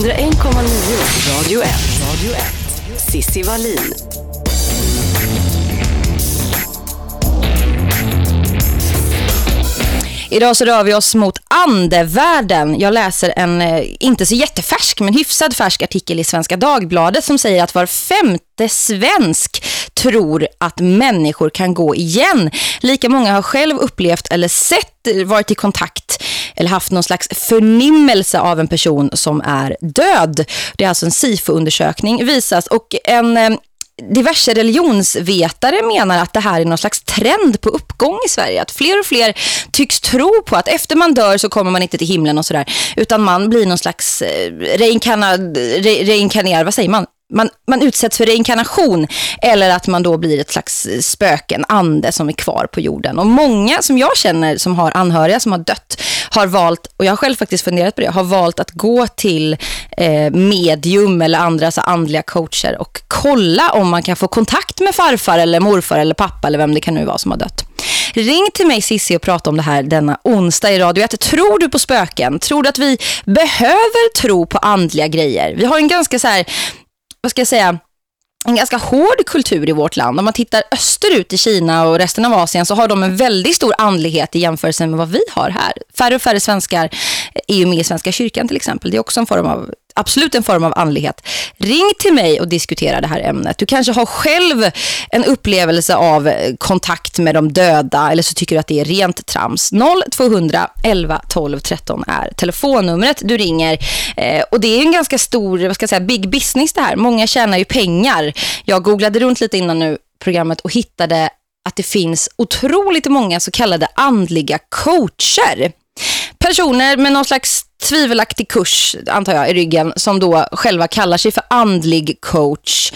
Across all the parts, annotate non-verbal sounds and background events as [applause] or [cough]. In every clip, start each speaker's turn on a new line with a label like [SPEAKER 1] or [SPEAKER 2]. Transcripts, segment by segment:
[SPEAKER 1] Radio 1. Radio 1. Sissi Wallin.
[SPEAKER 2] Idag så rör vi oss mot andevärlden. Jag läser en eh, inte så jättefärsk men hyfsad färsk artikel i Svenska Dagbladet som säger att var femte svensk tror att människor kan gå igen. Lika många har själv upplevt eller sett, varit i kontakt eller haft någon slags förnimmelse av en person som är död. Det är alltså en SIFO-undersökning visas och en eh, diverse religionsvetare menar att det här är någon slags trend på uppgång i Sverige. Att fler och fler tycks tro på att efter man dör så kommer man inte till himlen och sådär. Utan man blir någon slags eh, reinkarnerad, re, reinkarnerad, vad säger man? Man, man utsätts för reinkarnation eller att man då blir ett slags spöke, en ande som är kvar på jorden. Och många som jag känner som har anhöriga som har dött har valt, och jag har själv faktiskt funderat på det, har valt att gå till eh, medium eller andra alltså andliga coacher och kolla om man kan få kontakt med farfar eller morfar eller pappa eller vem det kan nu vara som har dött. Ring till mig Sissi och prata om det här denna onsdag i radio. Tror du på spöken? Tror du att vi behöver tro på andliga grejer? Vi har en ganska så här vad ska jag säga, en ganska hård kultur i vårt land. Om man tittar österut i Kina och resten av Asien så har de en väldigt stor andlighet i jämförelse med vad vi har här. Färre och färre svenskar är ju med i Svenska kyrkan till exempel. Det är också en form av absolut en form av andlighet. Ring till mig och diskutera det här ämnet. Du kanske har själv en upplevelse av eh, kontakt med de döda eller så tycker du att det är rent trams. 0200 11 12 13 är telefonnumret du ringer. Eh, och det är en ganska stor, vad ska jag säga, big business det här. Många tjänar ju pengar. Jag googlade runt lite innan nu programmet och hittade att det finns otroligt många så kallade andliga coacher. Personer med någon slags tvivelaktig kurs, antar jag, i ryggen som då själva kallar sig för andlig coach.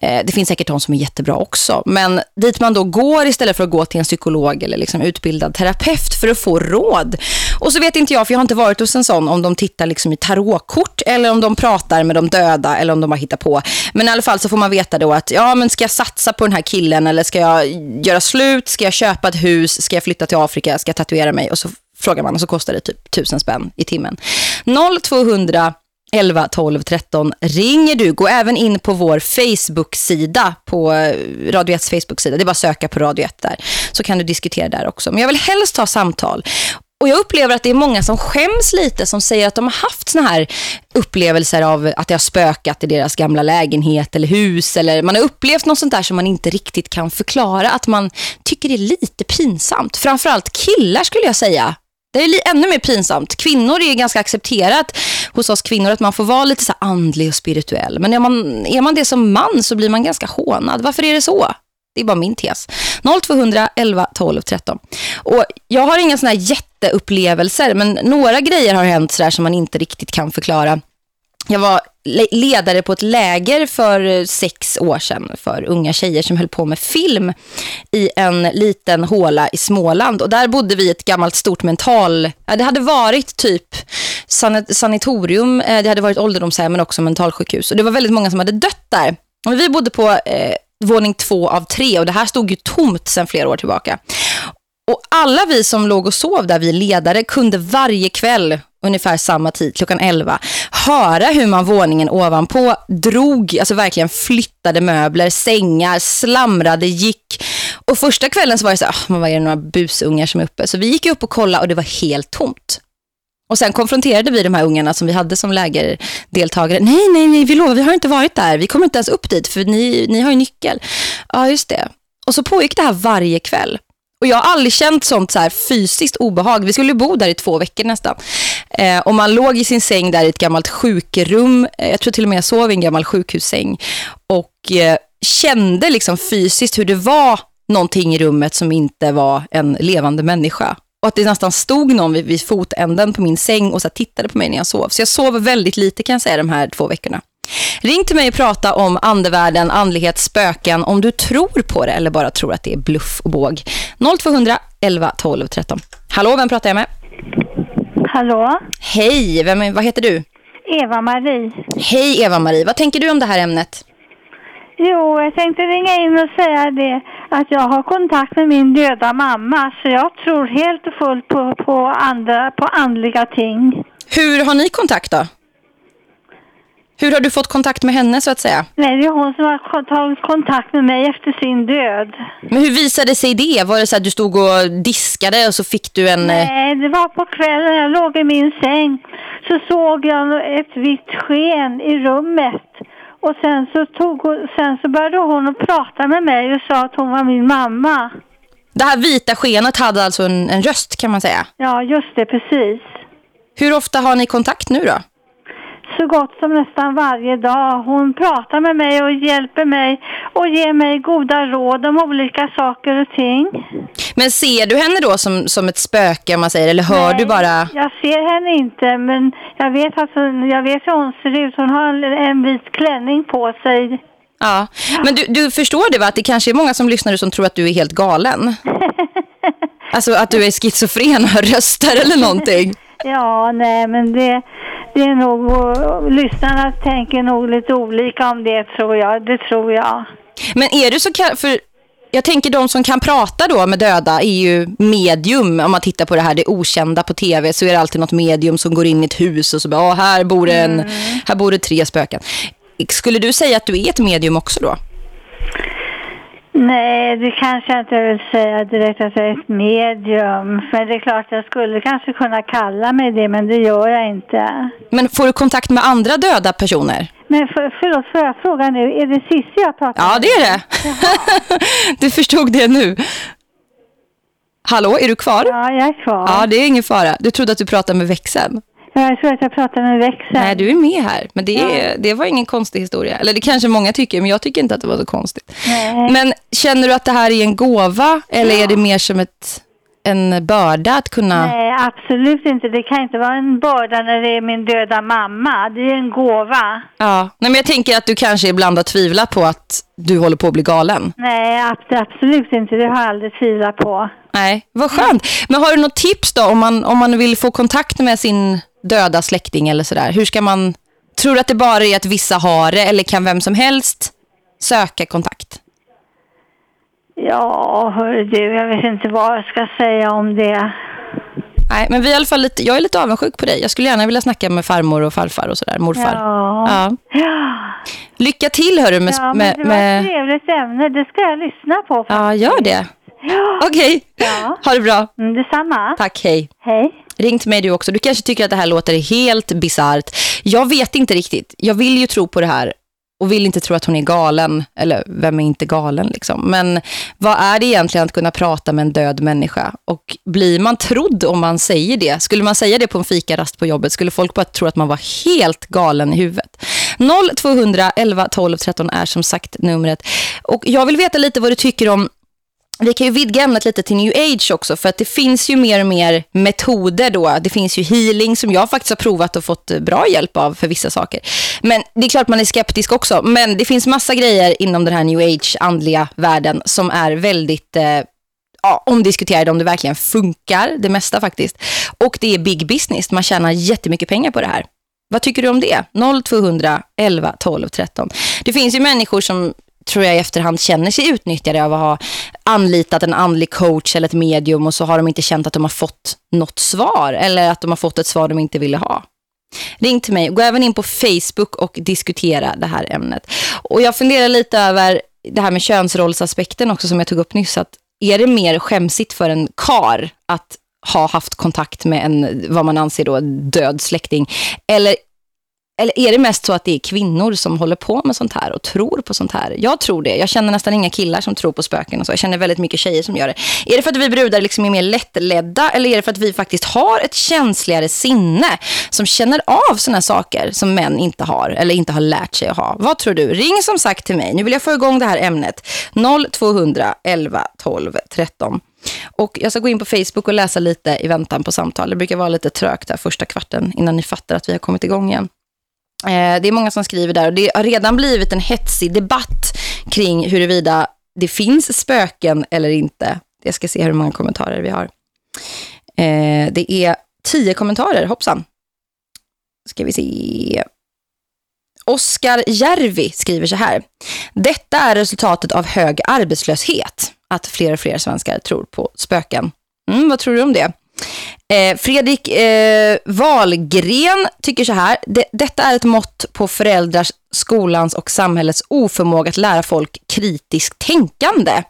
[SPEAKER 2] Eh, det finns säkert de som är jättebra också. Men dit man då går istället för att gå till en psykolog eller liksom utbildad terapeut för att få råd. Och så vet inte jag, för jag har inte varit hos en sån, om de tittar liksom i tarotkort eller om de pratar med de döda eller om de har hittat på. Men i alla fall så får man veta då att ja, men ska jag satsa på den här killen eller ska jag göra slut? Ska jag köpa ett hus? Ska jag flytta till Afrika? Ska jag tatuera mig? Och så frågar man och så kostar det typ tusen spänn i timmen. 0200 11 12 13 ringer du. Gå även in på vår Facebook-sida på eh, Radio 1 Facebook-sida. Det är bara att söka på Radio 1 där. Så kan du diskutera där också. Men jag vill helst ha samtal. Och jag upplever att det är många som skäms lite som säger att de har haft såna här upplevelser av att det har spökat i deras gamla lägenhet eller hus eller man har upplevt något sånt där som man inte riktigt kan förklara att man tycker det är lite pinsamt. Framförallt killar skulle jag säga det är ännu mer pinsamt. Kvinnor är ganska accepterat hos oss kvinnor att man får vara lite så andlig och spirituell. Men är man, är man det som man så blir man ganska hånad. Varför är det så? Det är bara min tes. 0200 11 12 13. Och jag har inga såna här jätteupplevelser men några grejer har hänt så som man inte riktigt kan förklara. Jag var ledare på ett läger för eh, sex år sedan för unga tjejer som höll på med film i en liten håla i Småland. Och där bodde vi i ett gammalt stort mental... Det hade varit typ sanatorium, eh, det hade varit ålderdomshem men också mentalsjukhus. Och det var väldigt många som hade dött där. Och vi bodde på eh, våning två av tre och det här stod ju tomt sedan flera år tillbaka. Och alla vi som låg och sov där, vi ledare, kunde varje kväll ungefär samma tid, klockan 11, höra hur man våningen ovanpå drog, alltså verkligen flyttade möbler, sängar, slamrade, gick. Och första kvällen så var det så här, oh, vad är det några busungar som är uppe? Så vi gick upp och kollade och det var helt tomt. Och sen konfronterade vi de här ungarna som vi hade som lägerdeltagare. Nej, nej, nej, vi lovar, vi har inte varit där. Vi kommer inte ens upp dit för ni, ni har ju nyckel. Ja, just det. Och så pågick det här varje kväll. Och jag har aldrig känt sånt så här fysiskt obehag. Vi skulle bo där i två veckor nästan. Eh, och man låg i sin säng där i ett gammalt sjukrum. Eh, jag tror till och med jag sov i en gammal sjukhussäng. Och eh, kände liksom fysiskt hur det var någonting i rummet som inte var en levande människa. Och att det nästan stod någon vid, vid fotänden på min säng och så tittade på mig när jag sov. Så jag sov väldigt lite kan jag säga de här två veckorna. Ring till mig och prata om andevärlden, andlighet, spöken om du tror på det eller bara tror att det är bluff och båg. 0200 11 12 13. Hallå, vem pratar jag med?
[SPEAKER 3] Hallå?
[SPEAKER 2] Hej, vem, vad heter du?
[SPEAKER 3] Eva-Marie.
[SPEAKER 2] Hej Eva-Marie, vad tänker du om det här ämnet?
[SPEAKER 3] Jo, jag tänkte ringa in och säga det att jag har kontakt med min döda mamma så jag tror helt och fullt på, på, andra, på andliga ting.
[SPEAKER 2] Hur har ni kontakt då? Hur har du fått kontakt med henne så att säga?
[SPEAKER 3] Nej, det är hon som har tagit kontakt med mig efter sin död.
[SPEAKER 2] Men hur visade sig det? Var det så att du stod och diskade och så fick du en... eh,
[SPEAKER 3] Nej, det var på kvällen jag låg i min säng. Så såg jag ett vitt sken i rummet. Och sen så, tog hon, sen så började hon att prata med mig och sa att hon var min mamma.
[SPEAKER 2] Det här vita skenet hade alltså en, en röst kan man säga.
[SPEAKER 3] Ja, just det, precis.
[SPEAKER 2] Hur ofta har ni kontakt nu då?
[SPEAKER 3] Så gott som nästan varje dag. Hon pratar med mig och hjälper mig och ger mig goda råd om olika saker och ting.
[SPEAKER 2] Men ser du henne då som, som ett spöke om man säger, eller hör
[SPEAKER 3] Nej,
[SPEAKER 2] du bara...
[SPEAKER 3] Jag ser henne inte, men jag vet, alltså, jag vet hur hon ser ut. Hon har en, en vit klänning på sig.
[SPEAKER 2] Ja. Men du, du förstår det va? Att det kanske är många som lyssnar som tror att du är helt galen. [laughs] Alltså att du är schizofren och har röster eller någonting.
[SPEAKER 3] Ja, nej, men det, det är nog... Lyssnarna tänker nog lite olika om det, tror jag. Det tror jag.
[SPEAKER 2] Men är du så... För jag tänker de som kan prata då med döda är ju medium. Om man tittar på det här, det okända på tv så är det alltid något medium som går in i ett hus och så bara, "Åh, här bor en, här bor det tre spöken. Skulle du säga att du är ett medium också då?
[SPEAKER 3] Nej, det kanske jag inte vill säga direkt att jag är ett medium. Men det är klart jag skulle kanske kunna kalla mig det, men det gör jag inte.
[SPEAKER 2] Men får du kontakt med andra döda personer?
[SPEAKER 3] Men för, förlåt, får jag fråga nu? Är det Cissi jag pratar
[SPEAKER 2] Ja,
[SPEAKER 3] med?
[SPEAKER 2] det är det. [laughs] du förstod det nu. Hallå, är du kvar?
[SPEAKER 3] Ja, jag är kvar.
[SPEAKER 2] Ja, det är ingen fara. Du trodde att du pratade med växeln.
[SPEAKER 3] Ja, jag tror att jag pratar med växeln.
[SPEAKER 2] Nej, du är med här. Men det, är, det var ingen konstig historia. Eller det kanske många tycker, men jag tycker inte att det var så konstigt.
[SPEAKER 3] Nej.
[SPEAKER 2] Men känner du att det här är en gåva? Eller är det mer som ett, en börda att kunna...
[SPEAKER 3] Nej, absolut inte. Det kan inte vara en börda när det är min döda mamma. Det är en gåva.
[SPEAKER 2] Ja. Nej, men jag tänker att du kanske ibland har tvivlat på att du håller på att bli galen.
[SPEAKER 3] Nej, ab- absolut inte. Det har jag aldrig tvivlat på.
[SPEAKER 2] Nej, vad skönt. Men har du något tips då om man, om man vill få kontakt med sin döda släkting eller sådär? Hur ska man... Tror du att det bara är att vissa har det eller kan vem som helst söka kontakt?
[SPEAKER 3] Ja, hörru du, jag vet inte vad jag ska säga om det.
[SPEAKER 2] Nej, men vi är i alla fall lite, jag är lite avundsjuk på dig. Jag skulle gärna vilja snacka med farmor och farfar och sådär, morfar.
[SPEAKER 3] Ja.
[SPEAKER 2] Ja. Lycka till hörru med...
[SPEAKER 3] ja men det var
[SPEAKER 2] med...
[SPEAKER 3] ett trevligt ämne. Det ska jag lyssna på.
[SPEAKER 2] Ja, gör det.
[SPEAKER 3] Ja,
[SPEAKER 2] Okej,
[SPEAKER 3] Ja.
[SPEAKER 2] ha det bra.
[SPEAKER 3] mm, detsamma.
[SPEAKER 2] Tack, hej.
[SPEAKER 3] Hej.
[SPEAKER 2] Ring till mig du också. Du kanske tycker att det här låter helt bizart. Jag vet inte riktigt. Jag vill ju tro på det här och vill inte tro att hon är galen. Eller vem är inte galen liksom. Men vad är det egentligen att kunna prata med en död människa? Och blir man trodd om man säger det? Skulle man säga det på en fikarast på jobbet? Skulle folk bara tro att man var helt galen i huvudet? 0200 11 12 13 är som sagt numret. Och jag vill veta lite vad du tycker om vi kan ju vidga ämnet lite till new age också för att det finns ju mer och mer metoder då. Det finns ju healing som jag faktiskt har provat och fått eh, bra hjälp av för vissa saker. Men det är klart man är skeptisk också. Men det finns massa grejer inom den här new age andliga världen som är väldigt eh, ja, omdiskuterade om det verkligen funkar. Det mesta faktiskt. Och det är big business. Man tjänar jättemycket pengar på det här. Vad tycker du om det? 0200 11 12 13. Det finns ju människor som tror jag i efterhand känner sig utnyttjade av att ha anlitat en andlig coach eller ett medium och så har de inte känt att de har fått något svar eller att de har fått ett svar de inte ville ha. Ring till mig. Gå även in på Facebook och diskutera det här ämnet. Och jag funderar lite över det här med könsrollsaspekten också som jag tog upp nyss. Att är det mer skämsigt för en kar att ha haft kontakt med en, vad man anser då, död släkting? Eller eller är det mest så att det är kvinnor som håller på med sånt här och tror på sånt här? Jag tror det. Jag känner nästan inga killar som tror på spöken och så. Jag känner väldigt mycket tjejer som gör det. Är det för att vi brudar liksom är mer lättledda eller är det för att vi faktiskt har ett känsligare sinne som känner av såna saker som män inte har eller inte har lärt sig att ha? Vad tror du? Ring som sagt till mig. Nu vill jag få igång det här ämnet. 0200 11 12 13. Och jag ska gå in på Facebook och läsa lite i väntan på samtal. Det brukar vara lite trögt där första kvarten innan ni fattar att vi har kommit igång igen. Eh, det är många som skriver där och det har redan blivit en hetsig debatt kring huruvida det finns spöken eller inte. Jag ska se hur många kommentarer vi har. Eh, det är tio kommentarer, hoppsan. Ska vi se. Oskar Järvi skriver så här. Detta är resultatet av hög arbetslöshet. Att fler och fler svenskar tror på spöken. Mm, vad tror du om det? Eh, Fredrik eh, Wahlgren tycker så här. Det, detta är ett mått på föräldrars, skolans och samhällets oförmåga att lära folk kritiskt tänkande.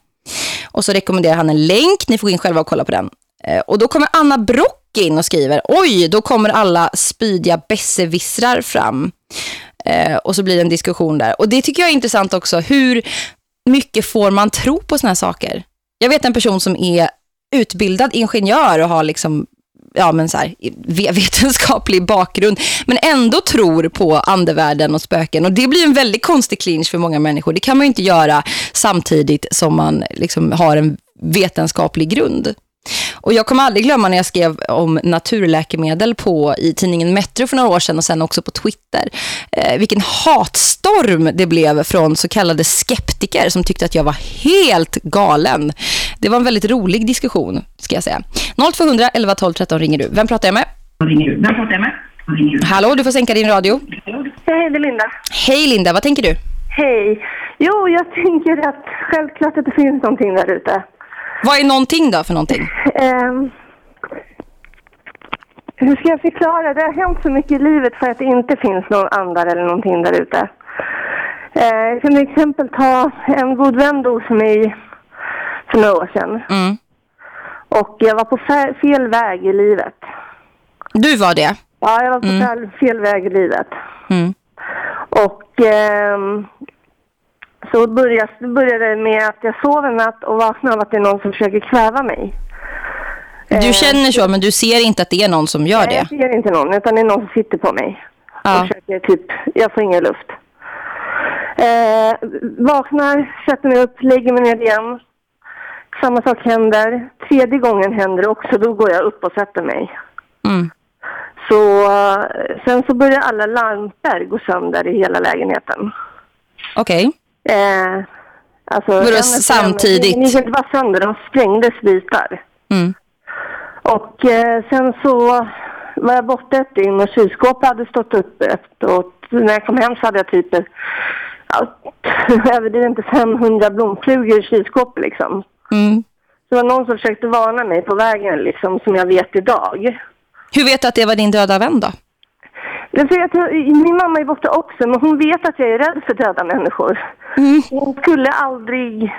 [SPEAKER 2] Och så rekommenderar han en länk. Ni får gå in själva och kolla på den. Eh, och då kommer Anna Brock in och skriver Oj, då kommer alla spydiga besserwissrar fram. Eh, och så blir det en diskussion där. Och det tycker jag är intressant också. Hur mycket får man tro på såna här saker? Jag vet en person som är utbildad ingenjör och har liksom ja, men så här, [laughs] vetenskaplig bakgrund men ändå tror på andevärlden och spöken och det blir en väldigt konstig clinch för många människor. Det kan man ju inte göra samtidigt som man liksom har en vetenskaplig grund. Och jag kommer aldrig glömma när jag skrev om naturläkemedel på i tidningen Metro för några år sedan och sen också på Twitter. Eh, vilken hatstorm det blev från så kallade skeptiker som tyckte att jag var helt galen. Det var en väldigt rolig diskussion, ska jag säga. 0200 11 12 13 ringer du. Vem pratar jag med? Vem pratar jag med? Hallå, du får sänka din radio.
[SPEAKER 4] Hej, det är Linda.
[SPEAKER 2] Hej Linda, vad tänker du?
[SPEAKER 4] Hej. Jo, jag tänker att självklart att det finns någonting där ute.
[SPEAKER 2] Vad är någonting då för någonting?
[SPEAKER 4] Um, hur ska jag förklara? Det har hänt så mycket i livet för att det inte finns någon andar eller någonting där ute. Uh, jag kan till exempel ta en god vän dog för mig för några år sedan. Mm. Och jag var på fel väg i livet.
[SPEAKER 2] Du var det?
[SPEAKER 4] Ja, jag var på mm. fel, väg i livet. Mm. Och um, så började, började det med att jag sov en natt och vaknade av att det är någon som försöker kväva mig.
[SPEAKER 2] Du eh, känner så, men du ser inte att det är någon som gör
[SPEAKER 4] nej,
[SPEAKER 2] det?
[SPEAKER 4] jag ser inte någon, utan det är någon som sitter på mig. Ja. Och försöker typ, jag får ingen luft. Eh, vaknar, sätter mig upp, lägger mig ner igen. Samma sak händer. Tredje gången händer det också, då går jag upp och sätter mig. Mm. Så sen så börjar alla lampor gå sönder i hela lägenheten.
[SPEAKER 2] Okej. Okay.
[SPEAKER 4] Eh,
[SPEAKER 2] alltså, Vadå samtidigt?
[SPEAKER 4] De gick inte bara sönder, de sprängdes bitar. Mm. Och eh, sen så var jag borta ett dygn och kylskåpet hade stått öppet. Och när jag kom hem så hade jag typ, ja, [laughs] överdriver inte 500 blomflugor i kylskåpet liksom. Mm. Så det var någon som försökte varna mig på vägen liksom, som jag vet idag.
[SPEAKER 2] Hur vet du att det var din döda vän då?
[SPEAKER 4] Min mamma är borta också, men hon vet att jag är rädd för döda människor. Mm. Hon skulle aldrig...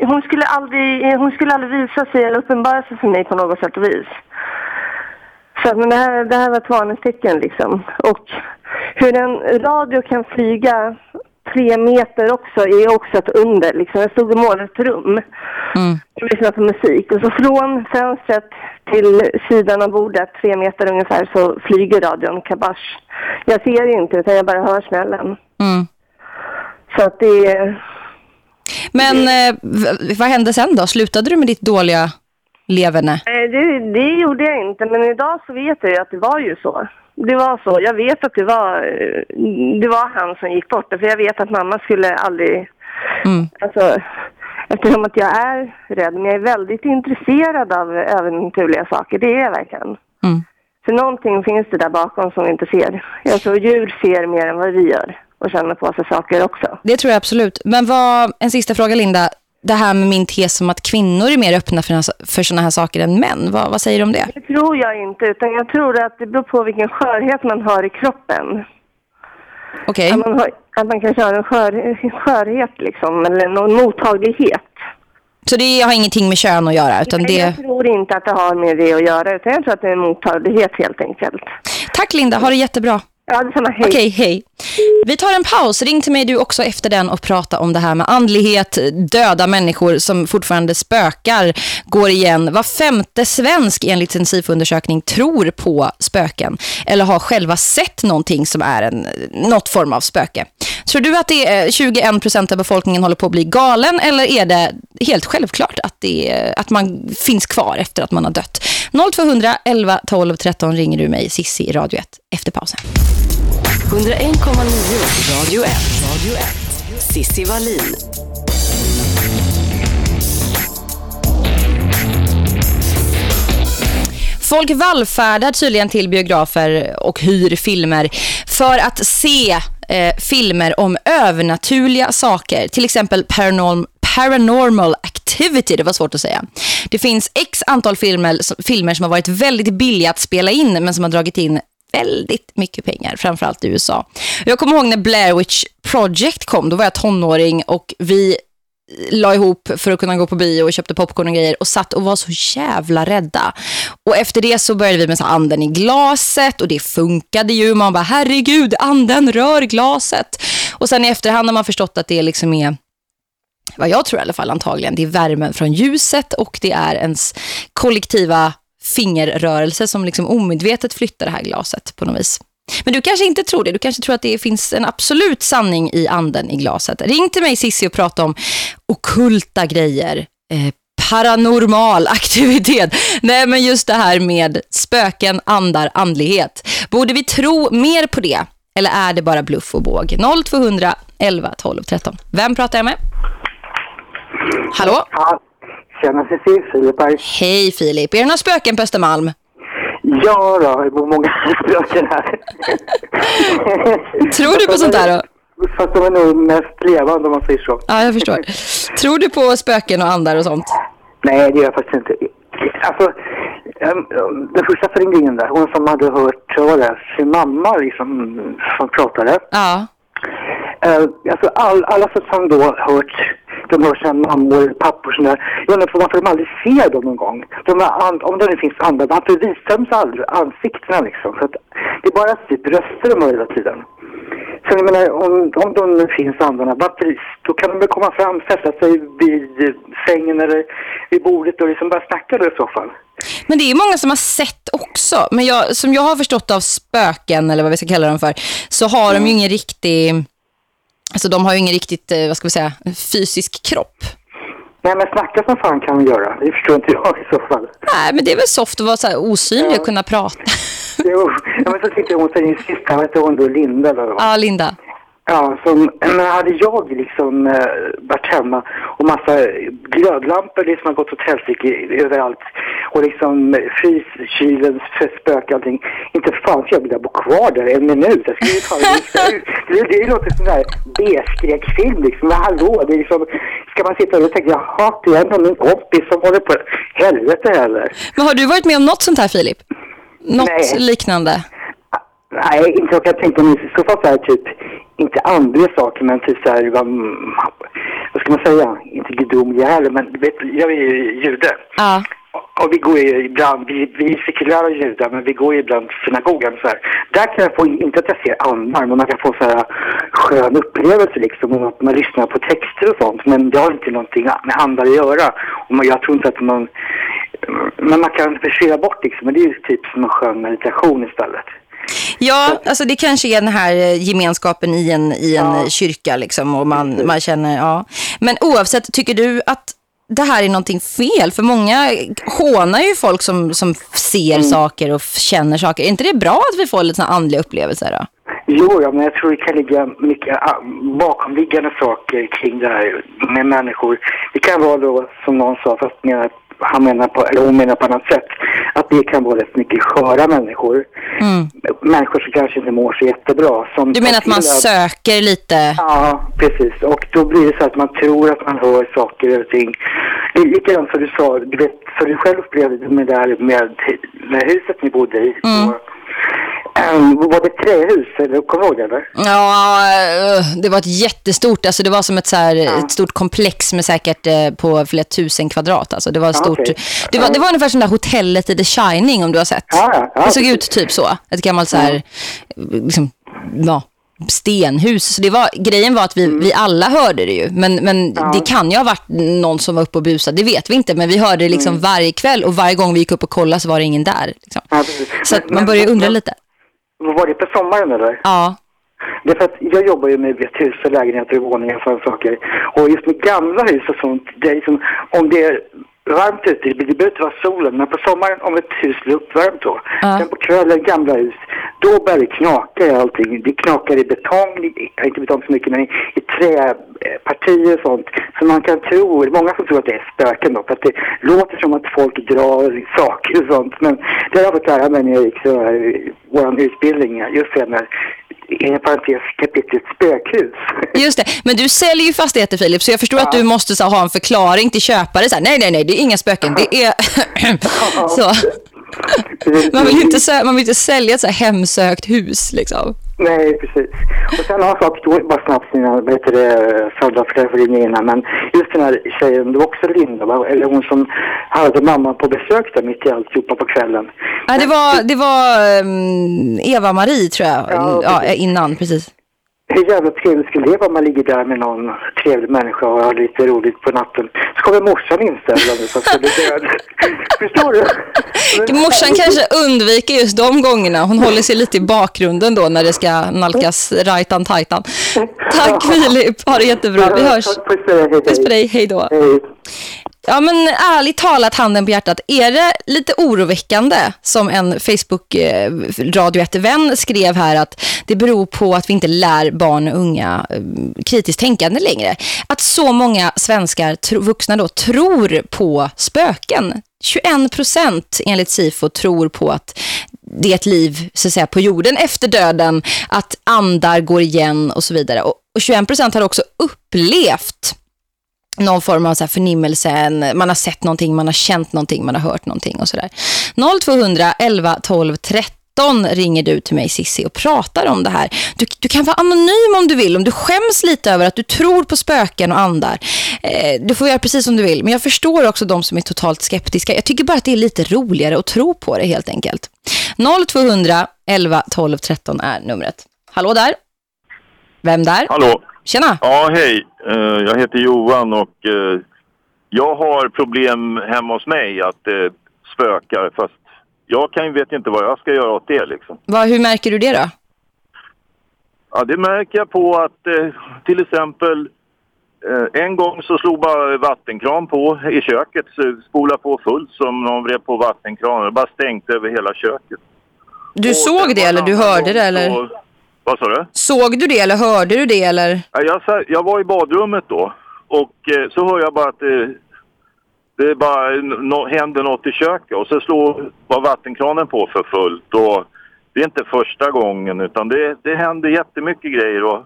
[SPEAKER 4] Hon skulle aldrig, hon skulle aldrig visa sig eller uppenbara sig för mig på något sätt och vis. Så men det här, det här var ett varningstecken liksom. Och hur en radio kan flyga tre meter också är också ett under. Liksom. Jag stod målade ett rum mm. och lyssnade på musik. Och så från fönstret till sidan av bordet, tre meter ungefär, så flyger radion kabash. Jag ser inte utan jag bara hör smällen. Mm. Så att det.
[SPEAKER 2] Men. Eh, vad hände sen då? Slutade du med ditt dåliga leverne?
[SPEAKER 4] Eh, det, det gjorde jag inte, men idag så vet jag ju att det var ju så. Det var så. Jag vet att det var, det var han som gick bort. För jag vet att mamma skulle aldrig... Mm. Alltså, eftersom att jag är rädd. Men jag är väldigt intresserad av övernaturliga saker. Det är jag verkligen. Mm. För någonting finns det där bakom som vi inte ser. Alltså djur ser mer än vad vi gör. Och känner på sig saker också.
[SPEAKER 2] Det tror jag absolut. Men vad, en sista fråga Linda det här med min tes om att kvinnor är mer öppna för, för sådana här saker än män. Vad, vad säger du om det?
[SPEAKER 4] Det tror jag inte, utan jag tror att det beror på vilken skörhet man har i kroppen.
[SPEAKER 2] Okej. Okay.
[SPEAKER 4] Att, att, man kanske har en skör, skörhet liksom, eller någon mottaglighet.
[SPEAKER 2] Så det har ingenting med kön att göra? Utan det...
[SPEAKER 4] Jag tror inte att det har med det att göra, utan jag tror att det är en mottaglighet helt enkelt.
[SPEAKER 2] Tack Linda, ha det jättebra.
[SPEAKER 4] Ja, detsamma. Hej.
[SPEAKER 2] Okej, hej. Vi tar en paus. Ring till mig du också efter den och prata om det här med andlighet, döda människor som fortfarande spökar går igen. Var femte svensk enligt en SIFO-undersökning tror på spöken eller har själva sett någonting som är en, något form av spöke. Tror du att det är 21 procent av befolkningen håller på att bli galen eller är det helt självklart att, det, att man finns kvar efter att man har dött? 0200 11 12 13 ringer du mig, Sissi i Radio 1, efter pausen.
[SPEAKER 1] 101,9 Radio 1. Radio 1. Sissi Wallin.
[SPEAKER 2] Folk vallfärdar tydligen till biografer och hyr filmer för att se eh, filmer om övernaturliga saker. Till exempel paranorm paranormal Activity, det var svårt att säga. Det finns x antal filmer, filmer som har varit väldigt billiga att spela in men som har dragit in väldigt mycket pengar, framförallt i USA. Jag kommer ihåg när Blair Witch Project kom, då var jag tonåring och vi eh, la ihop för att kunna gå på bio och köpte popcorn och grejer och satt och var så jävla rädda. Och efter det så började vi med så anden i glaset och det funkade ju. Man bara, herregud, anden rör glaset. Och sen i efterhand har man förstått att det liksom är vad jag tror i alla fall antagligen, det är värmen från ljuset och det är ens kollektiva fingerrörelse som liksom omedvetet flyttar det här glaset på något vis. Men du kanske inte tror det. Du kanske tror att det finns en absolut sanning i anden i glaset. Ring till mig Sissi och prata om okulta grejer. Eh, paranormal [laughs] aktivitet. Nej, men just det här med spöken, andar, andlighet. Borde vi tro mer på det? Eller är det bara bluff och båg? 0200 11 12 13. Vem pratar jag med? Hallå?
[SPEAKER 5] Ja, tjena Cecil, Filip här.
[SPEAKER 2] Hej Filip. Är det några spöken på Östermalm?
[SPEAKER 5] Ja då, det bor många [laughs] spöken här.
[SPEAKER 2] Tror du på sånt där då?
[SPEAKER 5] Fast de är nog mest levande om man säger så.
[SPEAKER 2] Ja, jag förstår. Tror du på spöken och andar och sånt?
[SPEAKER 5] Nej, det gör jag faktiskt inte. Alltså, um, den första in där, hon som hade hört, vad var det, sin mamma liksom, som pratade.
[SPEAKER 2] Ja.
[SPEAKER 5] Uh, alltså all, alla som då hört, de hör sina mammor, pappor sådär. Jag undrar varför de aldrig ser dem någon gång. De är and, om det nu finns andra, varför visar de sig aldrig ansiktena liksom? Så att det är bara typ röster de hör hela tiden. Så jag menar, om, om de nu finns andarna, varför, då kan de väl komma fram, sätta sig vid sängen eller vid bordet och liksom bara snacka då i så fall.
[SPEAKER 2] Men det är många som har sett också. Men jag, som jag har förstått av spöken, eller vad vi ska kalla dem för, så har de ju ingen riktig... Alltså de har ju ingen riktigt, eh, vad ska vi säga, fysisk kropp.
[SPEAKER 5] Nej, men snacka som fan kan vi göra. Det förstår inte jag i så fall.
[SPEAKER 2] Nej, men det är väl soft att vara så osynlig och kunna prata. [laughs]
[SPEAKER 5] Jo, ja, men så tyckte hon säger sist, jag vet inte hon då, Linda eller vad?
[SPEAKER 2] Ja, Linda.
[SPEAKER 5] Ja, som, men hade jag liksom eh, varit hemma och massa glödlampor liksom har gått åt helsike överallt och liksom frys, kylen, spök allting. Inte fan så jag vill bo kvar där en minut. Jag skulle ju fan, det, det, det låter som en B-skräckfilm liksom. Men hallå, det är liksom, ska man sitta och tänka, jaha, det är ändå min kompis som håller på helvete heller.
[SPEAKER 2] Men har du varit med om något sånt här, Filip? Något
[SPEAKER 5] Nej.
[SPEAKER 2] liknande?
[SPEAKER 5] Nej, inte jag tänkte, men i så fall så här typ, inte andra saker, men typ så här, vad, vad ska man säga, inte gudomliga heller, men du vet, jag är ju jude.
[SPEAKER 2] Ja.
[SPEAKER 5] Och vi går ju ibland, vi, vi är sekulära judar, men vi går ju ibland till synagogan så här. Där kan jag få, inte att jag ser andar, men man kan få så här skön upplevelse liksom, och att man lyssnar på texter och sånt, men det har inte någonting med andar att göra. Och man, jag tror inte att man, men man kan försvinna bort liksom, men det är ju typ som en skön meditation istället.
[SPEAKER 2] Ja, alltså det kanske är den här eh, gemenskapen i en, i en
[SPEAKER 5] Ja.
[SPEAKER 2] kyrka liksom och man, man känner, ja. Men oavsett, tycker du att det här är någonting fel? För många hånar ju folk som, som ser
[SPEAKER 5] Mm.
[SPEAKER 2] saker och känner saker. Är inte det bra att vi får lite såna andliga upplevelser då?
[SPEAKER 5] Jo, ja, men jag tror det kan ligga mycket ah, bakomliggande saker kring det här med människor. Det kan vara då, som någon sa, fast menar, han menar på, eller hon menar på annat sätt, att det kan vara rätt mycket sköra människor. Människor som kanske inte mår så jättebra. Som
[SPEAKER 2] Mm. Du menar att man söker lite?
[SPEAKER 5] Ja, precis. Och då blir det så att man tror att man hör saker och ting. Det är likadant som du sa, du vet, för du själv upplevde det med, här med, med huset ni bodde i.
[SPEAKER 2] Mm.
[SPEAKER 5] Och, var det trähus? Eller, kommer du ihåg det eller?
[SPEAKER 2] Ja, eh, det var ett jättestort, alltså det var som ett, så här, ett stort komplex med säkert eh, på flera tusen kvadrat. Alltså det var
[SPEAKER 5] Ja,
[SPEAKER 2] stort.
[SPEAKER 5] okej.
[SPEAKER 2] Det, var, det var ungefär som det där hotellet i The Shining om du har sett.
[SPEAKER 5] Ja, ja, ja,
[SPEAKER 2] det såg ut typ så. Ett gammalt så här, liksom, ja, stenhus. Så det var, grejen var att vi,
[SPEAKER 5] Mm.
[SPEAKER 2] vi alla hörde det ju. Men, men det kan ju ha varit någon som var uppe och busade. Det vet vi inte. Men vi hörde det liksom
[SPEAKER 5] Mm.
[SPEAKER 2] varje kväll. Och varje gång vi gick upp och kollade så var det ingen där. Liksom.
[SPEAKER 5] Ja.
[SPEAKER 2] Så
[SPEAKER 5] Men-
[SPEAKER 2] man börjar undra
[SPEAKER 5] men-
[SPEAKER 2] lite.
[SPEAKER 5] Var det på sommaren eller?
[SPEAKER 2] Ja.
[SPEAKER 5] Det är för att jag jobbar ju med hus och lägenheter och våningar och sådana saker. Och just med gamla hus och sånt, det är liksom, om det är varmt ute, det behöver inte vara solen, men på sommaren om ett hus blir uppvärmt då,
[SPEAKER 2] Ja.
[SPEAKER 5] sen på kvällen gamla hus, då börjar det knaka i allting. Det knakar i betong, inte betong så mycket, men i, i träpartier och sånt. Så man kan tro, det är många som tror att det är spöken då, för att det låter som att folk drar saker och sånt. Men det har jag fått lära mig när jag gick så här, vår utbildning, just det med inom parentes kapitlet spökhus. [laughs]
[SPEAKER 2] Just det, men du säljer ju fastigheter Filip så jag förstår att du måste så, ha en förklaring till köpare. Så här, nej, nej, nej, det är inga spöken, det är... [laughs] så. Man vill ju inte, sä- man vill inte sälja ett så här hemsökt hus liksom.
[SPEAKER 5] Nej, precis. Och sen har sak då, bara snabbt innan, vad heter det, Sandra för för innan, men just den här tjejen, det var också Linda, va? eller hon som hade mamman på besök där mitt i alltihopa på kvällen.
[SPEAKER 2] Ja, det var, det var um, Eva-Marie tror jag,
[SPEAKER 5] Ja,
[SPEAKER 2] ja, innan, precis.
[SPEAKER 5] Hur jävla trevligt skulle det vara om man ligger där med någon trevlig människa och har lite roligt på natten. Så kommer morsan inställande så det är död. [laughs] Förstår du?
[SPEAKER 2] Morsan kanske undviker just de gångerna. Hon håller sig lite i bakgrunden då när det ska nalkas rajtan tajtan. [laughs] Tack Filip, ha det jättebra. Vi hörs.
[SPEAKER 5] Puss på dig, hej
[SPEAKER 2] då. Ja men ärligt talat, handen på hjärtat, är det lite oroväckande som en Facebook eh, Radio 1-vän skrev här att det beror på att vi inte lär barn och unga eh, kritiskt tänkande längre. Att så många svenskar, vuxna då, tror på spöken. 21 procent enligt SIFO tror på att det är ett liv så att säga, på jorden efter döden, att andar går igen och så vidare. Och, och 21 procent har också upplevt någon form av så här förnimmelse, man har sett någonting, man har känt någonting, man har hört någonting och sådär. 0200 11 12 13 ringer du till mig Sissi och pratar om det här. Du, du kan vara anonym om du vill, om du skäms lite över att du tror på spöken och andar. Eh, du får göra precis som du vill, men jag förstår också de som är totalt skeptiska. Jag tycker bara att det är lite roligare att tro på det helt enkelt. 0200 11 12 13 är numret. Hallå där? Vem där?
[SPEAKER 6] Hallå.
[SPEAKER 2] Tjena!
[SPEAKER 6] Ja, hej. Eh, jag heter Johan och eh, jag har problem hemma hos mig att det spökar. Fast jag kan vet inte vad jag ska göra åt det liksom.
[SPEAKER 2] Vad, hur märker du det då?
[SPEAKER 6] Ja, det märker jag på att eh, till exempel eh, en gång så slog bara vattenkran på i köket. Så spolade på fullt som någon vred på vattenkranen. Det bara stängt över hela köket.
[SPEAKER 2] Du
[SPEAKER 6] Och
[SPEAKER 2] såg det eller du hörde det eller?
[SPEAKER 6] så- Vad sa du?
[SPEAKER 2] Såg du det eller hörde du det eller?
[SPEAKER 6] Ja, Jag, sa- jag var i badrummet då och eh, så hör jag bara att det, det bara no, händer något i köket och så slår var vattenkranen på för fullt. Och det är inte första gången utan det, det händer jättemycket grejer. Och,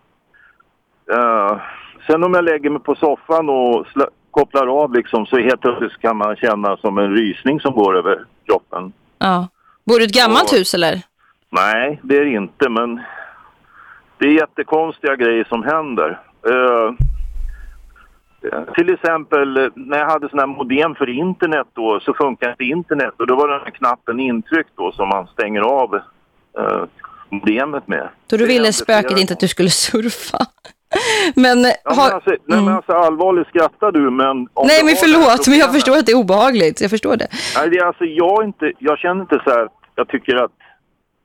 [SPEAKER 6] eh, sen om jag lägger mig på soffan och sla, kopplar av liksom så helt plötsligt kan man känna som en rysning som går över kroppen.
[SPEAKER 2] Ja. Bor du i ett gammalt
[SPEAKER 6] Och-
[SPEAKER 2] hus eller?
[SPEAKER 6] Nej, det är det inte, men det är jättekonstiga grejer som händer. Eh, till exempel när jag hade sån här modem för internet då så funkar inte internet och då var den här knappen intryckt då som man stänger av eh, modemet med.
[SPEAKER 2] Så du ville spöket inte att du skulle [laughs] surfa? Men,
[SPEAKER 6] Ja, men alltså, nej, men
[SPEAKER 2] Mm.
[SPEAKER 6] alltså allvarligt skrattar du men...
[SPEAKER 2] Nej men förlåt, men jag förstår att det är obehagligt. Jag förstår det.
[SPEAKER 6] Nej, det är alltså jag inte, jag känner inte så här, jag tycker att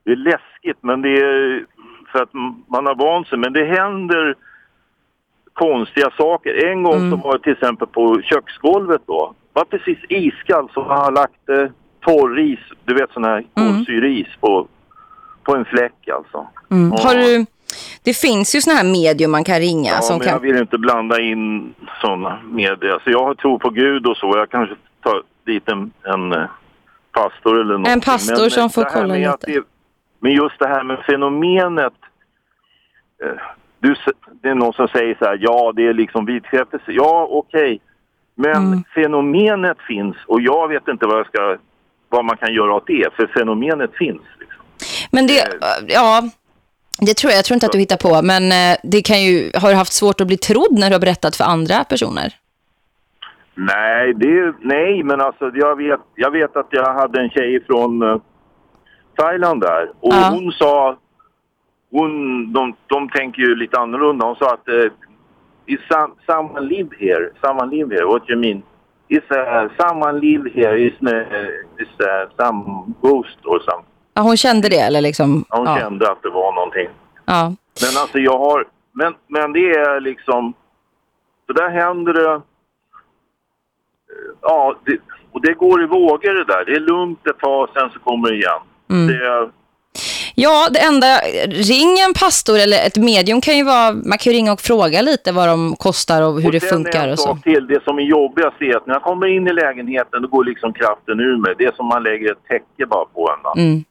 [SPEAKER 6] det är läskigt men det är för att man har vant sig. Men det händer konstiga saker. En gång
[SPEAKER 2] Mm.
[SPEAKER 6] så var det till exempel på köksgolvet då. var precis iskallt så man har lagt eh, torris, du vet sån här kolsyris på, på en fläck alltså.
[SPEAKER 2] Mm.
[SPEAKER 6] Ja.
[SPEAKER 2] Har du... Det finns ju såna här medium man kan ringa
[SPEAKER 6] Ja,
[SPEAKER 2] som
[SPEAKER 6] men jag
[SPEAKER 2] kan...
[SPEAKER 6] vill inte blanda in sådana med Alltså jag tror på Gud och så. Jag kanske tar dit en, en eh, pastor eller något.
[SPEAKER 2] pastor som får kolla lite.
[SPEAKER 6] Men just det här med fenomenet. Eh, du, det är någon som säger så här, ja det är liksom vidskepelse. Ja, okej. Men
[SPEAKER 2] Mm.
[SPEAKER 6] fenomenet finns och jag vet inte vad jag ska vad man kan göra åt det, för fenomenet finns. Liksom.
[SPEAKER 2] Men det... Ja... Det tror jag, jag tror inte att du hittar på, men eh, det kan ju, har du haft svårt att bli trodd när du har berättat för andra personer?
[SPEAKER 6] Nej, det, nej, men alltså jag vet, jag vet att jag hade en tjej från eh, Thailand där och
[SPEAKER 2] Ja.
[SPEAKER 6] hon sa, hon, de, de tänker ju lite annorlunda. Hon sa att uh, is some, someone live here, someone live here, what you mean? Is uh, someone live here, is, uh, is uh, some ghost or some.
[SPEAKER 2] Ja, hon kände det eller liksom...
[SPEAKER 6] Hon
[SPEAKER 2] ja.
[SPEAKER 6] kände att det var någonting.
[SPEAKER 2] Ja.
[SPEAKER 6] Men alltså jag har, men, men det är liksom, så där händer det, eh, ja, det, och det går i vågor det där. Det är lugnt ett tag, sen så kommer det igen.
[SPEAKER 2] Mm.
[SPEAKER 6] Det,
[SPEAKER 2] Ja, det enda, ring en pastor eller ett medium kan ju vara, man kan ju ringa och fråga lite vad de kostar och hur
[SPEAKER 6] och
[SPEAKER 2] det funkar och så.
[SPEAKER 6] till, det som är jobbigast är att när jag kommer in i lägenheten då går liksom kraften ur mig. Det är som man lägger ett täcke bara på en.
[SPEAKER 2] Mm.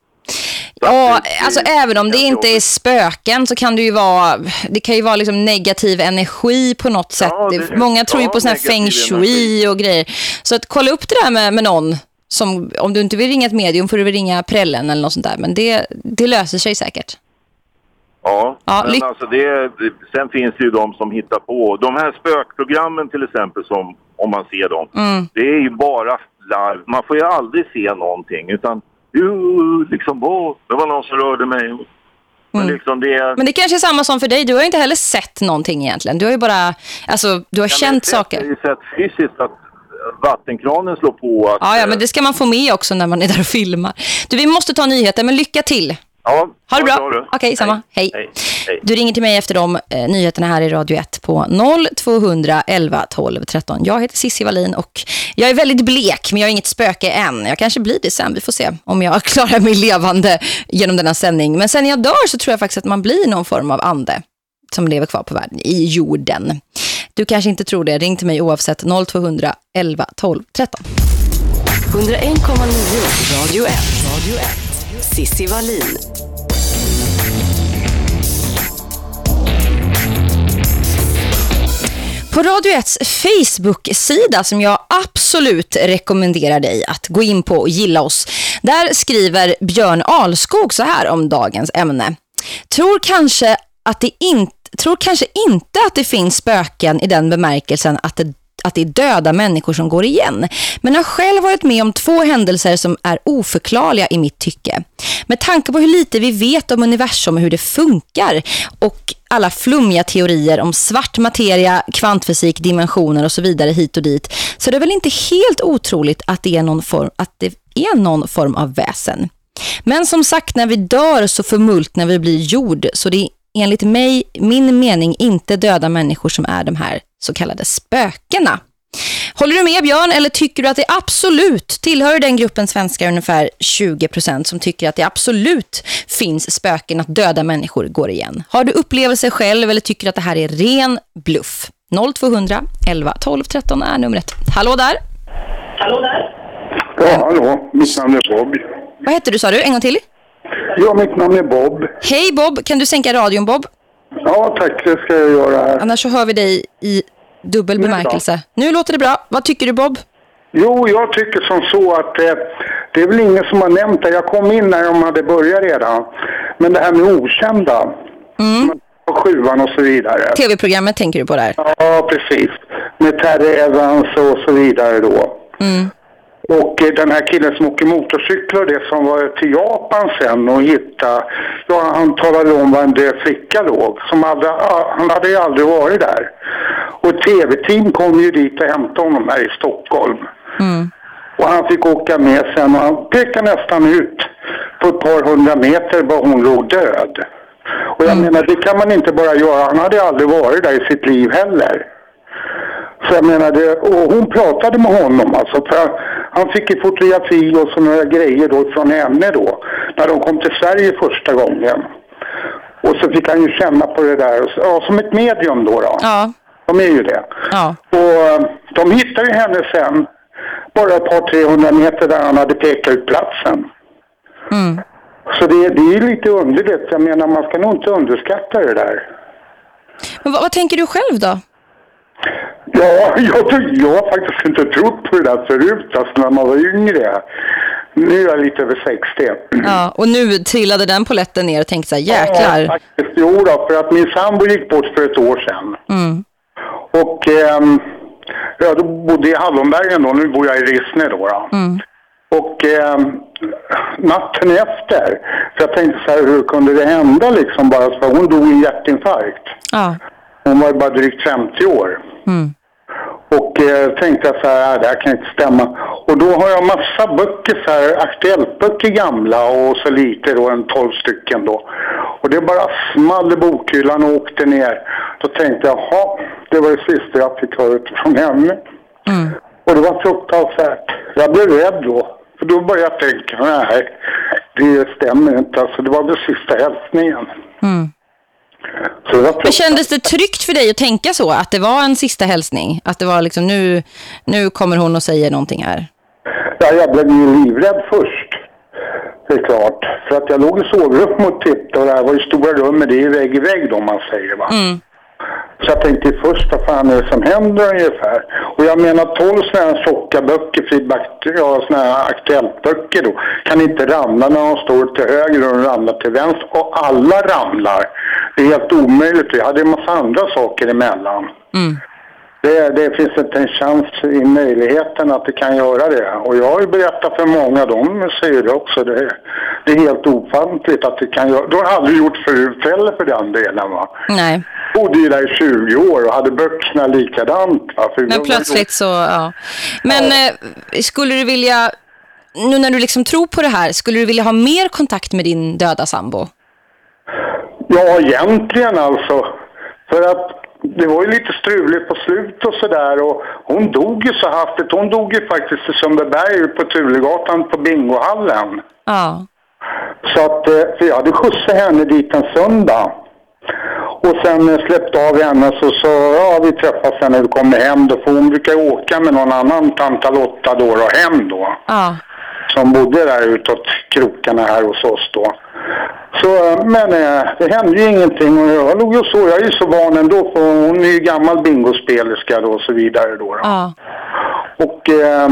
[SPEAKER 2] Ja,
[SPEAKER 6] det-
[SPEAKER 2] alltså
[SPEAKER 6] det-
[SPEAKER 2] även om det inte är spöken så kan det ju vara det kan ju vara liksom negativ energi på något sätt.
[SPEAKER 6] Ja,
[SPEAKER 2] Det- Många tror ju
[SPEAKER 6] ja,
[SPEAKER 2] på sån här feng shui och grejer. Så att kolla upp det där med, med någon som om du inte vill ringa ett medium får du väl ringa prällen eller något sånt där, men det, det löser sig säkert.
[SPEAKER 6] Ja,
[SPEAKER 2] Ja,
[SPEAKER 6] men alltså det, sen finns det ju de som hittar på. De här spökprogrammen till exempel, som, om man ser dem,
[SPEAKER 2] Mm.
[SPEAKER 6] det är ju bara larv. Man får ju aldrig se någonting utan liksom, det var någon som rörde mig. Men
[SPEAKER 2] Mm.
[SPEAKER 6] liksom det...
[SPEAKER 2] Men det kanske är samma som för dig. Du har ju inte heller sett någonting egentligen. Du har ju bara, alltså, du har
[SPEAKER 6] Ja,
[SPEAKER 2] känt
[SPEAKER 6] sett- Jag har
[SPEAKER 2] saker.
[SPEAKER 6] ju sett fysiskt att vattenkranen slår på. Att,
[SPEAKER 2] Ja, ja, men
[SPEAKER 6] eh,
[SPEAKER 2] det ska man få med också när man är där och filmar. Du, vi måste ta nyheter, men lycka till.
[SPEAKER 6] ja,
[SPEAKER 2] Ha det bra.
[SPEAKER 6] du.
[SPEAKER 2] Okej, samma. Hej.
[SPEAKER 6] Hej. Hej.
[SPEAKER 2] Du ringer till mig efter de eh, nyheterna här i Radio 1 på 0200 11 12 13. Jag heter Sissi Wallin och jag är väldigt blek men jag är inget spöke än. Jag kanske blir det sen, vi får se om jag [laughs] klarar mig levande genom denna sändning. Men sen jag dör så tror jag faktiskt att man blir någon form av ande som lever kvar på världen, i jorden. Du kanske inte tror det, ring till mig oavsett 0200 11 12 13.
[SPEAKER 1] 101,9 Radio 1. Radio 1. Sissi Wallin.
[SPEAKER 2] På Radio 1s Facebook-sida som jag absolut rekommenderar dig att gå in på och gilla oss. Där skriver Björn Alskog så här om dagens ämne. Tror kanske att det inte tror kanske inte att det finns spöken i den bemärkelsen att det att det är döda människor som går igen. Men har själv varit med om två händelser som är oförklarliga i mitt tycke. Med tanke på hur lite vi vet om universum och hur det funkar och alla flummiga teorier om svart materia, kvantfysik, dimensioner och så vidare hit och dit så det är väl inte helt otroligt att det är någon form, att det är någon form av väsen. Men som sagt, när vi dör så förmultnar vi blir jord så det är enligt mig, min mening, inte döda människor som är de här så kallade spökena. Håller du med Björn eller tycker du att det absolut tillhör den gruppen svenskar ungefär 20% som tycker att det absolut finns spöken att döda människor går igen? Har du upplevelser själv eller tycker att det här är ren bluff? 0200 11 12 13 är numret. Hallå där.
[SPEAKER 7] Ja, hallå. Mitt namn är.
[SPEAKER 2] Vad heter du sa du? En gång till.
[SPEAKER 7] Ja, mitt namn är Bob.
[SPEAKER 2] Hej Bob, kan du sänka radion Bob?
[SPEAKER 7] Ja, tack. Det ska jag göra här.
[SPEAKER 2] Annars så hör vi dig i dubbel bemärkelse. Nu låter det bra. Vad tycker du Bob?
[SPEAKER 7] Jo, jag tycker som så att eh, det är väl ingen som har nämnt det. Jag kom in när de hade börjat redan. Men det här med okända. Mm. Sjuan och så vidare.
[SPEAKER 2] TV-programmet tänker du på där?
[SPEAKER 7] Ja, precis. Med Terry Evans och så vidare då.
[SPEAKER 2] Mm.
[SPEAKER 7] Och eh, den här killen som åker motorcykel och det som var till Japan sen och hitta, ja han talade om var en död flicka låg. Som ah, han hade ju aldrig varit där. Och ett tv-team kom ju dit och hämtade honom här i Stockholm.
[SPEAKER 2] Mm.
[SPEAKER 7] Och han fick åka med sen och han pekade nästan ut på ett par hundra meter var hon låg död. Och jag menar det kan man inte bara göra, han hade aldrig varit där i sitt liv heller. Så jag menar det, och hon pratade med honom alltså, för han fick ju fotografi och sådana grejer då från henne då, när de kom till Sverige första gången. Och så fick han ju känna på det där, så, ja, som ett medium då då.
[SPEAKER 2] Ja.
[SPEAKER 7] De är ju det.
[SPEAKER 2] Ja.
[SPEAKER 7] Och eh, de hittade ju henne sen, bara ett par 300 meter där han hade pekat ut platsen.
[SPEAKER 2] Mm.
[SPEAKER 7] Så det, det är ju lite underligt, jag menar man ska nog inte underskatta det där.
[SPEAKER 2] Men vad, vad tänker du själv då?
[SPEAKER 7] Ja, jag, jag har faktiskt inte trott på det där förut, alltså när man var yngre. Nu är jag lite över 60.
[SPEAKER 2] Ja, och nu trillade den poletten ner och tänkte så här, jäklar.
[SPEAKER 7] Ja, faktiskt. Jo då, för att min sambo gick bort för ett år sedan.
[SPEAKER 2] Mm.
[SPEAKER 7] Och ehm, ja, då bodde jag i Hallonbergen då, nu bor jag i Rissne då. då.
[SPEAKER 2] Mm.
[SPEAKER 7] Och ehm, natten efter, för jag tänkte så här, hur kunde det hända liksom bara? Så hon dog i hjärtinfarkt.
[SPEAKER 2] Ja.
[SPEAKER 7] Hon var ju bara drygt 50 år.
[SPEAKER 2] Mm.
[SPEAKER 7] Och eh, tänkte så här, "Ah, det här kan inte stämma. Och då har jag massa böcker så här, aktuellt-böcker gamla och så lite då, en 12 stycken då. Och det bara small i bokhyllan och åkte ner. Då tänkte jag, jaha, det var det sista jag fick höra från henne.
[SPEAKER 2] Mm.
[SPEAKER 7] Och det var fruktansvärt. Jag blev rädd då. För då började jag tänka, nej, det stämmer inte. Alltså det var väl sista hälsningen.
[SPEAKER 2] Mm.
[SPEAKER 7] Så det var
[SPEAKER 2] Men kändes det tryggt för dig att tänka så? Att det var en sista hälsning? Att det var liksom, nu, nu kommer hon och säger någonting här?
[SPEAKER 7] Ja, jag blev ju livrädd först. Det är klart. För att jag låg i sovrummet och tittade och det här var ju stora rummet, det är vägg i vägg då man säger va.
[SPEAKER 2] Mm.
[SPEAKER 7] Så jag tänkte först, vad fan är det som händer ungefär? Och jag menar 12 sådana här tjocka böcker, ja, sådana här aktuellt-böcker då, kan inte ramla när de står till höger och de ramlar till vänster. Och alla ramlar. Det är helt omöjligt. Jag hade en massa andra saker emellan.
[SPEAKER 2] Mm.
[SPEAKER 7] Det, det finns inte en chans i möjligheten att det kan göra det. Och jag har ju berättat för många, de säger det också. Det är, det är helt ofantligt att det kan göra. Det har aldrig gjort förut heller för den delen va.
[SPEAKER 2] Nej.
[SPEAKER 7] Bodde ju där i 20 år och hade böckerna likadant va. För
[SPEAKER 2] Men plötsligt så, ja. Men eh, skulle du vilja, nu när du liksom tror på det här, skulle du vilja ha mer kontakt med din döda sambo?
[SPEAKER 7] Ja, egentligen alltså. För att det var ju lite struligt på slut och sådär och hon dog ju så hastigt. Hon dog ju faktiskt i Sundbyberg på Tulegatan på bingohallen.
[SPEAKER 2] Ja.
[SPEAKER 7] Så att, eh, för jag hade skjutsat henne dit en söndag. Och sen eh, släppte av henne så sa ja vi träffas sen när vi kommer hem då. För hon brukar åka med någon annan tanta Lotta då och hem då.
[SPEAKER 2] Ja.
[SPEAKER 7] Som bodde där utåt krokarna här hos oss då. Så, eh, men det hände ju ingenting och jag låg och så, jag är ju så van ändå för hon är ju gammal bingospelerska då och så vidare då. då.
[SPEAKER 2] Ja.
[SPEAKER 7] Och eh,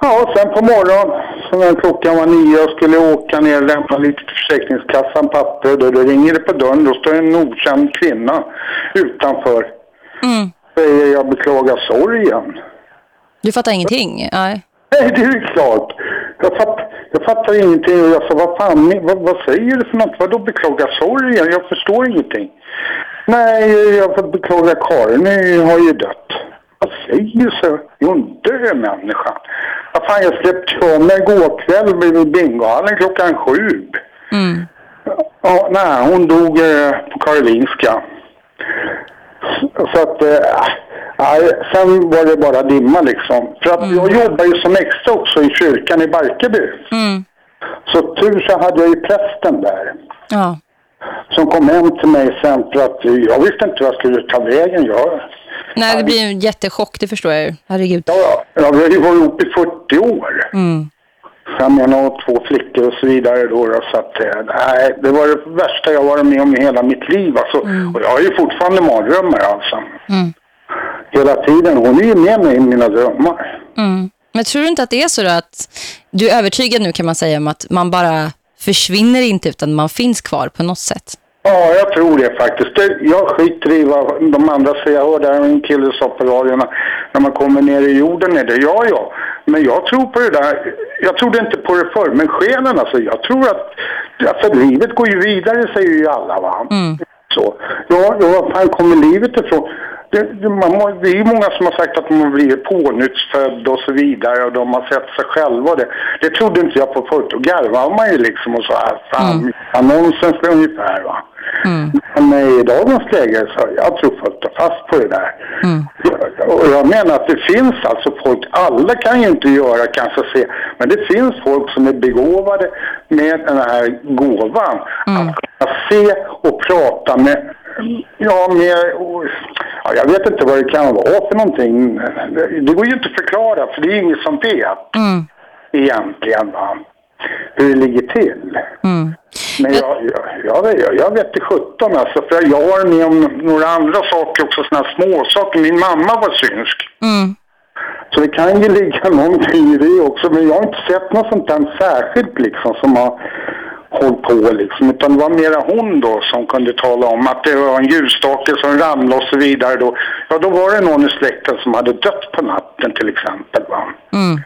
[SPEAKER 7] ja, sen på morgonen, så när klockan var nio och skulle åka ner och lämna lite till Försäkringskassan papper, då, då ringer det på dörren, då står en okänd kvinna utanför.
[SPEAKER 2] Mm.
[SPEAKER 7] Säger jag beklagar sorgen.
[SPEAKER 2] Du fattar ingenting? Nej.
[SPEAKER 7] Nej, det är ju klart. Jag, fatt, jag fattar ingenting och jag sa, vad fan, vad, vad säger du för något? Vadå beklaga sorgen? Jag förstår ingenting. Nej, jag beklagar Karin har ju dött. Vad säger du så? Är hon död människa? Vad fan, jag släppte av mig igår kväll vid bingohallen klockan sju.
[SPEAKER 2] Mm.
[SPEAKER 7] Ja, nej, hon dog eh, på Karolinska. Så att, eh, nej, sen var det bara dimma liksom. För att
[SPEAKER 2] Mm.
[SPEAKER 7] jag jobbar ju som extra också i kyrkan i Barkarby.
[SPEAKER 2] Mm.
[SPEAKER 7] Så tur så hade jag ju prästen där.
[SPEAKER 2] Ja.
[SPEAKER 7] Som kom hem till mig sen för att jag visste inte vad jag skulle ta vägen. Jag,
[SPEAKER 2] Nej, det blir en jättechock, det förstår jag ju. Herregud.
[SPEAKER 7] ja, ja, vi har ju varit ihop i 40 år.
[SPEAKER 2] Mm.
[SPEAKER 7] Sen har två flickor och så vidare då. då så att, eh, nej, det var det värsta jag varit med om i hela mitt liv. Alltså. Och jag har ju fortfarande mardrömmar alltså.
[SPEAKER 2] Mm.
[SPEAKER 7] Hela tiden. Hon är ju med mig i mina drömmar.
[SPEAKER 2] Mm. Men tror du inte att det är så att du är övertygad nu kan man säga om att man bara försvinner inte utan man finns kvar på något sätt?
[SPEAKER 7] Ja, jag tror det faktiskt. Jag skiter i vad de andra säger. Jag hörde en kille sa på radion när man kommer ner i jorden är det. Ja, ja. Men jag tror på det där. Jag trodde inte på det förr. Men själen alltså. Jag tror att alltså, livet går ju vidare säger ju alla va.
[SPEAKER 2] Mm.
[SPEAKER 7] Så. Ja, ja, var fan kommer livet ifrån? Det, man, må- det är många som har sagt att de har blivit pånyttsfödd och så vidare och de har sett sig själva. Det, det trodde inte jag på förut. Då garvade man ju liksom och så här, fan, annonsens ungefär va.
[SPEAKER 2] Mm.
[SPEAKER 7] Men i dagens läge så jag tror fullt och fast på det där.
[SPEAKER 2] Mm.
[SPEAKER 7] Och jag menar att det finns alltså folk, alla kan ju inte göra kanske se, men det finns folk som är begåvade med den här gåvan. Att kunna se och prata med, ja med, och, ja, jag vet inte vad det kan vara för någonting. Det, går ju inte att förklara för det är ingen som vet
[SPEAKER 2] Mm.
[SPEAKER 7] egentligen va. Hur det ligger till.
[SPEAKER 2] Mm.
[SPEAKER 7] Men jag, jag, jag, vet- jag vet till 17 alltså, för jag har med om några andra saker också, sådana små saker. Min mamma var synsk.
[SPEAKER 2] Mm.
[SPEAKER 7] Så det kan ju ligga [laughs] någonting i det också, men jag har inte sett något sånt där särskilt liksom som har hållit på liksom. Utan det var mera hon då som kunde tala om att det var en ljusstake som ramlade och så vidare då. Ja, då var det någon i släkten som hade dött på natten till exempel va.
[SPEAKER 2] Mm.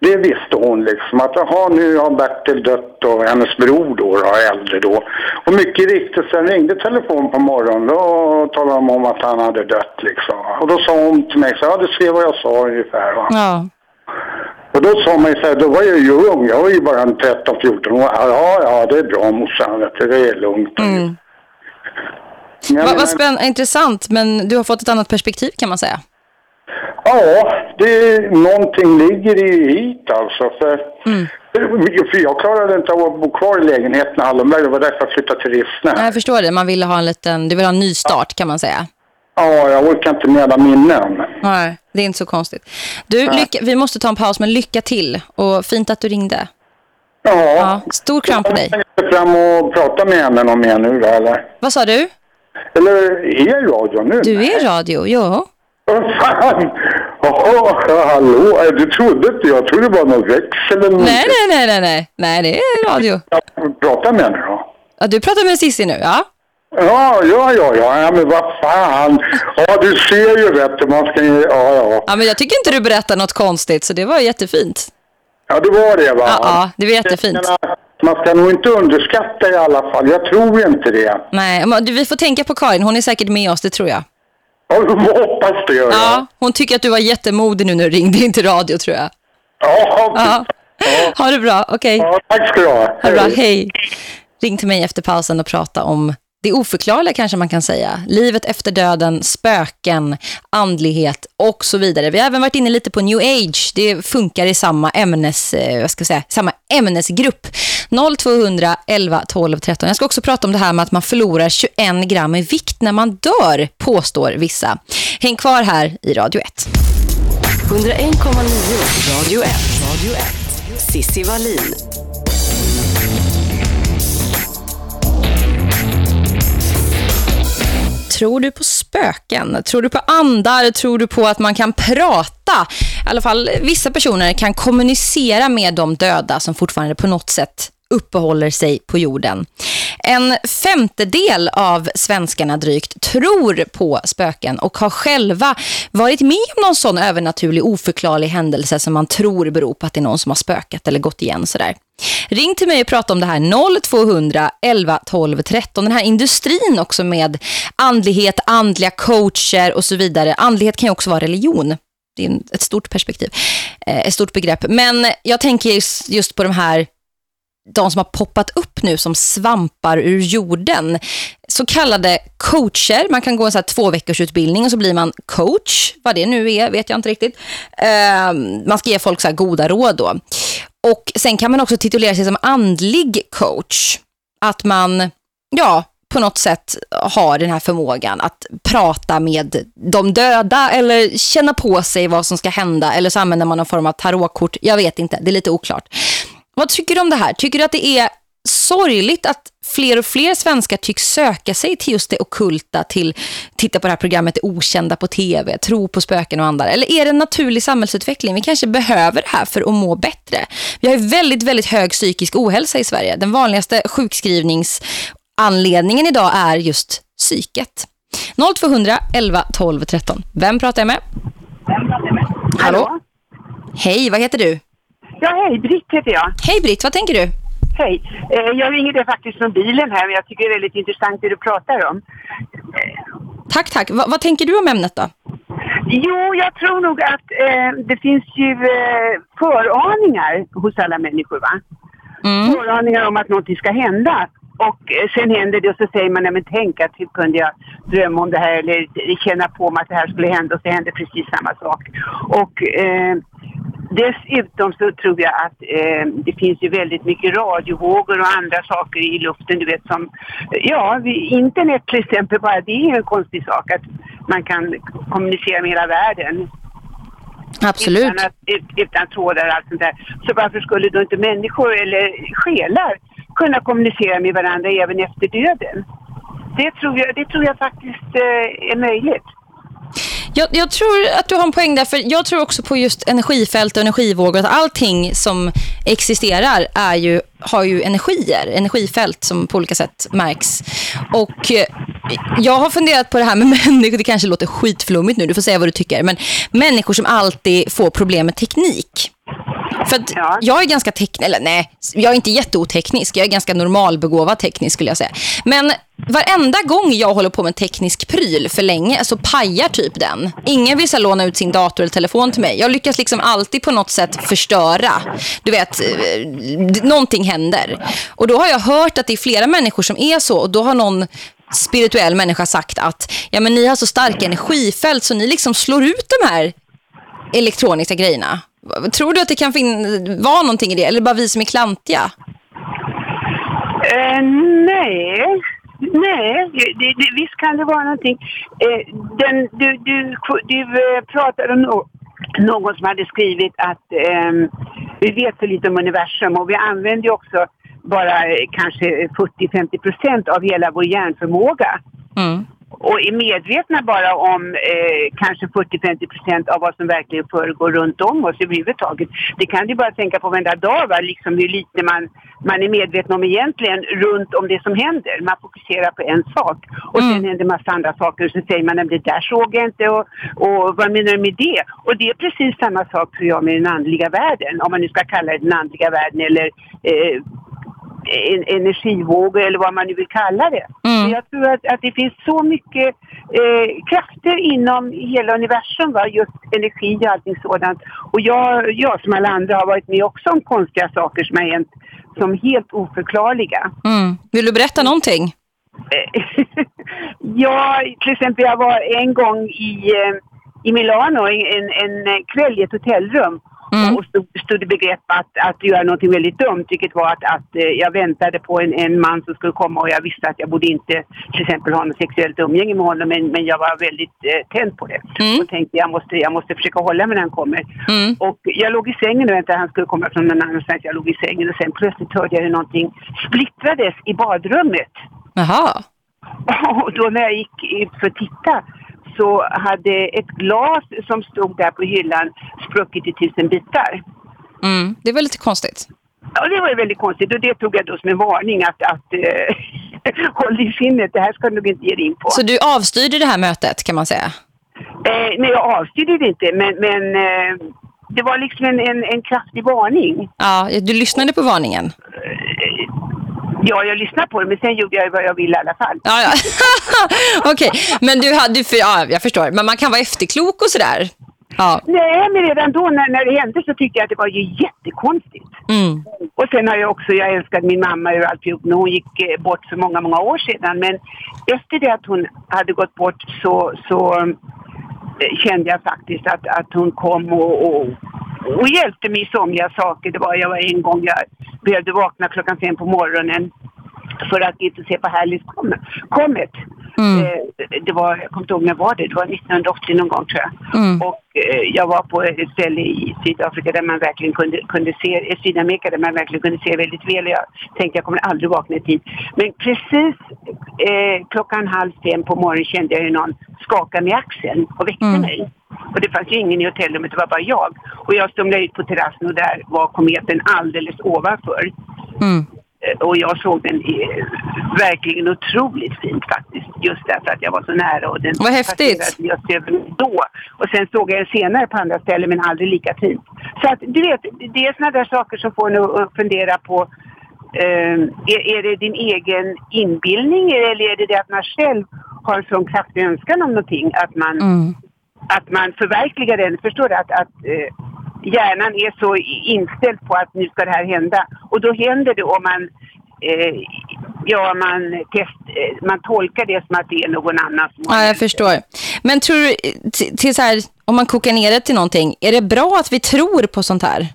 [SPEAKER 7] Det visste hon liksom att jaha nu har Bertil dött och hennes bror då, då äldre då. Och mycket riktigt sen ringde telefon på morgonen och talade de om att han hade dött liksom. Och då sa hon till mig så ja du ser vad jag sa ungefär va.
[SPEAKER 2] Ja.
[SPEAKER 7] Och då sa man ju så här, då var jag ju ung, jag var ju bara en 13-14 år. Ja, ja det är bra morsan, det är lugnt.
[SPEAKER 2] Mm.
[SPEAKER 7] Men
[SPEAKER 2] Vad vad spännande, intressant, men du har fått ett annat perspektiv kan man säga.
[SPEAKER 7] Ja, det någonting ligger i hit alltså. För,
[SPEAKER 2] Mm.
[SPEAKER 7] för jag klarade inte av att bo kvar i lägenheten i Hallonberg. Det var därför jag flyttade till Rissne.
[SPEAKER 2] Jag förstår det, man vill ha en liten, du vill ha en ny start kan man säga.
[SPEAKER 7] Ja, jag orkar inte med alla minnen.
[SPEAKER 2] Nej, det är inte så konstigt. Du, lycka, vi måste ta en paus, men lycka till. Och fint att du ringde.
[SPEAKER 7] Ja.
[SPEAKER 2] Ja, stor kram på dig.
[SPEAKER 7] Jag fram och prata med henne någon mer nu eller?
[SPEAKER 2] Vad sa du?
[SPEAKER 7] Eller är jag radio nu?
[SPEAKER 2] Du är radio, ja.
[SPEAKER 7] Vad fan! Jaha, hallå? Du trodde inte jag. trodde det var någon växel eller något.
[SPEAKER 2] Nej, nej, nej, nej, nej. Nej, det är radio.
[SPEAKER 7] Prata med henne då.
[SPEAKER 2] Ja, du pratar med Sissi nu, ja?
[SPEAKER 7] Ja, ja, ja, ja, ja, men vad fan. Ja, du ser ju vet du, man ska ju, ja, ja.
[SPEAKER 2] Ja, men jag tycker inte du berättar något konstigt, så det var jättefint.
[SPEAKER 7] Ja, det var det va?
[SPEAKER 2] Ja, ja det var jättefint.
[SPEAKER 7] Man ska nog inte underskatta i alla fall. Jag tror inte det.
[SPEAKER 2] Nej, men vi får tänka på Karin. Hon är säkert med oss, det tror jag.
[SPEAKER 7] Ja, hoppas det gör jag.
[SPEAKER 2] Ja, hon tycker att du var jättemodig nu när du ringde in till radio, tror jag.
[SPEAKER 7] Ja,
[SPEAKER 2] Ja. Ha det bra, okej.
[SPEAKER 7] ja tack ska du ha.
[SPEAKER 2] Ha det bra, hej. Ring till mig efter pausen och prata om det oförklarliga kanske man kan säga. Livet efter döden, spöken, andlighet och så vidare. Vi har även varit inne lite på New Age. Det funkar i samma ämnes, eh, jag ska säga, samma ämnesgrupp. 0200 11 12 13. Jag ska också prata om det här med att man förlorar 21 gram i vikt när man dör, påstår vissa. Häng kvar här i Radio 1.
[SPEAKER 1] 101,9 Radio 1. Radio 1. Sissi Wallin.
[SPEAKER 2] Tror du på spöken? Tror du på andar? Tror du på att man kan prata? I alla fall vissa personer kan kommunicera med de döda som fortfarande på något sätt uppehåller sig på jorden. En femtedel av svenskarna drygt tror på spöken och har själva varit med om någon sån övernaturlig oförklarlig händelse som man tror beror på att det är någon som har spökat eller gått igen sådär. Ring till mig och prata om det här 0200 11 12 13. Den här industrin också med andlighet, andliga coacher och så vidare. Andlighet kan ju också vara religion. Det är ett stort perspektiv, eh, ett stort begrepp. Men jag tänker just- på de här de som har poppat upp nu som svampar ur jorden. Så kallade coacher. Man kan gå en så här två veckors utbildning och så blir man coach. Vad det nu är vet jag inte riktigt. Eh, man ska ge folk så här goda råd då. Och sen kan man också titulera sig som andlig coach. Att man, ja, på något sätt har den här förmågan att prata med de döda eller känna på sig vad som ska hända eller så använder man någon form av tarotkort. Jag vet inte, det är lite oklart. Vad tycker du om det här? Tycker du att det är sorgligt att fler och fler svenskar tycks söka sig till just det okulta, till titta på det här programmet Okända på tv, tro på spöken och andra? Eller är det en naturlig samhällsutveckling? Vi kanske behöver det här för att må bättre. Vi har ju väldigt, väldigt hög psykisk ohälsa i Sverige. Den vanligaste sjukskrivningsanledningen idag är just psyket. 0200 11 12 13. Vem pratar jag med? Hallå? Hej, vad heter du?
[SPEAKER 8] Ja, hej, Britt heter jag.
[SPEAKER 2] Hej Britt, vad tänker du?
[SPEAKER 8] Hej. Eh, jag ringer dig faktiskt från bilen här, men jag tycker det är väldigt intressant det du pratar om.
[SPEAKER 2] Tack, tack. Va, vad tänker du om ämnet då?
[SPEAKER 8] Jo, jag tror nog att eh, det finns ju eh, föraningar hos alla människor, va?
[SPEAKER 2] Mm.
[SPEAKER 8] Föraningar om att någonting ska hända. Och eh, sen händer det och så säger man, nej men tänk att hur kunde jag drömma om det här eller känna på mig att det här skulle hända och så händer precis samma sak. Och eh, dessutom så tror jag att eh, det finns ju väldigt mycket radiovågor och andra saker i luften, du vet som, ja, vi- internet till exempel bara det är en konstig sak att man kan kommunicera med hela världen.
[SPEAKER 2] Absolut.
[SPEAKER 8] Utan, att, ut, utan trådar och allt sånt där. Så varför skulle då inte människor eller själar kunna kommunicera med varandra även efter döden? Det tror jag, det tror jag faktiskt eh, är möjligt.
[SPEAKER 2] Jag, jag tror att du har en poäng där, för jag tror också på just energifält och energivågor. Att allting som existerar är ju, har ju energier, energifält som på olika sätt märks. Och eh, jag har funderat på det här med [laughs] människor, det kanske låter skitflummigt nu, du får säga vad du tycker. Men människor som alltid får problem med teknik. För att jag är ganska teknisk, eller nej, jag är inte jätteoteknisk. Jag är ganska normalbegåvad teknisk skulle jag säga. Men varenda gång jag håller på med teknisk pryl för länge så pajar typ den. Ingen vill låna ut sin dator eller telefon till mig. Jag lyckas liksom alltid på något sätt förstöra. Du vet, eh, någonting händer. Och då har jag hört att det är flera människor som är så och då har någon spirituell människa sagt att ja men ni har så starka energifält så ni liksom slår ut de här elektroniska grejerna. Tror du att det kan vara någonting i det? Eller bara vi som är klantiga?
[SPEAKER 8] Eh, nej, nej, det, det, visst kan det vara någonting. Eh, den, du du, du eh, pratade om no, någon som hade skrivit att ehm, Vi vet så lite om universum och vi använder också bara eh, kanske 40-50 procent av hela vår hjärnförmåga.
[SPEAKER 2] Mm.
[SPEAKER 8] Och är medvetna bara om eh, kanske 40-50 procent av vad som verkligen föregår runt om oss överhuvudtaget. Det kan du bara tänka på varenda dag, va? liksom hur lite man, man är medveten om egentligen runt om det som händer. Man fokuserar på en sak och
[SPEAKER 2] Mm.
[SPEAKER 8] sen händer massa andra saker och så säger man att det där såg jag inte och, och vad menar du med det? Och det är precis samma sak tror jag med den andliga världen, om man nu ska kalla det den andliga världen eller eh, energivågor eller vad man nu vill kalla det.
[SPEAKER 2] Mm.
[SPEAKER 8] Jag tror att, att det finns så mycket eh, krafter inom hela universum, va? just energi och allting sådant. Och jag, jag som alla andra har varit med också om konstiga saker som har hänt som helt oförklarliga.
[SPEAKER 2] Mm. Vill du berätta någonting? [laughs]
[SPEAKER 8] Ja, till exempel jag var en gång i, eh, i Milano en, en kväll i ett hotellrum
[SPEAKER 2] Mm.
[SPEAKER 8] och stod, stod i begrepp att, att göra någonting väldigt dumt, vilket var att, att eh, jag väntade på en, en man som skulle komma och jag visste att jag borde inte till exempel ha något sexuellt umgänge med honom, men, men jag var väldigt eh, tänd på det.
[SPEAKER 2] Mm.
[SPEAKER 8] Och tänkte jag måste, jag måste försöka hålla mig när han kommer.
[SPEAKER 2] Mm.
[SPEAKER 8] Och jag låg i sängen och väntade han skulle komma från någon annanstans. Jag låg i sängen och sen plötsligt hörde jag hur någonting splittrades i badrummet.
[SPEAKER 2] Jaha. [laughs]
[SPEAKER 8] Och då när jag gick ut för att titta så hade ett glas som stod där på hyllan spruckit i tusen bitar.
[SPEAKER 2] Mm. Det var lite konstigt.
[SPEAKER 8] Ja, det var väldigt konstigt och det tog jag då som en varning att, att eh, [laughs] håll i sinnet, det här ska du nog inte ge dig in på.
[SPEAKER 2] Så du avstyrde det här mötet kan man säga?
[SPEAKER 8] Eh, nej, jag avstyrde det inte, men, men eh, det var liksom en, en, en kraftig varning.
[SPEAKER 2] Ja, du lyssnade på varningen.
[SPEAKER 8] Ja, jag lyssnade på det, men sen gjorde jag vad jag ville i alla fall.
[SPEAKER 2] Ja, ja. [laughs] Okej, men du hade för ja, jag förstår. Men man kan vara efterklok och sådär. Ja.
[SPEAKER 8] Nej, men redan då när, när det hände så tyckte jag att det var ju jättekonstigt.
[SPEAKER 2] Mm.
[SPEAKER 8] Och sen har jag också, jag älskade min mamma ur alltihop när hon gick eh, bort för många, många år sedan. Men efter det att hon hade gått bort så, så eh, kände jag faktiskt att, att hon kom och, och, och hjälpte mig i somliga saker. Det var, jag var en gång jag behövde vakna klockan fem på morgonen för att inte se på Härligt Comet.
[SPEAKER 2] Mm.
[SPEAKER 8] Eh, det var, jag kommer inte ihåg när var det, det var 1980 någon gång tror jag.
[SPEAKER 2] Mm.
[SPEAKER 8] Och eh, jag var på ett ställe i Sydafrika där man verkligen kunde, kunde se, i Sydamerika där man verkligen kunde se väldigt väl. Jag tänkte jag kommer aldrig vakna i tid. Men precis eh, klockan halv fem på morgonen kände jag hur någon skakade mig i axeln och väckte
[SPEAKER 2] Mm.
[SPEAKER 8] mig. Och det fanns ju ingen i hotellrummet, det var bara jag. Och jag stumlade ut på terrassen och där var kometen alldeles ovanför.
[SPEAKER 2] Mm.
[SPEAKER 8] Eh, Och jag såg den verkligen otroligt fint faktiskt. Just därför att jag var så nära. Och den
[SPEAKER 2] Vad häftigt.
[SPEAKER 8] just över då. Och sen såg jag den senare på andra ställen men aldrig lika fint. Så att du vet, det är sådana där saker som får en att fundera på. Eh, är, är det din egen inbildning eller är det det att man själv har en sån kraftig önskan om någonting att man,
[SPEAKER 2] Mm.
[SPEAKER 8] att man förverkligar den? Förstår du? Att, att eh, hjärnan är så inställd på att nu ska det här hända. Och då händer det om man, eh, ja, man, test, eh, man tolkar det som att det är någon annan som
[SPEAKER 2] Ja, jag förstår. Men tror du, till, så här, om man kokar ner det till någonting, är det bra att vi tror på sånt här?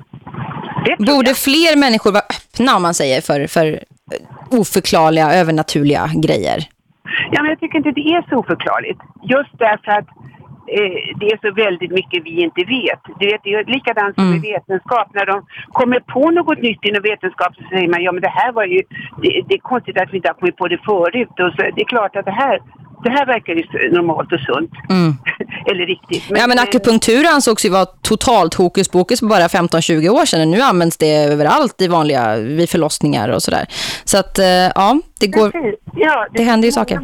[SPEAKER 2] Borde
[SPEAKER 8] jag.
[SPEAKER 2] fler människor vara öppna, om man säger, för, för eh, oförklarliga, övernaturliga grejer?
[SPEAKER 8] Ja, men jag tycker inte det är så oförklarligt. Just därför att det är så väldigt mycket vi inte vet. Du vet, det är likadant som
[SPEAKER 2] Mm.
[SPEAKER 8] med vetenskap. När de kommer på något nytt inom vetenskap så säger man ja men det här var ju, det, det är konstigt att vi inte har kommit på det förut. Och så, det är klart att det här, det här verkar ju normalt och sunt.
[SPEAKER 2] Mm. [laughs]
[SPEAKER 8] Eller riktigt.
[SPEAKER 2] ja, men akupunktur ansågs ju vara totalt hokus pokus bara 15-20 år sedan. Nu används det överallt i vanliga, vid förlossningar och sådär. Så att, eh, ja, det går...
[SPEAKER 8] precis. Ja,
[SPEAKER 2] det händer ju saker.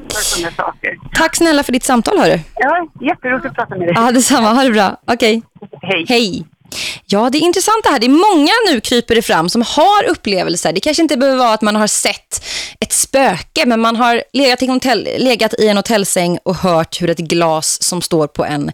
[SPEAKER 8] saker.
[SPEAKER 2] Tack snälla för ditt samtal, hörru.
[SPEAKER 8] Ja, jätteroligt att prata med dig.
[SPEAKER 2] Ja, detsamma. Ha det bra. Okej.
[SPEAKER 8] Hej.
[SPEAKER 2] Hej. Ja, det är intressant det här. Det är många nu kryper det fram som har upplevelser. Det kanske inte behöver vara att man har sett ett spöke, men man har legat i, en hotell, legat i en hotellsäng och hört hur ett glas som står på en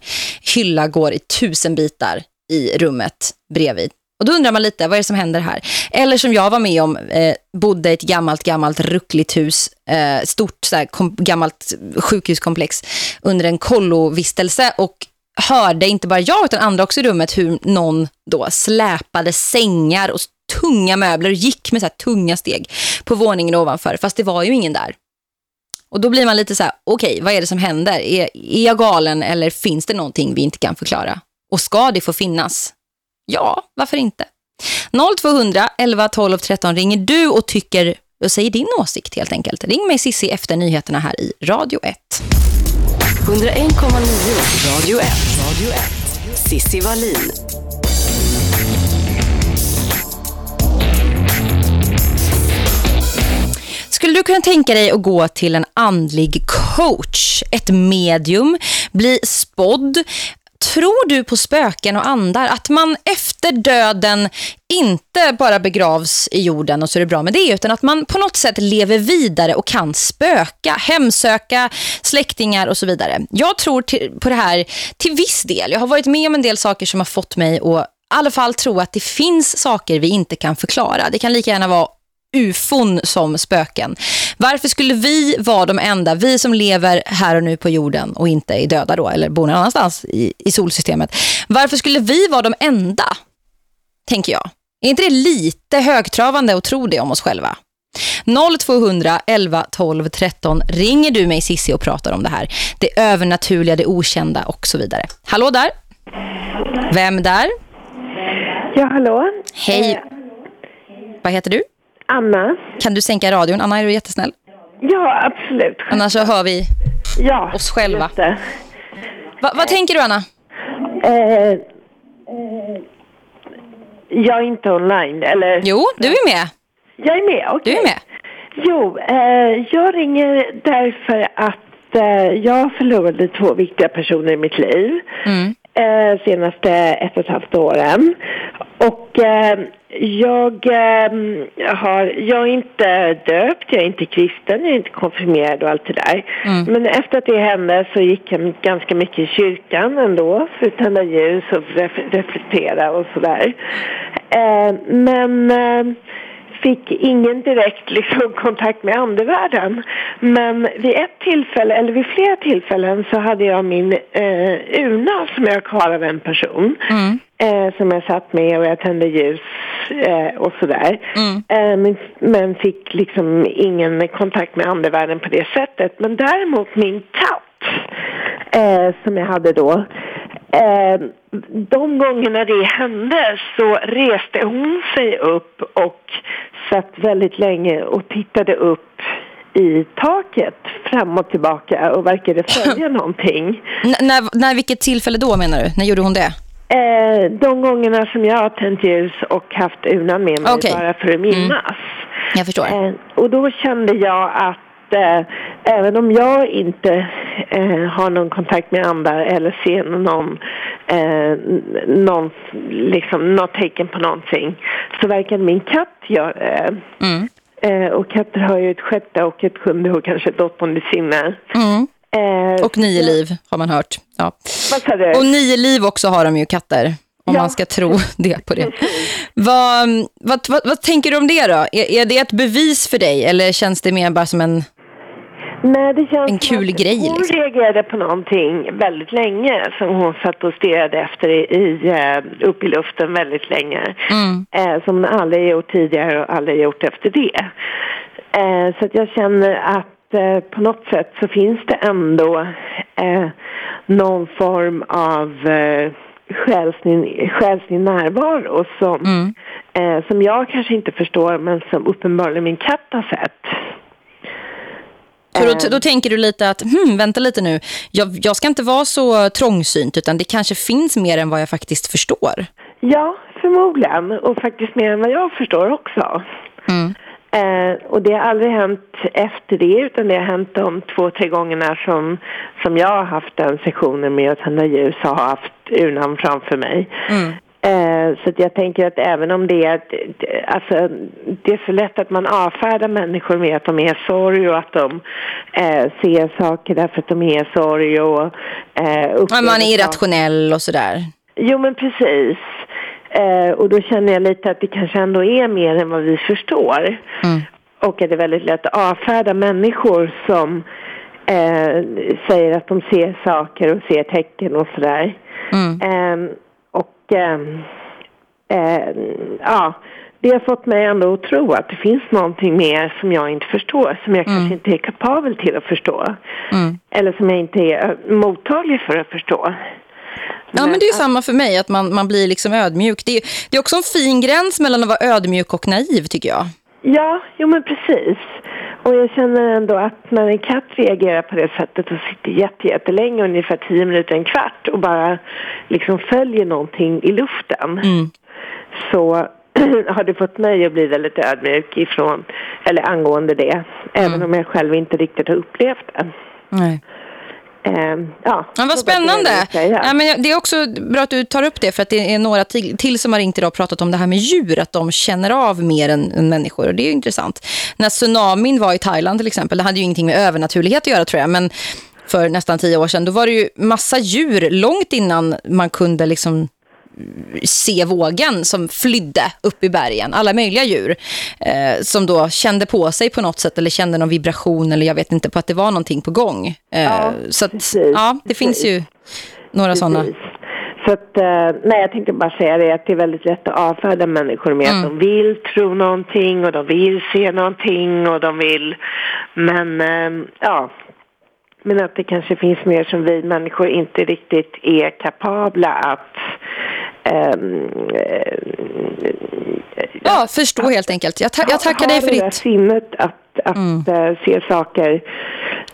[SPEAKER 2] hylla går i tusen bitar i rummet bredvid. Och då undrar man lite, vad är det som händer här? Eller som jag var med om, eh, bodde i ett gammalt, gammalt ruckligt hus, eh, stort så här, gammalt sjukhuskomplex under en kollovistelse och hörde inte bara jag utan andra också i rummet hur någon då släpade sängar och tunga möbler och gick med så här tunga steg på våningen ovanför fast det var ju ingen där. Och då blir man lite så här, okej, vad är det som händer? Är, är jag galen eller finns det någonting vi inte kan förklara? Och ska det få finnas? Ja, varför inte? 0200 11 12 13 ringer du och tycker och säger din åsikt helt enkelt. Ring mig Sissi efter nyheterna här i Radio 1.
[SPEAKER 1] 101,9 Radio 1. Radio 1. Sissi Wallin.
[SPEAKER 2] Skulle du kunna tänka dig att gå till en andlig coach, ett medium, bli spådd, Tror du på spöken och andar? Att man efter döden inte bara begravs i jorden och så är det bra med det utan att man på något sätt lever vidare och kan spöka, hemsöka släktingar och så vidare. Jag tror till, på det här till viss del. Jag har varit med om en del saker som har fått mig att i alla fall tro att det finns saker vi inte kan förklara. Det kan lika gärna vara ufon som spöken. Varför skulle vi vara de enda, vi som lever här och nu på jorden och inte är döda då, eller bor någon annanstans i, i solsystemet. Varför skulle vi vara de enda, tänker jag. Är inte det lite högtravande att tro det om oss själva? 0200 11 12 13 ringer du mig Sissi och pratar om det här. Det övernaturliga, det okända och så vidare. Hallå där. Vem där?
[SPEAKER 9] Ja, hallå.
[SPEAKER 2] Hej. Vad heter du?
[SPEAKER 9] Anna.
[SPEAKER 2] Kan du sänka radion? Anna, är du jättesnäll?
[SPEAKER 9] Ja, absolut.
[SPEAKER 2] Annars så hör vi
[SPEAKER 9] ja,
[SPEAKER 2] oss själva. Va, vad tänker du, Anna?
[SPEAKER 9] Eh, jag är inte online, eller?
[SPEAKER 2] Jo, du är med.
[SPEAKER 9] Jag är med, okej.
[SPEAKER 2] Du är med.
[SPEAKER 9] Jo, eh, jag ringer därför att eh, jag förlorade två viktiga personer i mitt liv.
[SPEAKER 2] Mm.
[SPEAKER 9] eh, senaste ett och ett halvt åren. Och eh, jag, eh, har, jag är inte döpt, jag är inte kristen, jag är inte konfirmerad och allt det där.
[SPEAKER 2] Mm.
[SPEAKER 9] Men efter att det hände så gick jag ganska mycket i kyrkan ändå för att tända ljus och ref reflektera och sådär. Eh, men eh, fick ingen direkt liksom, [laughs] kontakt med andevärlden. Men vid ett tillfälle, eller vid flera tillfällen, så hade jag min eh, urna som jag har kvar av en person.
[SPEAKER 2] Mm.
[SPEAKER 9] Eh, som jag satt med och jag tände ljus eh, och sådär.
[SPEAKER 2] Mm.
[SPEAKER 9] Eh, men, men fick liksom ingen kontakt med andevärlden på det sättet. Men däremot min katt eh, som jag hade då. Eh, de gångerna det hände så reste hon sig upp och satt väldigt länge och tittade upp i taket fram och tillbaka och verkade följa [laughs] någonting.
[SPEAKER 2] N när, när, vilket tillfälle då menar du? När gjorde hon det?
[SPEAKER 9] Eh, de gångerna som jag har tänt ljus och haft urnan med mig
[SPEAKER 2] Okej.
[SPEAKER 9] bara för att minnas.
[SPEAKER 2] Jag förstår.
[SPEAKER 9] Eh, och då kände jag att eh, även om jag inte eh, har någon kontakt med andra eller ser någon, eh, någon liksom, något tecken på någonting så verkar min katt göra det.
[SPEAKER 2] Mm.
[SPEAKER 9] Eh, och katter har ju ett sjätte och ett sjunde och kanske ett åttonde sinne.
[SPEAKER 2] Mm.
[SPEAKER 9] Eh,
[SPEAKER 2] Och nio liv har man hört. Ja. Och nio liv också har de ju katter. Om
[SPEAKER 9] Ja.
[SPEAKER 2] man ska tro [laughs] det på det. Vad, vad, vad, vad tänker du om det då? Är, är det ett bevis för dig? Eller känns det mer bara som en...
[SPEAKER 9] Nej, det känns
[SPEAKER 2] En kul
[SPEAKER 9] att
[SPEAKER 2] grej,
[SPEAKER 9] Hon
[SPEAKER 2] liksom.
[SPEAKER 9] reagerade på någonting väldigt länge som hon satt och stirrade efter i, i, eh, upp i luften väldigt länge.
[SPEAKER 2] Mm.
[SPEAKER 9] Eh, som hon aldrig gjort tidigare och aldrig gjort efter det. Eh, så jag känner att eh, på något sätt så finns det ändå eh, någon form av eh, själslig, själslig närvaro som,
[SPEAKER 2] Mm.
[SPEAKER 9] eh, som jag kanske inte förstår men som uppenbarligen min katt har sett.
[SPEAKER 2] Så
[SPEAKER 9] Eh.
[SPEAKER 2] då, då tänker du lite att, hmm, vänta lite nu. Jag, jag ska inte vara så trångsynt utan det kanske finns mer än vad jag faktiskt förstår.
[SPEAKER 9] Ja, förmodligen. Och faktiskt mer än vad jag förstår också.
[SPEAKER 2] Mm.
[SPEAKER 9] Eh, och det har aldrig hänt efter det utan det har hänt de två, tre gångerna som, som jag har haft den sessionen med att tända ljus och har haft urnan framför mig.
[SPEAKER 2] Mm.
[SPEAKER 9] Eh, så jag tänker att även om det är, alltså, det är så lätt att man avfärdar människor med att de är sorg och att de eh, ser saker därför att de är sorg och eh,
[SPEAKER 2] man är irrationell och sådär.
[SPEAKER 9] Jo, men precis. Eh, och då känner jag lite att det kanske ändå är mer än vad vi förstår.
[SPEAKER 2] Mm.
[SPEAKER 9] Och att det är väldigt lätt att avfärda människor som eh, säger att de ser saker och ser tecken och sådär.
[SPEAKER 2] Mm.
[SPEAKER 9] Ehm, och ehm, eh, ja, det har fått mig ändå att tro att det finns någonting mer som jag inte förstår, som jag kanske inte är kapabel till att förstå.
[SPEAKER 2] Mm.
[SPEAKER 9] Eller som jag inte är eh, mottaglig för att förstå.
[SPEAKER 2] Ja, men det är ju samma för mig, att man, man blir liksom ödmjuk. Det är, det är också en fin gräns mellan att vara ödmjuk och naiv, tycker jag.
[SPEAKER 9] Ja, jo men precis. Och jag känner ändå att när en katt reagerar på det sättet och sitter jätte, jättelänge, ungefär tio minuter, en kvart och bara liksom följer någonting i luften
[SPEAKER 2] Mm.
[SPEAKER 9] så [clears throat] har det fått mig att bli väldigt ödmjuk ifrån, eller angående det. Även
[SPEAKER 2] Mm.
[SPEAKER 9] om jag själv inte riktigt har upplevt det.
[SPEAKER 2] Nej.
[SPEAKER 9] Ehm, ja,
[SPEAKER 2] Ja, vad spännande. Ja, men det är också bra att du tar upp det för att det är några till, till som har ringt idag och pratat om det här med djur, att de känner av mer än, än människor och det är ju intressant. När tsunamin var i Thailand till exempel, det hade ju ingenting med övernaturlighet att göra tror jag, men för nästan tio år sedan, då var det ju massa djur långt innan man kunde liksom se vågen som flydde upp i bergen. Alla möjliga djur eh, som då kände på sig på något sätt eller kände någon vibration eller jag vet inte på att det var någonting på gång. Eh,
[SPEAKER 9] Ja,
[SPEAKER 2] så att,
[SPEAKER 9] precis,
[SPEAKER 2] ja, det finns ju några sådana.
[SPEAKER 9] Så att, eh, nej jag tänkte bara säga det att det är väldigt lätt att avfärda människor med
[SPEAKER 2] Mm.
[SPEAKER 9] att de vill tro någonting och de vill se någonting och de vill, men eh, ja, men att det kanske finns mer som vi människor inte riktigt är kapabla att ehm,
[SPEAKER 2] Ja, förstå helt enkelt. Jag, ta jag tackar dig för
[SPEAKER 9] ha det där
[SPEAKER 2] ditt...
[SPEAKER 9] sinnet att, att eh, se saker.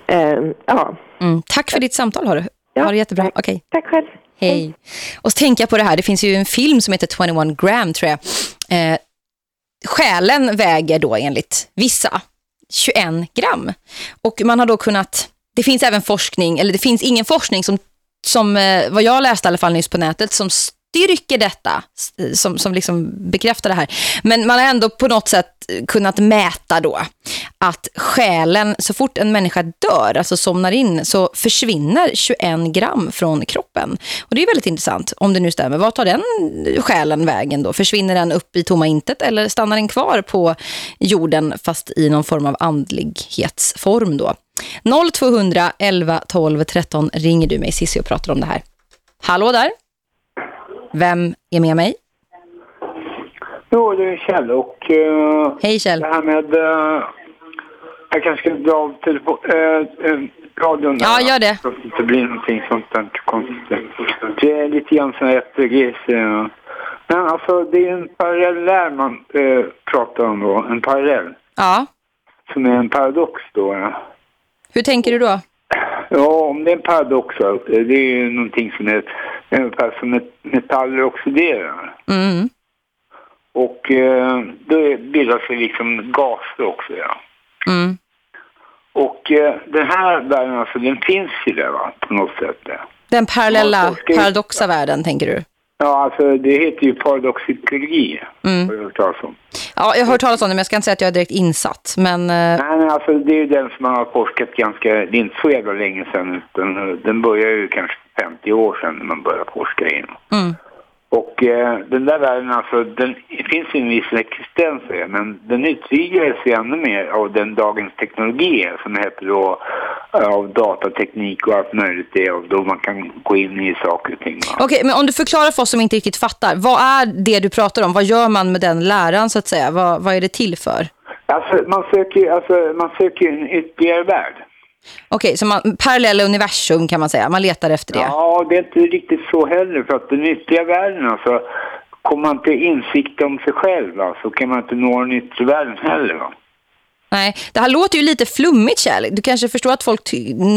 [SPEAKER 9] Eh, ja,
[SPEAKER 2] Mm, tack för ditt samtal, har du.
[SPEAKER 9] Ja,
[SPEAKER 2] ha det jättebra.
[SPEAKER 9] tack.
[SPEAKER 2] Okej.
[SPEAKER 9] tack själv.
[SPEAKER 2] Hej. Och så tänker jag på det här, det finns ju en film som heter 21 gram tror jag. Eh, själen väger då enligt vissa 21 gram. Och man har då kunnat, det finns även forskning, eller det finns ingen forskning som, som eh, vad jag läste i alla fall nyss på nätet, som styrker detta, som, som liksom bekräftar det här. Men man har ändå på något sätt kunnat mäta då att själen, så fort en människa dör, alltså somnar in, så försvinner 21 gram från kroppen. Och det är väldigt intressant, om det nu stämmer. Vad tar den själen vägen då? Försvinner den upp i tomma intet eller stannar den kvar på jorden fast i någon form av andlighetsform då? 0200 11 12 13 ringer du mig Cissi och pratar om det här. Hallå där? Vem är med mig?
[SPEAKER 10] Jo, det är Kjell och eh,
[SPEAKER 2] Hej Kjell.
[SPEAKER 10] det här med... eh, jag kanske ska dra av telefon, uh, radion.
[SPEAKER 2] Ja, gör det.
[SPEAKER 10] Så att det inte blir någonting sånt där konstigt. Det är lite grann här eftergris. Uh. Men alltså, det är en parallell man eh, pratar om då. En parallell.
[SPEAKER 2] Ja,
[SPEAKER 10] Som är en paradox då.
[SPEAKER 2] Hur tänker du då?
[SPEAKER 10] Ja, om det är en så, det är ju någonting som är ungefär som met- metaller oxiderar.
[SPEAKER 2] Mm.
[SPEAKER 10] Och eh, då bildas det liksom gaser också, ja.
[SPEAKER 2] Mm.
[SPEAKER 10] Och eh, den här världen, alltså, den finns ju där va, på något sätt.
[SPEAKER 2] Den parallella, paradoxa världen, tänker du?
[SPEAKER 10] Ja alltså det heter ju paradoxikologi.
[SPEAKER 2] Mm.
[SPEAKER 10] Har jag hört talas om.
[SPEAKER 2] Ja, jag har hört talas om det, men jag ska inte säga att jag är direkt insatt. Men eh,
[SPEAKER 10] Nej, men alltså det är ju den som man har forskat ganska, det är inte så jävla länge sedan, utan den börjar ju kanske 50 år sedan när man började forska in.
[SPEAKER 2] mm.
[SPEAKER 10] Och eh, den där världen alltså, den finns en viss existens i men den utvidgas ännu mer av den dagens teknologi som heter då eh, av datateknik och allt möjligt det, och då man kan gå in i saker och ting.
[SPEAKER 2] Okej, men om du förklarar för oss som inte riktigt fattar. Vad är det du pratar om? Vad gör man med den läran, så att säga? Vad, vad är det till för?
[SPEAKER 10] Alltså man söker alltså, man söker ju en ytterligare värld.
[SPEAKER 2] Okej, så man, parallella universum kan man säga. Man letar efter det.
[SPEAKER 10] Ja, det är inte riktigt så heller, för att den ytterligare världen alltså, kommer man till insikt om sig själv va, så kan man inte nå den yttre världen heller va.
[SPEAKER 2] Nej, det här låter ju lite flummigt, Kjell. Du kanske förstår att folk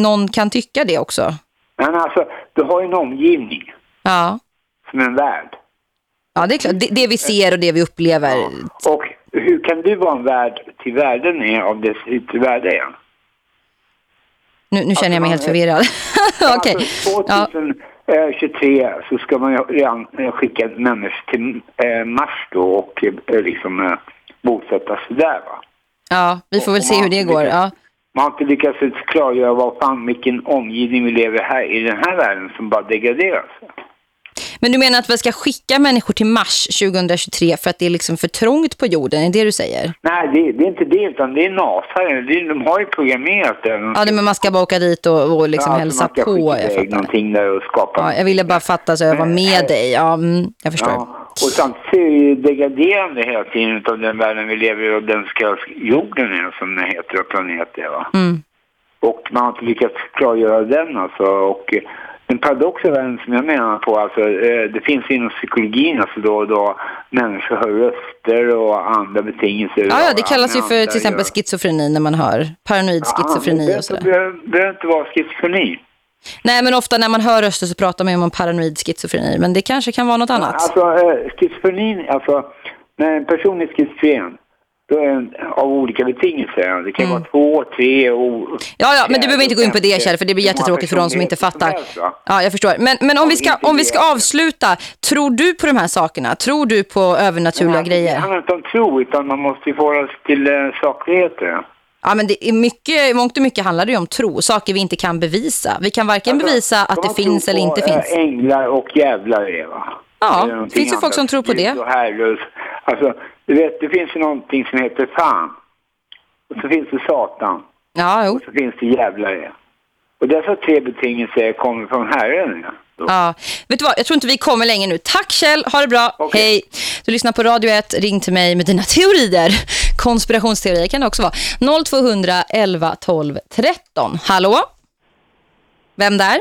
[SPEAKER 2] någon kan tycka det också.
[SPEAKER 10] Men alltså, du har ju en omgivning
[SPEAKER 2] Ja,
[SPEAKER 10] som en värld.
[SPEAKER 2] ja det är klart. Det, det vi ser och det vi upplever.
[SPEAKER 10] Och hur kan du vara en värld till världen är av dess yttre värde igen?
[SPEAKER 2] Nu, nu känner jag mig helt förvirrad. [laughs] Okej.
[SPEAKER 10] Alltså,
[SPEAKER 2] Ja.
[SPEAKER 10] 2023 så ska man ju redan eh, skicka människor till eh, Mars då och eh, liksom eh, bosätta sig där va.
[SPEAKER 2] Ja, vi får väl
[SPEAKER 10] Och
[SPEAKER 2] se hur det går.
[SPEAKER 10] lyckats-
[SPEAKER 2] Ja.
[SPEAKER 10] Man har inte lyckats klargöra vad fan, vilken omgivning vi lever här i den här världen som bara degraderas.
[SPEAKER 2] Men du menar att vi ska skicka människor till Mars 2023 för att det är liksom för trångt på jorden? Är det du säger?
[SPEAKER 10] Nej, det, det är inte det, utan det är NASA. Det de har ju programmerat det.
[SPEAKER 2] Ja, det, men man ska bara åka dit och, och liksom
[SPEAKER 10] Ja,
[SPEAKER 2] hälsa
[SPEAKER 10] man ska
[SPEAKER 2] på. Jag, fattar.
[SPEAKER 10] någonting där och skapa
[SPEAKER 2] Ja, jag ville bara fatta så jag var med dig. Ja, mm, jag förstår.
[SPEAKER 10] Ja, och samtidigt är det ju degraderande hela tiden av den världen vi lever i och den kallade jorden är som den heter och planet är va.
[SPEAKER 2] Mm.
[SPEAKER 10] Och man har inte lyckats klargöra den alltså och eh, den paradoxa världen som jag menar på, alltså, eh, det finns inom psykologin, alltså då, då människor hör röster och andra betingelser.
[SPEAKER 2] Ja, ja, det kallas ju för till exempel schizofreni när man hör paranoid schizofreni
[SPEAKER 10] Ja,
[SPEAKER 2] och sådär.
[SPEAKER 10] det behöver det inte vara schizofreni.
[SPEAKER 2] Nej, men ofta när man hör röster så pratar man ju om paranoid schizofreni, men det kanske kan vara något annat.
[SPEAKER 10] Alltså, eh, schizofrenin, alltså, när en person är schizofren, av olika betingelser. Det kan vara två, tre och...
[SPEAKER 2] Mm. Ja, ja, men du behöver inte gå in på det, Kjell, för det blir jättetråkigt för de som inte fattar. Ja, jag förstår. Men, men om, vi ska, om vi ska avsluta, tror du på de här sakerna? Tror du på övernaturliga
[SPEAKER 10] Det
[SPEAKER 2] grejer?
[SPEAKER 10] handlar inte om tro, utan man måste ju förhålla sig till eh, sakligheter.
[SPEAKER 2] Ja, men det är mycket, mångt och mycket handlar det ju om tro, saker vi inte kan bevisa. Vi kan varken bevisa att det finns eller inte
[SPEAKER 10] eh,
[SPEAKER 2] finns.
[SPEAKER 10] Änglar och jävlar är va?
[SPEAKER 2] Ja,
[SPEAKER 10] någonting
[SPEAKER 2] finns ju folk som tror på det.
[SPEAKER 10] Och. Alltså, du vet, det finns ju någonting som heter fan. Och så finns det satan.
[SPEAKER 2] Ja, jo.
[SPEAKER 10] Och så finns det jävlar. Och dessa tre betingelser kommer från Herren. Ja.
[SPEAKER 2] Ja, vet du vad? Jag tror inte vi kommer längre nu. Tack Kjell, ha det bra. Hej. Du lyssnar på Radio 1. Ring till mig med dina [laughs] teorier. Konspirationsteorier kan det också vara. 0200 11 12 13. Hallå? Vem där?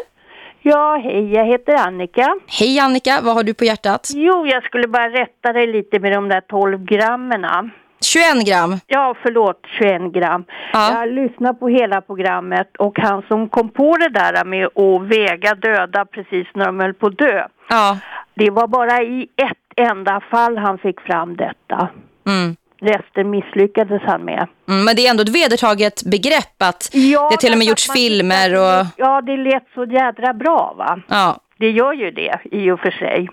[SPEAKER 11] Ja, hej, jag heter Annika.
[SPEAKER 2] Hej Annika, vad har du på hjärtat?
[SPEAKER 11] Jo, jag skulle bara rätta dig lite med de där 12 grammen.
[SPEAKER 2] 21 gram.
[SPEAKER 11] Ja, förlåt, 21 gram. Jag har lyssnat på hela programmet och han som kom på det där med att väga döda precis när de höll på att dö.
[SPEAKER 2] Ja.
[SPEAKER 11] Det var bara i ett enda fall han fick fram detta.
[SPEAKER 2] Mm.
[SPEAKER 11] Resten misslyckades han med.
[SPEAKER 2] Mm, men det är ändå ett vedertaget begrepp att
[SPEAKER 11] Ja,
[SPEAKER 2] det till och med gjorts
[SPEAKER 11] man
[SPEAKER 2] filmer och...
[SPEAKER 11] Ja, det lät så jädra bra va?
[SPEAKER 2] Ja.
[SPEAKER 11] Det gör ju det i och för sig.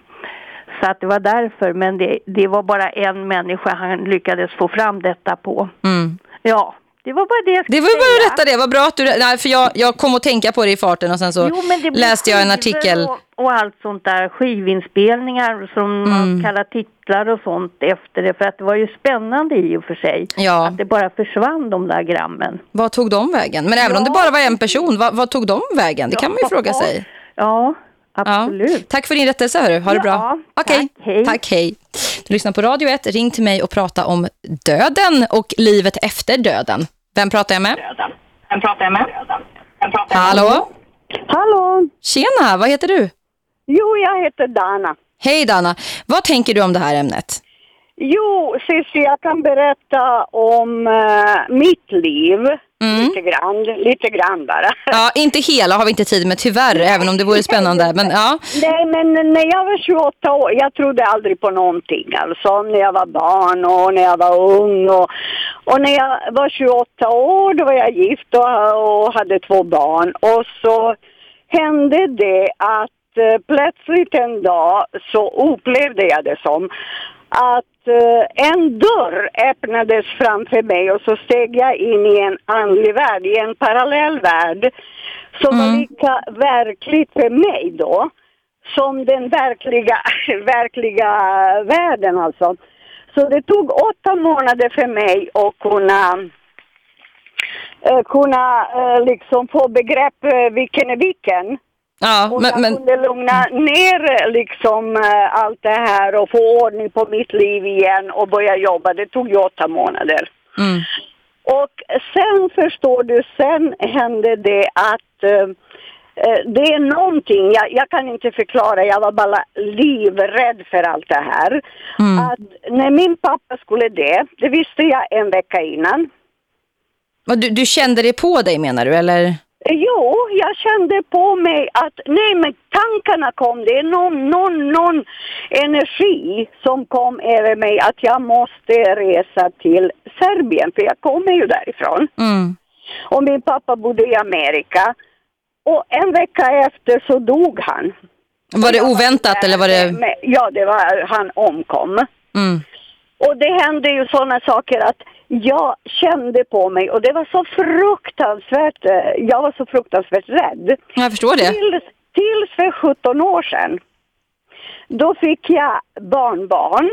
[SPEAKER 11] Så att det var därför, men det, det var bara en människa han lyckades få fram detta på.
[SPEAKER 2] Mm.
[SPEAKER 11] Ja, det var bara det jag
[SPEAKER 2] Det var bara att rätta det, vad bra att du... Nej, för jag, jag kom att tänka på det i farten och sen så
[SPEAKER 11] Jo,
[SPEAKER 2] läste jag en artikel...
[SPEAKER 11] Och, och allt sånt där, skivinspelningar som
[SPEAKER 2] Mm.
[SPEAKER 11] man kallar titlar och sånt efter det. För att det var ju spännande i och för sig.
[SPEAKER 2] Ja.
[SPEAKER 11] Att det bara försvann de där grammen.
[SPEAKER 2] Vad tog de vägen? Men även om det bara var en person, vad, vad tog de vägen? Det kan man ju fråga sig.
[SPEAKER 11] Ja, absolut.
[SPEAKER 2] Tack för din rättelse, hörru. Ha det
[SPEAKER 11] Ja,
[SPEAKER 2] bra. Okej,
[SPEAKER 11] tack, hej.
[SPEAKER 2] tack, hej. Du lyssnar på Radio 1. Ring till mig och prata om döden och livet efter döden. Vem pratar jag med?
[SPEAKER 12] Vem pratar jag med?
[SPEAKER 2] Hallå?
[SPEAKER 12] Hallå?
[SPEAKER 2] Tjena, vad heter du?
[SPEAKER 12] Jo, jag heter Dana.
[SPEAKER 2] Hej Dana. Vad tänker du om det här ämnet?
[SPEAKER 12] Jo, Cissi, jag kan berätta om eh, mitt liv.
[SPEAKER 2] Mm.
[SPEAKER 12] Lite grann, lite grann bara. [laughs]
[SPEAKER 2] Ja, inte hela har vi inte tid med tyvärr, även om det vore spännande. Men ja,
[SPEAKER 12] Nej, men när jag var 28 år, jag trodde aldrig på någonting. Alltså när jag var barn och när jag var ung. Och, och när jag var 28 år, då var jag gift och, och hade två barn. Och så hände det att eh, plötsligt en dag så upplevde jag det som att eh, en dörr öppnades framför mig och så steg jag in i en andlig värld, i en parallell värld som var lika verkligt för mig då som den verkliga, [laughs] verkliga världen alltså. Så det tog åtta månader för mig att kunna eh, kunna eh, liksom få begrepp eh, vilken är vilken.
[SPEAKER 2] Ja
[SPEAKER 12] Och
[SPEAKER 2] men,
[SPEAKER 12] jag
[SPEAKER 2] men
[SPEAKER 12] kunde lugna ner liksom eh, allt det här och få ordning på mitt liv igen och börja jobba. Det tog ju åtta månader.
[SPEAKER 2] mm,
[SPEAKER 12] Och sen förstår du, sen hände det att eh, eh, det är någonting, jag, jag kan inte förklara, jag var bara livrädd för allt det här.
[SPEAKER 2] Mm.
[SPEAKER 12] Att när min pappa skulle dö, det visste jag en vecka innan.
[SPEAKER 2] du, du kände det på dig menar du, eller?
[SPEAKER 12] Jo, jag kände på mig att nej men tankarna kom, det är någon, någon, någon energi som kom över mig att jag måste resa till Serbien, för jag kommer ju därifrån.
[SPEAKER 2] Mm.
[SPEAKER 12] Och min pappa bodde i Amerika. Och en vecka efter så dog han.
[SPEAKER 2] Var det oväntat eller var det...
[SPEAKER 12] Ja, det var, han omkom.
[SPEAKER 2] Mm.
[SPEAKER 12] Och det hände ju sådana saker att jag kände på mig och det var så fruktansvärt, eh, jag var så fruktansvärt rädd.
[SPEAKER 2] Jag förstår det.
[SPEAKER 12] Tills, tills för 17 år sedan. Då fick jag barnbarn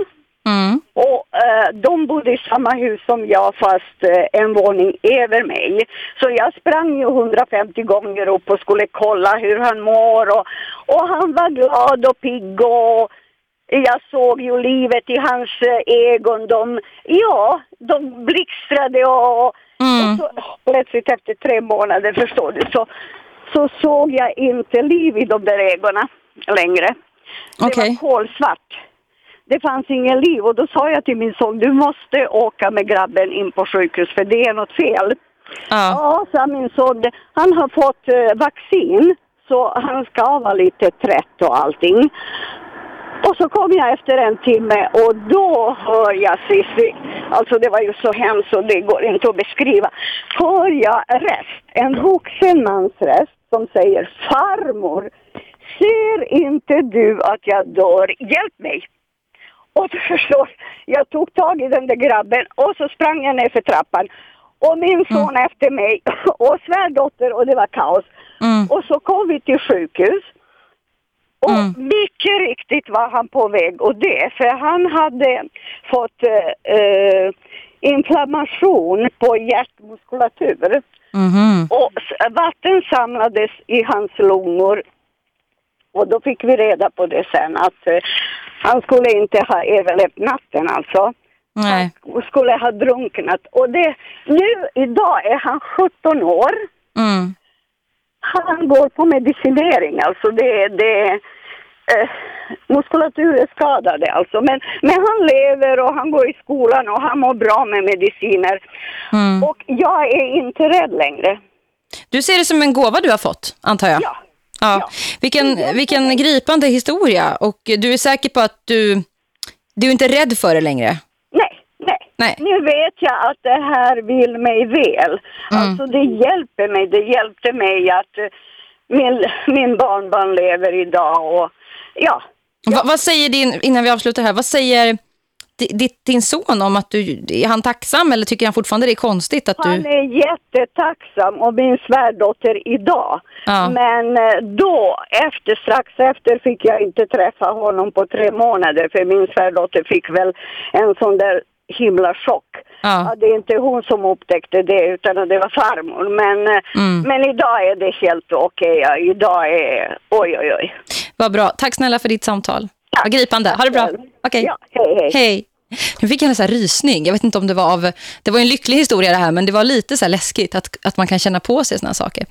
[SPEAKER 2] Mm.
[SPEAKER 12] och eh, de bodde i samma hus som jag fast eh, en våning över mig. Så jag sprang ju 150 gånger upp och skulle kolla hur han mår och, och han var glad och pigg och jag såg ju livet i hans eh, ögon. De, ja, de blixtrade och,
[SPEAKER 2] Mm.
[SPEAKER 12] och så, plötsligt efter tre månader förstår du så så såg jag inte liv i de där ögonen längre. Det
[SPEAKER 2] Okej.
[SPEAKER 12] var kolsvart. Det fanns ingen liv och då sa jag till min son, du måste åka med grabben in på sjukhus för det är något fel. Ja, sa min son, han har fått eh, vaccin så han ska vara lite trött och allting. Och så kom jag efter en timme och då hör jag Cissi, alltså det var ju så hemskt så det går inte att beskriva. Hör jag röst, en vuxen mans röst som säger farmor, ser inte du att jag dör? Hjälp mig! Och du förstår, jag tog tag i den där grabben och så sprang jag ner för trappan. Och min son efter mig och svärdotter och det var kaos. Och så kom vi till sjukhus. Och mycket riktigt var han på väg och det, för han hade fått eh, eh, inflammation på hjärtmuskulatur. Och s- vatten samlades i hans lungor. Och då fick vi reda på det sen att eh, han skulle inte ha överlevt natten alltså.
[SPEAKER 2] Nej.
[SPEAKER 12] Och skulle ha drunknat. Och det, nu idag är han 17 år.
[SPEAKER 2] Mm.
[SPEAKER 12] Han går på medicinering alltså. Det, det, eh, muskulatur är skadade alltså. Men, men han lever och han går i skolan och han mår bra med mediciner.
[SPEAKER 2] Mm.
[SPEAKER 12] Och jag är inte rädd längre.
[SPEAKER 2] Du ser det som en gåva du har fått, antar jag.
[SPEAKER 12] Ja.
[SPEAKER 2] Ja. Vilken, vilken gripande historia. Och du är säker på att du, du är inte rädd för det längre?
[SPEAKER 12] Nej. Nu vet jag att det här vill mig väl.
[SPEAKER 2] Mm.
[SPEAKER 12] Alltså det hjälper mig. Det hjälpte mig att eh, min, min barnbarn lever idag och ja.
[SPEAKER 2] Va, vad säger din, innan vi avslutar här, vad säger ditt, din son om att du, är han tacksam eller tycker han fortfarande det är konstigt att
[SPEAKER 12] Han
[SPEAKER 2] du...
[SPEAKER 12] är jättetacksam och min svärdotter idag.
[SPEAKER 2] Ja.
[SPEAKER 12] Men eh, då, efter, strax efter fick jag inte träffa honom på tre månader för min svärdotter fick väl en sån där himla chock.
[SPEAKER 2] Ja.
[SPEAKER 12] det är inte hon som upptäckte det utan det var farmor. Men, eh,
[SPEAKER 2] Mm.
[SPEAKER 12] men idag är det helt okej. Ja, Idag är, oj oj oj.
[SPEAKER 2] Vad bra. Tack snälla för ditt samtal. Vad gripande. Ha det bra. Okej.
[SPEAKER 12] Ja, hej hej.
[SPEAKER 2] Hej. Nu fick jag en sån här rysning. Jag vet inte om det var av... Det var en lycklig historia det här, men det var lite så läskigt att, att man kan känna på sig såna saker.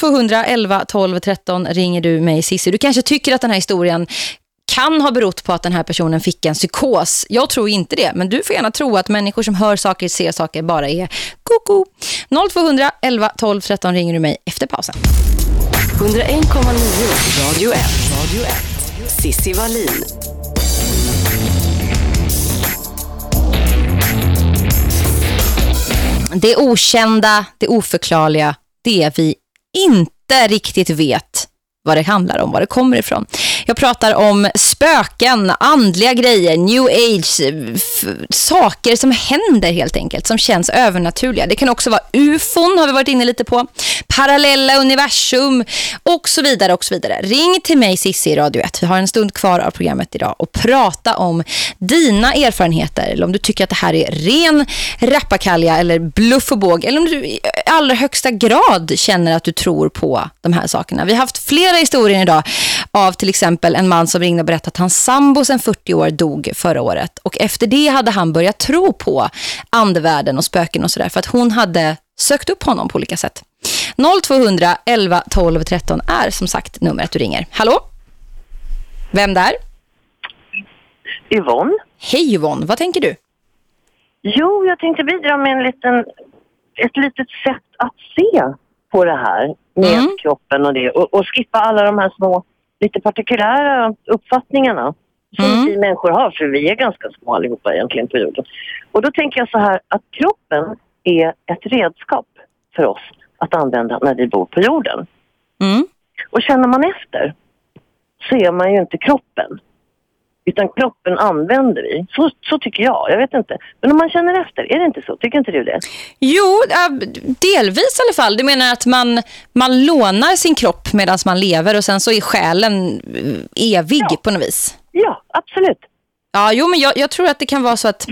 [SPEAKER 2] 0200 11 12 13 ringer du mig, Sissi. Du kanske tycker att den här historien kan ha berott på att den här personen fick en psykos. Jag tror inte det, men du får gärna tro att människor som hör saker, ser saker bara är koko. 0200 11 12 13 ringer du mig efter pausen.
[SPEAKER 1] 101,9 Radio 1. Radio 1. Sissi Wallin.
[SPEAKER 2] Det okända, det oförklarliga, det vi inte riktigt vet vad det handlar om, var det kommer ifrån. Jag pratar om spöken, andliga grejer, new age, saker som händer helt enkelt, som känns övernaturliga. Det kan också vara ufon, har vi varit inne lite på, parallella universum och så vidare och så vidare. Ring till mig Sissi i Radio 1. Vi har en stund kvar av programmet idag och prata om dina erfarenheter eller om du tycker att det här är ren rappakalja eller bluff och båg eller om du i allra högsta grad känner att du tror på de här sakerna. Vi har haft flera historier idag av till exempel en man som ringde och berättade att hans sambo sedan 40 år dog förra året och efter det hade han börjat tro på andevärlden och spöken och sådär för att hon hade sökt upp honom på olika sätt. 0200 11 12 13 är som sagt numret du ringer. Hallå? Vem där?
[SPEAKER 13] Yvonne.
[SPEAKER 2] Hej Yvonne, vad tänker du?
[SPEAKER 13] Jo, jag tänkte bidra med en liten, ett litet sätt att se på det här med kroppen och det och, och skippa alla de här små, lite partikulära uppfattningarna som vi människor har, för vi är ganska små allihopa egentligen på jorden. Och då tänker jag så här att kroppen är ett redskap för oss att använda när vi bor på jorden. Och känner man efter så är man ju inte kroppen. Utan kroppen använder vi. Så, så tycker jag. Jag vet inte. Men om man känner efter, är det inte så? Tycker inte du det?
[SPEAKER 2] Jo, delvis i alla fall. Du menar att man, man lånar sin kropp medan man lever och sen så är själen eh, evig på något vis.
[SPEAKER 13] Ja, absolut.
[SPEAKER 2] Ja, jo, men jag, jag tror att det kan vara så att,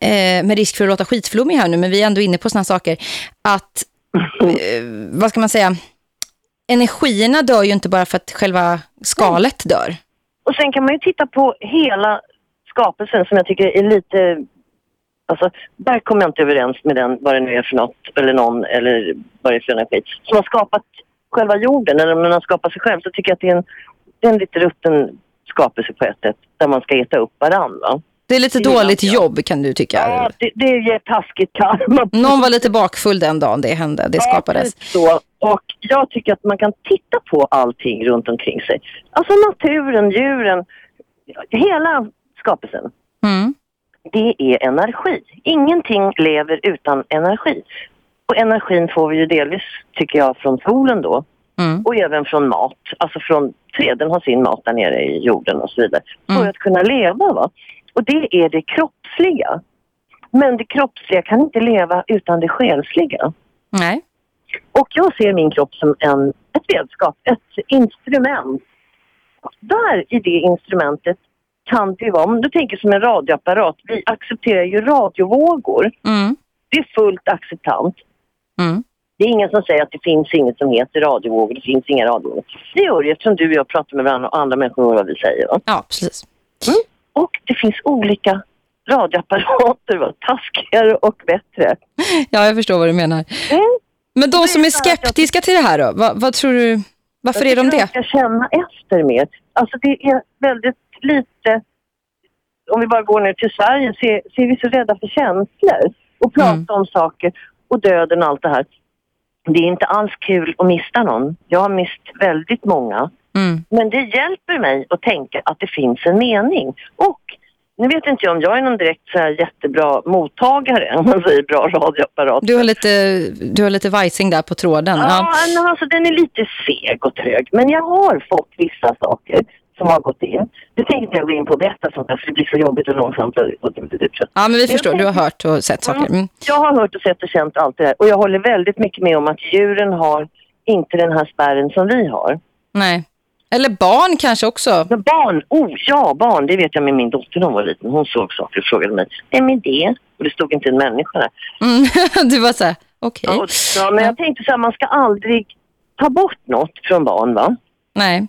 [SPEAKER 2] eh, med risk för att låta skitflummig här nu, men vi är ändå inne på såna saker, att, eh, vad ska man säga, energierna dör ju inte bara för att själva skalet dör.
[SPEAKER 13] Och sen kan man ju titta på hela skapelsen som jag tycker är lite... Alltså, där kommer jag inte överens med den, vad det nu är för något, eller någon, eller vad det är för energi, som har skapat själva jorden eller om den har skapat sig själv så tycker jag att det är en, det är en lite rutten skapelse på ett sätt där man ska äta upp varandra.
[SPEAKER 2] Det är lite
[SPEAKER 13] Det
[SPEAKER 2] dåligt
[SPEAKER 13] jag.
[SPEAKER 2] jobb kan du tycka.
[SPEAKER 13] Ja, det, det ger taskigt karma.
[SPEAKER 2] Någon var lite bakfull den dagen det hände, det skapades.
[SPEAKER 13] Ja, typ så. Och jag tycker att man kan titta på allting runt omkring sig. Alltså naturen, djuren, hela skapelsen.
[SPEAKER 2] Mm.
[SPEAKER 13] Det är energi. Ingenting lever utan energi. Och energin får vi ju delvis, tycker jag, från solen då.
[SPEAKER 2] Mm.
[SPEAKER 13] Och även från mat. Alltså från träden har sin mat där nere i jorden och så vidare. För
[SPEAKER 2] Mm.
[SPEAKER 13] att kunna leva. Va? Och det är det kroppsliga. Men det kroppsliga kan inte leva utan det själsliga.
[SPEAKER 2] Nej.
[SPEAKER 13] Och jag ser min kropp som en, ett redskap, ett instrument. Där i det instrumentet kan det vara, om du tänker som en radioapparat, vi accepterar ju radiovågor.
[SPEAKER 2] Mm.
[SPEAKER 13] Det är fullt acceptant.
[SPEAKER 2] Mm.
[SPEAKER 13] Det är ingen som säger att det finns inget som heter radiovågor, det finns inga radiovågor. Det gör det eftersom du och jag pratar med varandra och andra människor hör vad vi säger. Va?
[SPEAKER 2] Ja, precis.
[SPEAKER 13] Mm. Och det finns olika radioapparater, va? taskigare och bättre. [laughs]
[SPEAKER 2] Ja, jag förstår vad du menar. Men de som är skeptiska till det här då, vad, vad tror du, varför är de det?
[SPEAKER 13] Jag ska känna efter mer. Alltså det är väldigt lite, om vi bara går ner till Sverige, så är, så är vi så rädda för känslor och prata
[SPEAKER 2] Mm.
[SPEAKER 13] om saker och döden och allt det här. Det är inte alls kul att mista någon. Jag har mist väldigt många.
[SPEAKER 2] Mm.
[SPEAKER 13] Men det hjälper mig att tänka att det finns en mening. Och nu vet inte jag om jag är någon direkt så här jättebra mottagare, om man säger bra radioapparat.
[SPEAKER 2] Du har lite, du har lite vajsing där på tråden.
[SPEAKER 13] Ja,
[SPEAKER 2] Ja.
[SPEAKER 13] alltså den är lite seg och trög. Men jag har fått vissa saker som har gått in. Det tänkte jag gå in på berätta sånt där, för det blir så jobbigt och långsamt. Och, och,
[SPEAKER 2] ja, men vi förstår. Du har hört och sett saker. Mm.
[SPEAKER 13] Jag har hört och sett och känt allt det där. Och jag håller väldigt mycket med om att djuren har inte den här spärren som vi har.
[SPEAKER 2] Nej. Eller barn kanske också.
[SPEAKER 13] Men barn, oh ja barn, det vet jag med min dotter när hon var liten. Hon såg saker och frågade mig, vem är det? Och det stod inte en människa där.
[SPEAKER 2] Mm. [laughs] Du var så här, okej.
[SPEAKER 13] Ja, och- ja, men jag tänkte så här, man ska aldrig ta bort något från barn va?
[SPEAKER 2] Nej.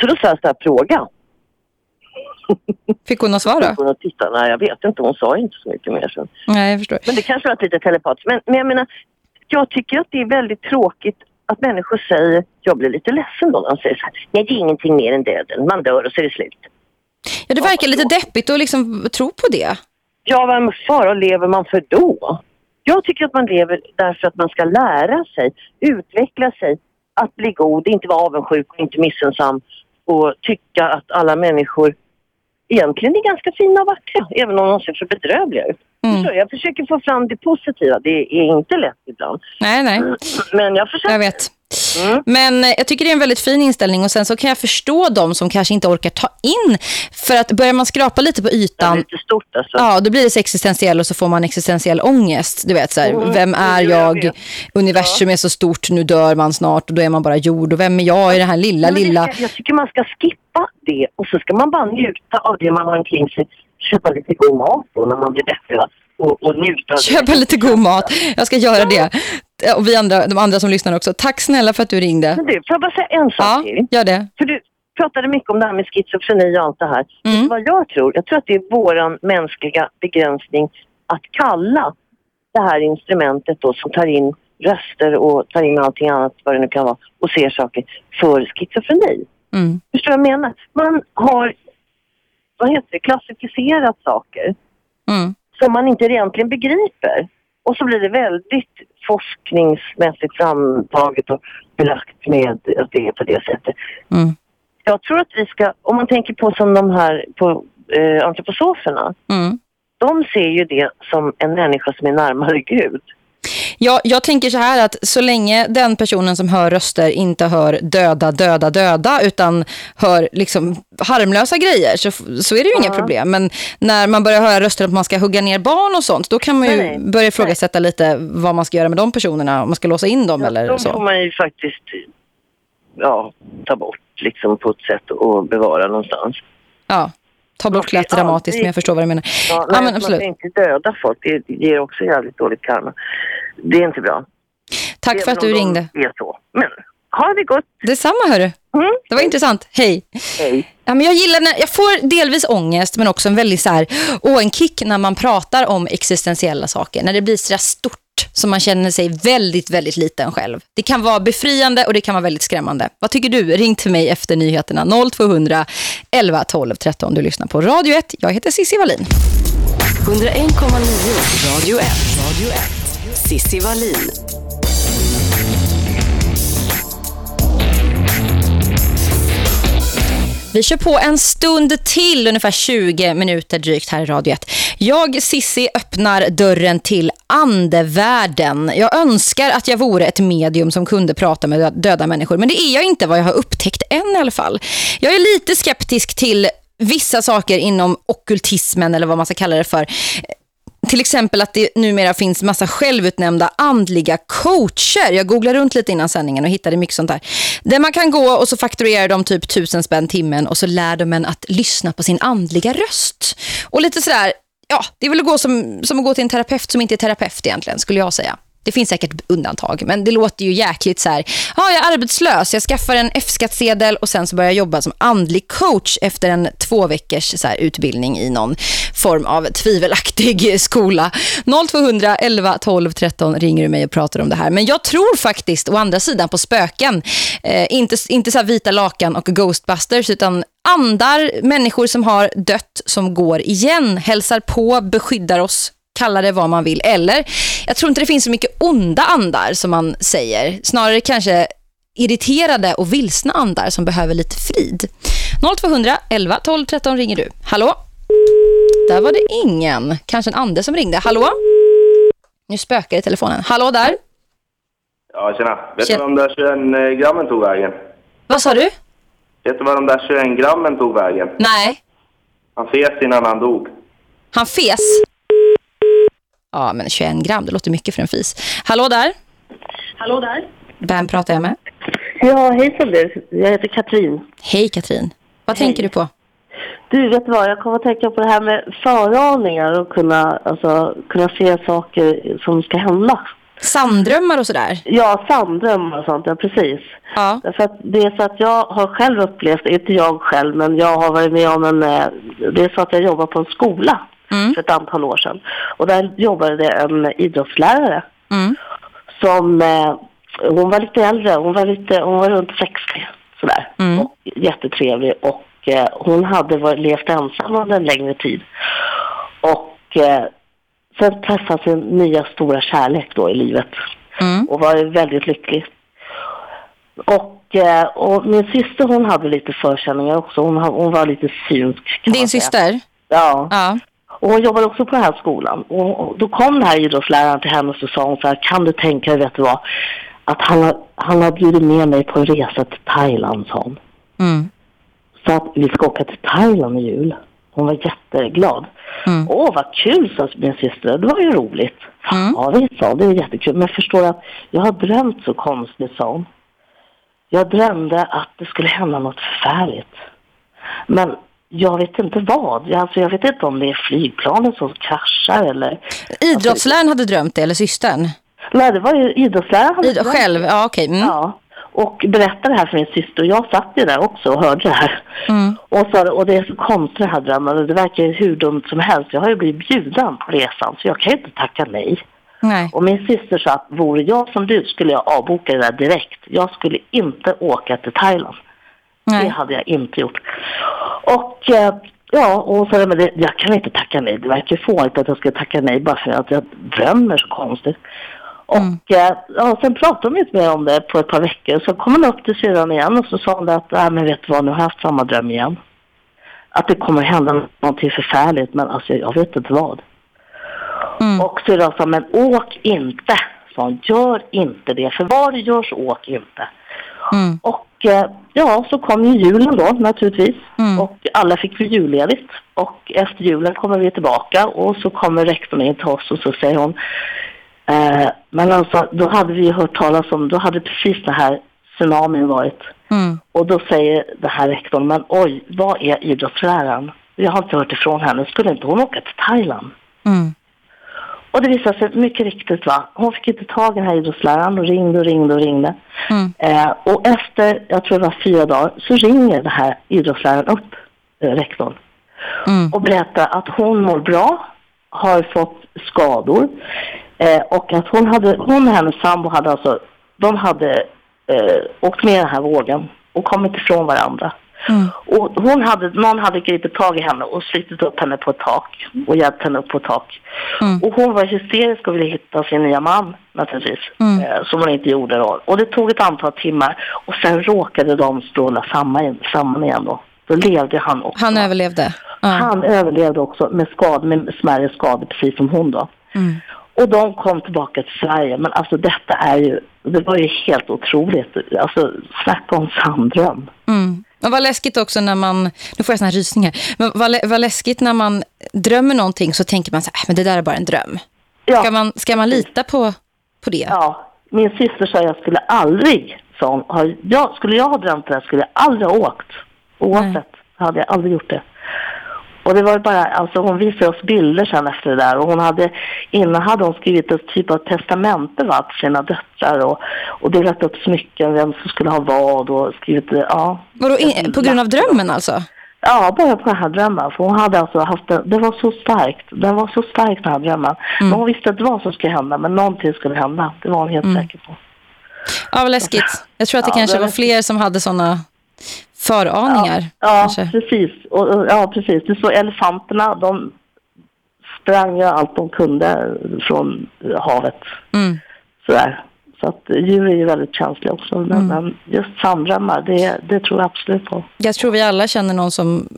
[SPEAKER 13] Så då sa jag så här, fråga.
[SPEAKER 2] Fick hon något svar då?
[SPEAKER 13] Hon titta, nej jag vet inte, hon sa inte så mycket mer sen.
[SPEAKER 2] Nej, jag förstår.
[SPEAKER 13] Men det kanske var lite telepatiskt. Men, men jag menar, jag tycker att det är väldigt tråkigt att människor säger, jag blir lite ledsen då de säger så här, nej det är ingenting mer än döden, man dör och så är det slut.
[SPEAKER 2] Ja, det verkar lite deppigt att liksom tro på det.
[SPEAKER 13] Ja, vem fara lever man för då? Jag tycker att man lever därför att man ska lära sig, utveckla sig, att bli god, inte vara avundsjuk och inte missunnsam och tycka att alla människor egentligen är ganska fina och vackra, även om de ser för bedrövliga ut.
[SPEAKER 2] Mm.
[SPEAKER 13] Så jag försöker få fram det positiva. Det är inte lätt ibland.
[SPEAKER 2] Nej, nej.
[SPEAKER 13] Men jag försöker.
[SPEAKER 2] Jag vet. Men eh, jag tycker det är en väldigt fin inställning och sen så kan jag förstå de som kanske inte orkar ta in för att börjar man skrapa lite på ytan
[SPEAKER 13] lite stort alltså.
[SPEAKER 2] Ja, då blir det så existentiell och så får man existentiell ångest. Du vet så här,
[SPEAKER 13] Mm,
[SPEAKER 2] vem är
[SPEAKER 13] jag
[SPEAKER 2] jag? Universum är så stort, nu dör man snart och då är man bara jord. Och vem är jag i det här lilla,
[SPEAKER 13] Men det
[SPEAKER 2] lilla...
[SPEAKER 13] Ska, jag tycker man ska skippa det och så ska man bara njuta av det man har omkring sig. Köpa lite god mat då när man blir bättre och, och njuta
[SPEAKER 2] Köpa
[SPEAKER 13] det.
[SPEAKER 2] lite god mat. Jag ska göra det. Och vi andra, de andra som lyssnar också. Tack snälla för att du ringde.
[SPEAKER 13] Men du, får jag bara säga en sak
[SPEAKER 2] Ja,
[SPEAKER 13] till?
[SPEAKER 2] gör det.
[SPEAKER 13] För du pratade mycket om det här med schizofreni och allt det här.
[SPEAKER 2] Mm.
[SPEAKER 13] Vad jag tror? Jag tror att det är våran mänskliga begränsning att kalla det här instrumentet då som tar in röster och tar in allting annat, vad det nu kan vara, och ser saker, för schizofreni.
[SPEAKER 2] Mm.
[SPEAKER 13] Förstår jag menar? Man har, vad heter det, klassificerat saker
[SPEAKER 2] Mm.
[SPEAKER 13] som man inte egentligen begriper. Och så blir det väldigt forskningsmässigt framtaget och belagt med att det är på det sättet.
[SPEAKER 2] Mm.
[SPEAKER 13] Jag tror att vi ska, om man tänker på som de här på eh, antroposoferna,
[SPEAKER 2] Mm.
[SPEAKER 13] de ser ju det som en människa som är närmare Gud.
[SPEAKER 2] Ja, jag tänker så här att så länge den personen som hör röster inte hör döda, döda, döda utan hör liksom harmlösa grejer så, så är det ju inga problem. Men när man börjar höra röster att man ska hugga ner barn och sånt då kan man ju
[SPEAKER 13] Nej, nej.
[SPEAKER 2] börja ifrågasätta lite vad man ska göra med de personerna. Om man ska låsa in dem eller
[SPEAKER 13] De
[SPEAKER 2] så.
[SPEAKER 13] får man ju faktiskt ja, ta bort liksom på ett sätt och bevara någonstans.
[SPEAKER 2] Ja, ta bort lät dramatiskt men jag förstår vad du menar.
[SPEAKER 13] Ja,
[SPEAKER 2] Ja,
[SPEAKER 13] nej,
[SPEAKER 2] men
[SPEAKER 13] man
[SPEAKER 2] absolut.
[SPEAKER 13] ska inte döda folk. Det det ger också jävligt dåligt karma. Det är inte bra.
[SPEAKER 2] Tack för
[SPEAKER 13] Även
[SPEAKER 2] att du ringde.
[SPEAKER 13] Är så. Men har det gott.
[SPEAKER 2] Detsamma hörru. Det var intressant. Hej.
[SPEAKER 13] Hej.
[SPEAKER 2] Ja, men jag gillar när jag får delvis ångest men också en väldigt så här, åh, en kick när man pratar om existentiella saker. När det blir så stort så man känner sig väldigt, väldigt liten själv. Det kan vara befriande och det kan vara väldigt skrämmande. Vad tycker du? Ring till mig efter nyheterna 0200 11 12 13. Du lyssnar på Radio 1. Jag heter Cissi Wallin.
[SPEAKER 1] 101,9 Radio 1. Radio 1. Cissi Wallin.
[SPEAKER 2] Vi kör på en stund till, ungefär 20 minuter drygt här i Radio 1. Jag, Sissi, öppnar dörren till andevärlden. Jag önskar att jag vore ett medium som kunde prata med döda människor, men det är jag inte vad jag har upptäckt än i alla fall. Jag är lite skeptisk till vissa saker inom okkultismen eller vad man ska kalla det för till exempel att det numera finns massa självutnämnda andliga coacher. Jag googlade runt lite innan sändningen och hittade mycket sånt där. Där man kan gå och så fakturerar de typ tusen spänn timmen och så lär de en att lyssna på sin andliga röst. Och lite sådär, ja, det är väl att gå som, som att gå till en terapeut som inte är terapeut egentligen, skulle jag säga. Det finns säkert undantag, men det låter ju jäkligt så här. Ja, jag är arbetslös, jag skaffar en F-skattsedel och sen så börjar jag jobba som andlig coach efter en två veckors så här, utbildning i någon form av tvivelaktig skola. 0200 11 12 13 ringer du mig och pratar om det här. Men jag tror faktiskt å andra sidan på spöken. Eh, inte, inte så vita lakan och ghostbusters utan andar, människor som har dött som går igen, hälsar på, beskyddar oss kalla det vad man vill. Eller, jag tror inte det finns så mycket onda andar som man säger. Snarare kanske irriterade och vilsna andar som behöver lite frid. 0200 11 12 13 ringer du. Hallå? Där var det ingen. Kanske en ande som ringde. Hallå? Nu spökar i telefonen. Hallå där?
[SPEAKER 14] Ja, tjena. Vet du vad de där 21 grammen tog vägen?
[SPEAKER 2] Vad sa du?
[SPEAKER 14] Vet du vad de där 21 grammen tog vägen?
[SPEAKER 2] Nej.
[SPEAKER 14] Han fes innan han dog.
[SPEAKER 2] Han fes? Ja, men 21 gram, det låter mycket för en fis. Hallå där?
[SPEAKER 15] Hallå där?
[SPEAKER 2] Vem pratar jag med?
[SPEAKER 15] Ja, hejsan du. Jag heter Katrin.
[SPEAKER 2] Hej Katrin. Vad
[SPEAKER 15] Hej.
[SPEAKER 2] tänker du på?
[SPEAKER 15] Du, vet vad? Jag kommer att tänka på det här med föraningar och kunna, alltså, kunna se saker som ska hända.
[SPEAKER 2] Sanddrömmar och sådär?
[SPEAKER 15] Ja, sanddrömmar och sånt, ja precis.
[SPEAKER 2] Ja.
[SPEAKER 15] Att det är så att jag har själv upplevt, inte jag själv, men jag har varit med om en, eh, det är så att jag jobbar på en skola för ett antal år sedan. Och där jobbade det en idrottslärare som, eh, hon var lite äldre, hon var, lite, hon var runt 60 sådär. Och jättetrevlig och eh, hon hade varit, levt ensam under en längre tid. Och eh, sen träffade sin nya stora kärlek då i livet. Och var väldigt lycklig. Och, eh, och min syster hon hade lite förkänningar också. Hon, hon var lite synsk.
[SPEAKER 2] Din syster?
[SPEAKER 15] Ja.
[SPEAKER 2] ja.
[SPEAKER 15] Och hon jobbade också på den här skolan. Och, då kom den här idrottsläraren till henne och så sa hon så här, kan du tänka dig, vet du vad, att han har, han har bjudit med mig på en resa till Thailand, sa hon.
[SPEAKER 2] Mm.
[SPEAKER 15] Så att vi ska åka till Thailand i jul. Hon var jätteglad.
[SPEAKER 2] Mm.
[SPEAKER 15] Åh, vad kul, sa min syster. Det var ju roligt. Ja, visst, sa. Det är jättekul. Men förstår du att jag har drömt så konstigt, sa hon. Jag drömde att det skulle hända något förfärligt. Men jag vet inte vad. Jag, alltså, jag vet inte om det är flygplanen som kraschar eller...
[SPEAKER 2] Idrottsläraren hade drömt det, eller systern?
[SPEAKER 15] Nej, det var ju idrottsläraren.
[SPEAKER 2] Id- själv, ja okej. Mm.
[SPEAKER 15] Ja, och berättade det här för min syster. Och jag satt ju där också och hörde det här.
[SPEAKER 2] Mm.
[SPEAKER 15] Och, så, och det är så konstigt det här drömmen. Det verkar ju hur dumt som helst. Jag har ju blivit bjuden på resan så jag kan ju inte tacka nej.
[SPEAKER 2] Nej.
[SPEAKER 15] Och min syster sa att vore jag som du skulle jag avboka det där direkt. Jag skulle inte åka till Thailand. Det hade jag inte gjort. Och eh, ja, och sa men det, jag kan inte tacka nej. Det verkar fånigt att jag ska tacka nej bara för att jag drömmer så konstigt. Och eh, ja, sen pratade de inte mer om det på ett par veckor. Så kom hon upp till syrran igen och så sa hon att, nej men vet du vad, nu har jag haft samma dröm igen. Att det kommer hända någonting förfärligt, men alltså jag vet inte vad. Och syrran sa, men åk inte. Sa hon, gör inte det. För vad du gör så åk inte. Och eh, ja, så kom ju julen då naturligtvis. Och alla fick vi julledigt. Och efter julen kommer vi tillbaka och så kommer rektorn in till oss och så säger hon eh, Men alltså, då hade vi ju hört talas om, då hade precis den här tsunamin varit.
[SPEAKER 2] Mm.
[SPEAKER 15] Och då säger den här rektorn, men oj, vad är idrottsläraren? Jag har inte hört ifrån henne. Skulle inte hon åka till Thailand?
[SPEAKER 2] Mm.
[SPEAKER 15] Och det visade sig mycket riktigt va, hon fick inte tag i den här idrottsläraren och ringde och ringde och ringde.
[SPEAKER 2] Mm.
[SPEAKER 15] Eh, och efter, jag tror det var fyra dagar, så ringer den här idrottsläraren upp eh, rektorn. Och berättar att hon mår bra, har fått skador, Eh, och att hon, hade, hon och hennes sambo hade alltså, de hade eh, åkt med den här vågen och kommit ifrån varandra.
[SPEAKER 2] Mm.
[SPEAKER 15] Och hon hade, någon hade gripit tag i henne och slitit upp henne på ett tak och hjälpt henne upp på ett tak.
[SPEAKER 2] Mm.
[SPEAKER 15] Och hon var hysterisk och ville hitta sin nya man naturligtvis,
[SPEAKER 2] Mm.
[SPEAKER 15] eh, som hon inte gjorde då. Och det tog ett antal timmar och sen råkade de stråla samman, samman igen då. Då levde han också.
[SPEAKER 2] Han överlevde. Ja.
[SPEAKER 15] Han överlevde också med, skad, med smärre skador precis som hon då.
[SPEAKER 2] Mm.
[SPEAKER 15] Och de kom tillbaka till Sverige. Men alltså detta är ju, det var ju helt otroligt. Alltså snacka om samdröm.
[SPEAKER 2] Mm. Och vad läskigt också när man, nu får jag såna här rysningar, men vad, vad läskigt när man drömmer någonting så tänker man så här, "Äh, men det där är bara en dröm. Ska, man, ska man lita på, på det?
[SPEAKER 15] Ja, min syster sa jag skulle aldrig, sa hon, jag, skulle jag ha drömt det här skulle jag aldrig ha åkt. Oavsett, hade jag aldrig gjort det. Och det var bara, alltså hon visade oss bilder sen efter det där och hon hade, innan hade hon skrivit ett typ av testamente va, till sina döttrar och, och delat upp smycken, vem som skulle ha vad och skrivit, ja.
[SPEAKER 2] Vadå, in, på grund av drömmen alltså?
[SPEAKER 15] Ja, bara på den här drömmen. För hon hade alltså haft det, det var så starkt. Den var så stark den här drömmen. Men hon visste inte vad som skulle hända, men någonting skulle hända. Det var hon helt
[SPEAKER 2] Mm.
[SPEAKER 15] säker på.
[SPEAKER 2] Ja, vad läskigt. Jag tror att det
[SPEAKER 15] Ja,
[SPEAKER 2] kanske
[SPEAKER 15] det
[SPEAKER 2] var fler som hade såna föraningar.
[SPEAKER 15] Ja,
[SPEAKER 2] kanske.
[SPEAKER 15] precis. Och, och, ja, precis. Du såg elefanterna, de sprang ju allt de kunde från havet.
[SPEAKER 2] Mm.
[SPEAKER 15] Sådär. Så att djur är ju väldigt känsliga också. Men,
[SPEAKER 2] Mm.
[SPEAKER 15] men just samdrömmar, det, det tror jag absolut på.
[SPEAKER 2] Jag tror vi alla känner någon som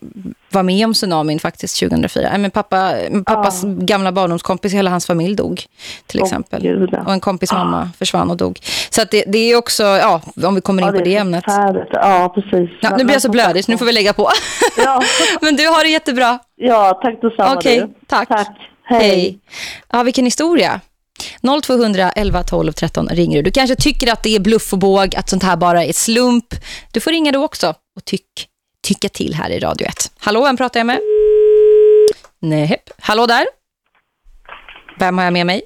[SPEAKER 2] var med om tsunamin faktiskt 2004. Nej, men pappa, pappas gamla barndomskompis, hela hans familj dog till exempel.
[SPEAKER 15] Gud, ja.
[SPEAKER 2] Och en kompis mamma försvann och dog. Så att det, det är också, ja, om vi kommer in
[SPEAKER 15] Ja,
[SPEAKER 2] på
[SPEAKER 15] det
[SPEAKER 2] det ämnet.
[SPEAKER 15] förfärligt. Ja, precis.
[SPEAKER 2] Ja, nu blir jag så blödig så nu får vi lägga på. [laughs]
[SPEAKER 15] Ja. [laughs]
[SPEAKER 2] men du har det jättebra.
[SPEAKER 15] Ja, tack detsamma
[SPEAKER 2] Okej,
[SPEAKER 15] du.
[SPEAKER 2] tack.
[SPEAKER 15] Hej.
[SPEAKER 2] Hej. Ja, vilken historia. 0200 11 12 13 ringer du. Du kanske tycker att det är bluff och båg, att sånt här bara är slump. Du får ringa då också och tyck, tycka till här i Radio 1. Hallå, vem pratar jag med? Nej, hallå där. Vem har jag med mig?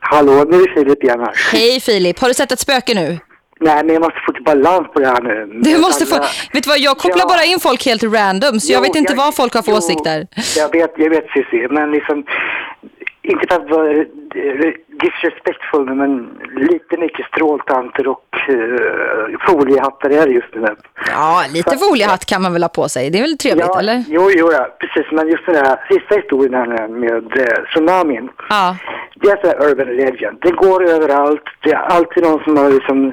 [SPEAKER 5] Hallå, nu är det Filip igen här.
[SPEAKER 2] Hej Filip, har du sett ett spöke nu?
[SPEAKER 5] Nej, men jag måste få till balans på det här nu.
[SPEAKER 2] Du måste få, vet du vad, jag kopplar
[SPEAKER 5] Ja.
[SPEAKER 2] bara in folk helt random, så jag
[SPEAKER 5] Jo,
[SPEAKER 2] vet inte
[SPEAKER 5] jag-
[SPEAKER 2] vad folk har för
[SPEAKER 5] jo,
[SPEAKER 2] åsikter.
[SPEAKER 5] Jag vet, jag vet Cissi, men liksom inte för att vara disrespectful, men lite mycket stråltanter och uh, foliehattar är det just nu.
[SPEAKER 2] Ja, lite foliehatt kan man väl ha på sig. Det är väl trevligt,
[SPEAKER 5] ja,
[SPEAKER 2] eller?
[SPEAKER 5] Jo, jo, ja, precis. Men just den här sista historien här med eh, tsunamin.
[SPEAKER 2] Ja.
[SPEAKER 5] Det är så här urban legend. Det går överallt. Det är alltid någon som har liksom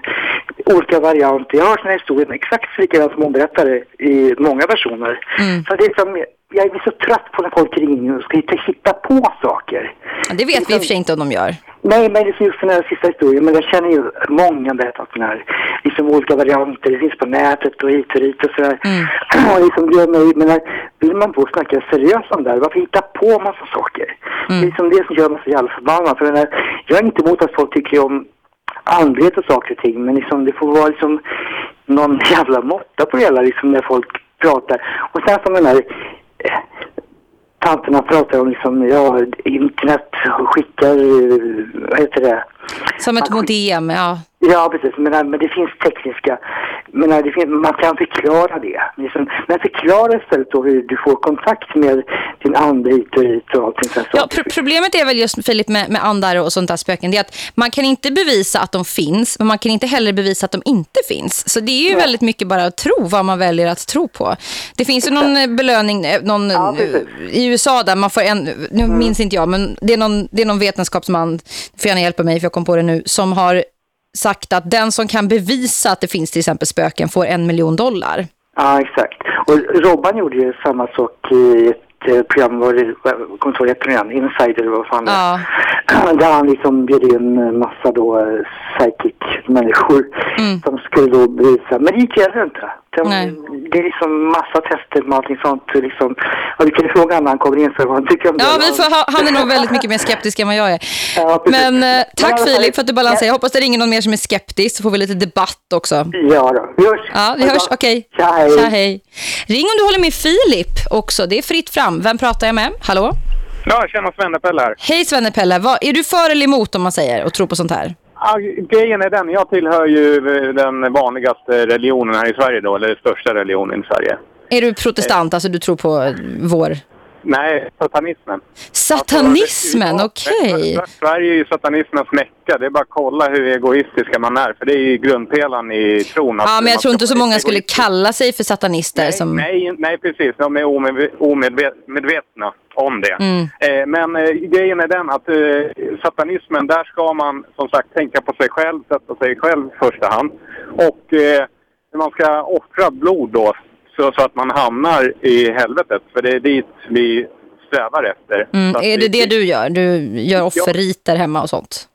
[SPEAKER 5] olika varianter. Jag har såna här historier exakt likadant som hon berättade i många versioner.
[SPEAKER 2] Mm.
[SPEAKER 5] Så det är som, jag blir så trött på när folk ringer och ska hitta, hitta på saker.
[SPEAKER 2] Det vet vi i och för sig inte om de gör.
[SPEAKER 5] Nej, men liksom just den här sista historien, men jag känner ju många berättat den här, liksom olika varianter, det finns på nätet och hit och dit och sådär. [clears throat] Och liksom mig, men när, vill man då snacka seriöst om det här, varför hitta på massa saker? Det är liksom det som gör mig så jävla förbannad, för här, jag är inte emot att folk tycker om andlighet och saker och ting, men liksom det får vara liksom någon [laughs] jävla måtta på det hela, liksom när folk pratar. Och sen som den här, tanterna pratar om liksom, ja, internet skickar, eh, vad heter det?
[SPEAKER 2] Som ett modem, ja.
[SPEAKER 5] Ja, precis. Men, eh, men det finns tekniska, men eh, det finns, man kan förklara det. Liksom, men förklara istället då hur du får kontakt med din ande hit och hit och allting sånt.
[SPEAKER 2] Ja, pro- problemet är väl just Filip med, med andar och sånt där spöken. Det är att man kan inte bevisa att de finns, men man kan inte heller bevisa att de inte finns. Så det är ju väldigt mycket bara att tro vad man väljer att tro på. Det finns ju någon eh, belöning någon, eh, i USA där man får en, nu
[SPEAKER 5] Mm.
[SPEAKER 2] minns inte jag, men det är någon, det är någon vetenskapsman, får gärna hjälpa mig för jag kom på det nu, som har sagt att den som kan bevisa att det finns till exempel spöken får en miljon dollar.
[SPEAKER 5] Ja, exakt. Och Robban gjorde ju samma sak i ett eh, program, var det, kommer inte ihåg ett igen, Insider eller vad fan det.
[SPEAKER 2] Ja. [clears throat]
[SPEAKER 5] Där han liksom bjöd in en massa då eh, psychic-människor som skulle då bevisa. Men det gick heller inte. De, det är liksom massa tester med allting sånt. Liksom. Och du kan ju fråga när han kommer in för vad han tycker om
[SPEAKER 2] Ja,
[SPEAKER 5] det.
[SPEAKER 2] får, ha- han är nog väldigt mycket mer skeptisk än vad jag är.
[SPEAKER 5] Ja.
[SPEAKER 2] Men eh, tack
[SPEAKER 5] fall-
[SPEAKER 2] Filip för att du balanserar. Jag hoppas det ringer någon mer som är skeptisk så får vi lite debatt också.
[SPEAKER 5] Ja då, vi hörs.
[SPEAKER 2] Ja, vi hörs. Okej.
[SPEAKER 5] Tja, hej.
[SPEAKER 2] Tja, hej. Ring om du håller med Filip också. Det är fritt fram. Vem pratar jag med? Hallå?
[SPEAKER 16] Ja, tjena Svennepelle här.
[SPEAKER 2] Hej Svennepelle. Vad, är du för eller emot om man säger och tror på sånt här?
[SPEAKER 16] Ja, grejen är den, jag tillhör ju eh, den vanligaste religionen här i Sverige då, eller den största religionen i Sverige.
[SPEAKER 2] Är du protestant? Alltså du tror på vår...
[SPEAKER 16] Nej, satanismen.
[SPEAKER 2] Satanismen,
[SPEAKER 16] Alltså,
[SPEAKER 2] okej.
[SPEAKER 16] Sver- Sverige är ju satanismens mecka. Det är bara att kolla hur egoistiska man är. För det är ju grundpelaren i tron.
[SPEAKER 2] Ja, men jag tror inte så många skulle
[SPEAKER 16] egoistisk.
[SPEAKER 2] kalla sig för satanister
[SPEAKER 16] Nej,
[SPEAKER 2] som...
[SPEAKER 16] nej, nej, precis. De är omedve- omedvetna om det.
[SPEAKER 2] Mm.
[SPEAKER 16] Eh, men eh, grejen är den att eh, satanismen, där ska man som sagt tänka på sig själv, sätta sig själv i första hand. Och eh, man ska offra blod då, så, så att man hamnar i helvetet. För det är dit vi strävar efter.
[SPEAKER 2] Mm. Är det
[SPEAKER 16] vi-
[SPEAKER 2] det du gör? Du gör offerriter hemma och sånt?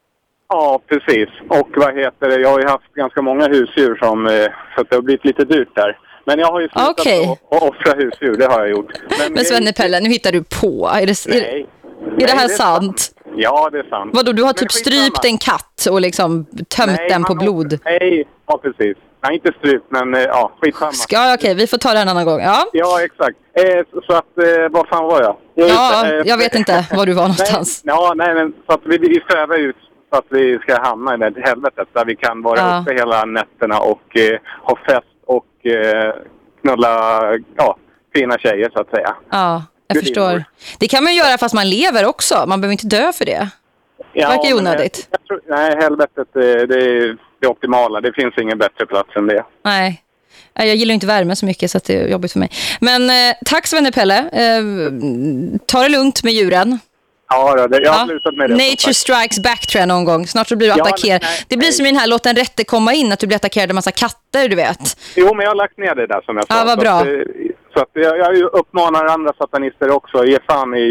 [SPEAKER 16] Ja, precis. Och vad heter det, jag har ju haft ganska många husdjur som, eh, så att det har blivit lite dyrt där. Men jag har ju slutat
[SPEAKER 2] Okej.
[SPEAKER 16] att, offra husdjur, det har jag gjort. [laughs]
[SPEAKER 2] Men
[SPEAKER 16] det-
[SPEAKER 2] Svenne Pelle, nu hittar du på. Är det, är,
[SPEAKER 16] Nej.
[SPEAKER 2] är det här
[SPEAKER 16] Nej,
[SPEAKER 2] sant?
[SPEAKER 16] Ja, det är sant.
[SPEAKER 2] Vadå, du har
[SPEAKER 16] Men
[SPEAKER 2] typ strypt en katt och liksom tömt
[SPEAKER 16] Nej,
[SPEAKER 2] den på blod?
[SPEAKER 16] Nej, ja precis. Nej, inte strypt, men eh, ja, skitsamma.
[SPEAKER 2] Ska, okej, vi får ta det en annan gång. Ja,
[SPEAKER 16] Ja, exakt. Eh, så, att, eh, vad fan var jag? Jo,
[SPEAKER 2] ja
[SPEAKER 16] eh,
[SPEAKER 2] jag vet inte var du var [laughs] någonstans.
[SPEAKER 16] Nej, ja, nej, men så att vi, vi strävar ut så att vi ska hamna i det helvetet där vi kan vara
[SPEAKER 2] Ja.
[SPEAKER 16] uppe hela nätterna och eh, ha fest och knulla ja, fina tjejer så att säga.
[SPEAKER 2] Ja, jag
[SPEAKER 16] Gudinnor.
[SPEAKER 2] förstår. Det kan man göra fast man lever också. Man behöver inte dö för det.
[SPEAKER 16] Ja,
[SPEAKER 2] Verkar ju onödigt.
[SPEAKER 16] Jag, jag tror, nej, helvetet det är det optimala. Det finns ingen bättre plats än det.
[SPEAKER 2] Nej. Nej, Jag gillar inte värme så mycket så det är jobbigt för mig. Men eh, tack Svenne Pelle. Eh, ta det lugnt med djuren.
[SPEAKER 16] Ja, det, jag har
[SPEAKER 2] Ja.
[SPEAKER 16] slutat med det.
[SPEAKER 2] Nature strikes back tror jag någon gång. Snart så blir du
[SPEAKER 16] Ja,
[SPEAKER 2] attackerad.
[SPEAKER 16] nej,
[SPEAKER 2] det blir
[SPEAKER 16] nej.
[SPEAKER 2] som i den här Låt en rätte komma in, att du blir attackerad av en massa katter, du vet.
[SPEAKER 16] Jo, men jag har lagt ner det där som jag sa.
[SPEAKER 2] Ja, vad
[SPEAKER 16] Så
[SPEAKER 2] bra.
[SPEAKER 16] att, eh, Så att jag, jag uppmanar andra satanister också, ge fan i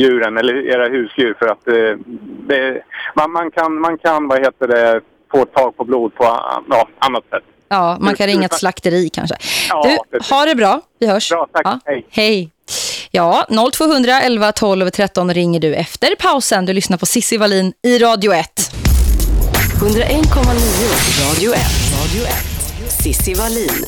[SPEAKER 16] djuren eller era husdjur för att eh, det, man, man, kan, man kan, vad heter det, få tag på blod på ja, annat sätt.
[SPEAKER 2] Ja, man kan ringa ett slakteri kanske.
[SPEAKER 16] Ja,
[SPEAKER 2] Du, ha det bra. Vi hörs.
[SPEAKER 16] Bra, tack.
[SPEAKER 2] Ja.
[SPEAKER 16] Hej.
[SPEAKER 2] Hej. Ja, 0200 11 12 13 ringer du efter pausen. Du lyssnar på Sissi Wallin i Radio 1.
[SPEAKER 1] 101,9 Radio 1. Radio 1. Sissi Wallin.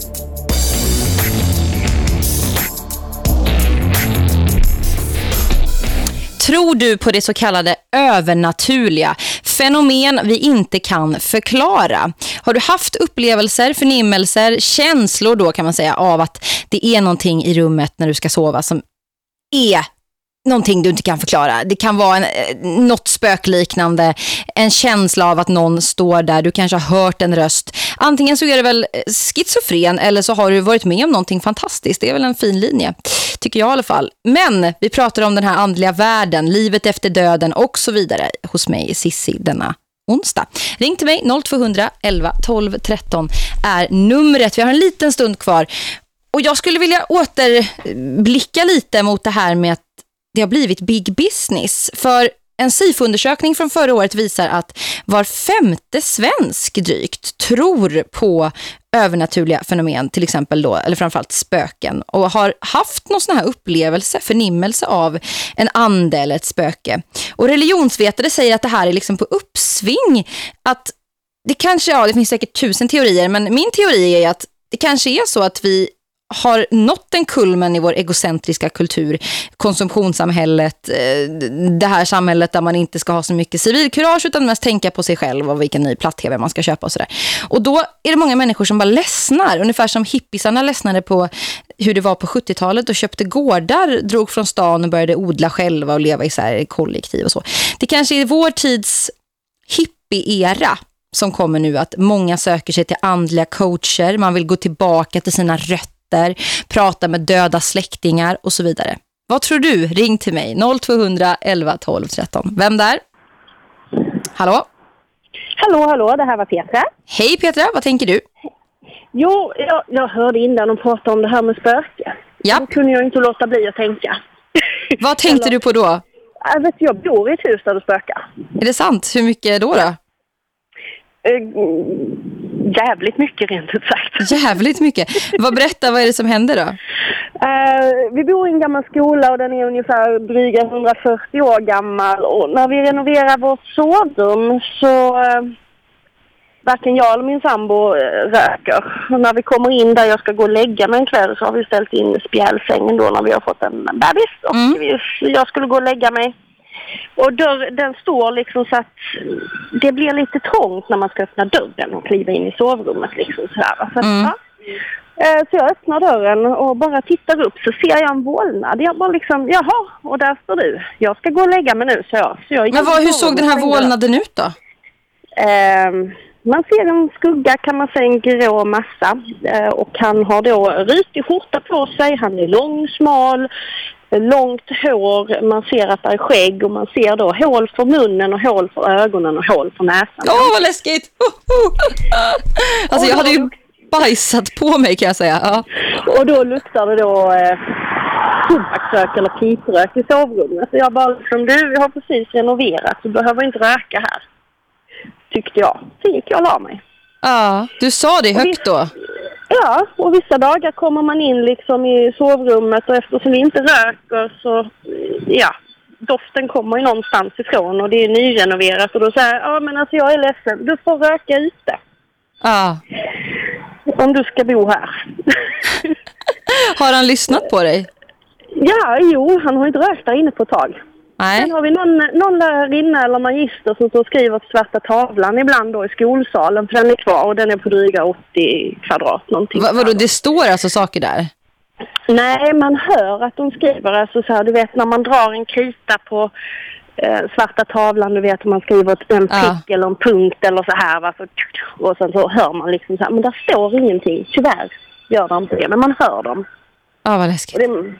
[SPEAKER 2] Tror du på det så kallade övernaturliga fenomen vi inte kan förklara? Har du haft upplevelser, förnimmelser, känslor då kan man säga av att det är någonting i rummet när du ska sova som är någonting du inte kan förklara. Det kan vara en, eh, något spökliknande, en känsla av att någon står där. Du kanske har hört en röst. Antingen så är det väl eh, schizofren eller så har du varit med om någonting fantastiskt. Det är väl en fin linje, tycker jag i alla fall. Men vi pratar om den här andliga världen, livet efter döden och så vidare hos mig, i Sissi, denna onsdag. Ring till mig 0200 11 12 13 är numret. Vi har en liten stund kvar. Och jag skulle vilja återblicka lite mot det här med att det har blivit big business. För en SIFO-undersökning från förra året visar att var femte svensk drygt tror på övernaturliga fenomen, till exempel då, eller framförallt spöken, och har haft någon sån här upplevelse, förnimmelse av en ande eller ett spöke. Och religionsvetare säger att det här är liksom på uppsving, att det kanske, ja det finns säkert tusen teorier, men min teori är att det kanske är så att vi har nått en kulmen i vår egocentriska kultur, konsumtionssamhället, eh, det här samhället där man inte ska ha så mycket civilkurage utan mest tänka på sig själv och vilken ny platt-tv man ska köpa och sådär. Och då är det många människor som bara ledsnar, ungefär som hippisarna ledsnade på hur det var på 70-talet och köpte gårdar, drog från stan och började odla själva och leva i så här kollektiv och så. Det kanske är vår tids hippie-era som kommer nu att många söker sig till andliga coacher, man vill gå tillbaka till sina rötter, prata med döda släktingar och så vidare. Vad tror du? Ring till mig 0200 11 12 13. Vem där? Hallå?
[SPEAKER 4] Hallå, hallå, det här var Petra.
[SPEAKER 2] Hej Petra, vad tänker du?
[SPEAKER 4] Jo, jag, jag hörde innan de pratade om det här med spöken.
[SPEAKER 2] Ja.
[SPEAKER 4] Då kunde jag inte låta bli att tänka. [laughs]
[SPEAKER 2] Vad tänkte du på då?
[SPEAKER 4] Jag, vet, jag bor i ett hus där det spökar.
[SPEAKER 2] Är det sant? Hur mycket då då?
[SPEAKER 4] Jävligt mycket rent ut sagt. [laughs]
[SPEAKER 2] Jävligt mycket. Vad berätta, vad är det som händer då?
[SPEAKER 4] Eh, vi bor i en gammal skola och den är ungefär dryga 140 år gammal. Och när vi renoverar vårt sovrum så uh, varken jag eller min sambo eh, röker. Och när vi kommer in där jag ska gå och lägga mig en kväll så har vi ställt in spjälsängen då när vi har fått en bebis. Och vi, jag skulle gå och lägga mig. Och dörr, den står liksom så att det blir lite trångt när man ska öppna dörren och kliva in i sovrummet liksom sådär. va. Så,
[SPEAKER 2] Mm.
[SPEAKER 4] Eh, Så jag öppnar dörren och bara tittar upp så ser jag en vålnad. Jag bara liksom, jaha, och där står du. Jag ska gå och lägga mig nu, så jag. Så jag
[SPEAKER 2] Men vad, hur såg den här vålnaden ut då?
[SPEAKER 4] Eh, man ser en skugga kan man säga, en grå massa. Eh, och han har då rutig skjorta på sig, han är lång, smal, långt hår. Man ser att det är skägg och man ser då hål för munnen och hål för ögonen och hål för näsan.
[SPEAKER 2] Åh, vad läskigt! [laughs] Alltså jag hade ju bajsat på mig kan jag säga. Ja.
[SPEAKER 4] Och då luktar det då eh, tobaksrök eller piprök i sovrummet. Så jag bara liksom, du, jag har precis renoverat, du behöver inte röka här. Tyckte jag. Sen gick jag och la mig.
[SPEAKER 2] ja, du sa det högt då.
[SPEAKER 4] Ja, och vissa dagar kommer man in liksom i sovrummet och eftersom vi inte röker så, ja, doften kommer ju någonstans ifrån och det är nyrenoverat och då säger jag, ja men alltså jag är ledsen, du får röka ute.
[SPEAKER 2] Ja.
[SPEAKER 4] Om du ska bo här. [laughs]
[SPEAKER 2] Har han lyssnat på dig?
[SPEAKER 4] Ja, jo, han har inte rökt där inne på ett tag.
[SPEAKER 2] Nej.
[SPEAKER 4] Sen har vi någon, någon lärarinna eller magister som står och skriver på svarta tavlan ibland då i skolsalen, för den är kvar och den är på dryga 80 kvadrat någonting.
[SPEAKER 2] Va, vadå, det står alltså saker där?
[SPEAKER 4] Nej, man hör att de skriver, alltså så här, du vet när man drar en krita på eh, svarta tavlan, du vet om man skriver en
[SPEAKER 2] Ja.
[SPEAKER 4] prick eller en punkt eller så här, va, så, och sen så hör man liksom så här, men där står ingenting, tyvärr gör det inte det, men man hör dem.
[SPEAKER 2] Ja, vad läskigt.
[SPEAKER 4] Och det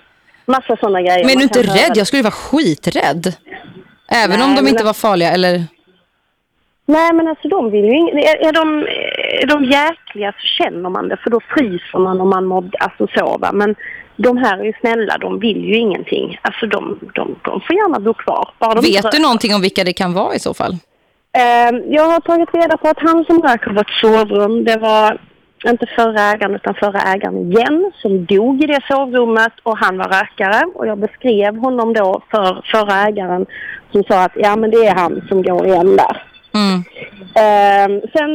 [SPEAKER 4] massa sådana grejer.
[SPEAKER 2] Men är du inte rädd? Jag skulle vara skiträdd. Även om
[SPEAKER 4] Nej,
[SPEAKER 2] de
[SPEAKER 4] men
[SPEAKER 2] inte var farliga, eller?
[SPEAKER 4] Nej, men alltså de vill ju ing- är, är, de, är de jäkliga så känner man det för då fryser man om man mår, alltså så va. Men de här är ju snälla, de vill ju ingenting. Alltså de, de, de får gärna bo kvar. De inte
[SPEAKER 2] Vet du någonting om vilka det kan vara i så fall?
[SPEAKER 4] Eh, jag har tagit reda på att han som rök har vårt sovrum, det var inte förra ägaren utan förra ägaren igen som dog i det sovrummet och han var rökare och jag beskrev honom då för förra ägaren som sa att ja men det är han som går igen där.
[SPEAKER 2] Mm.
[SPEAKER 4] Eh, sen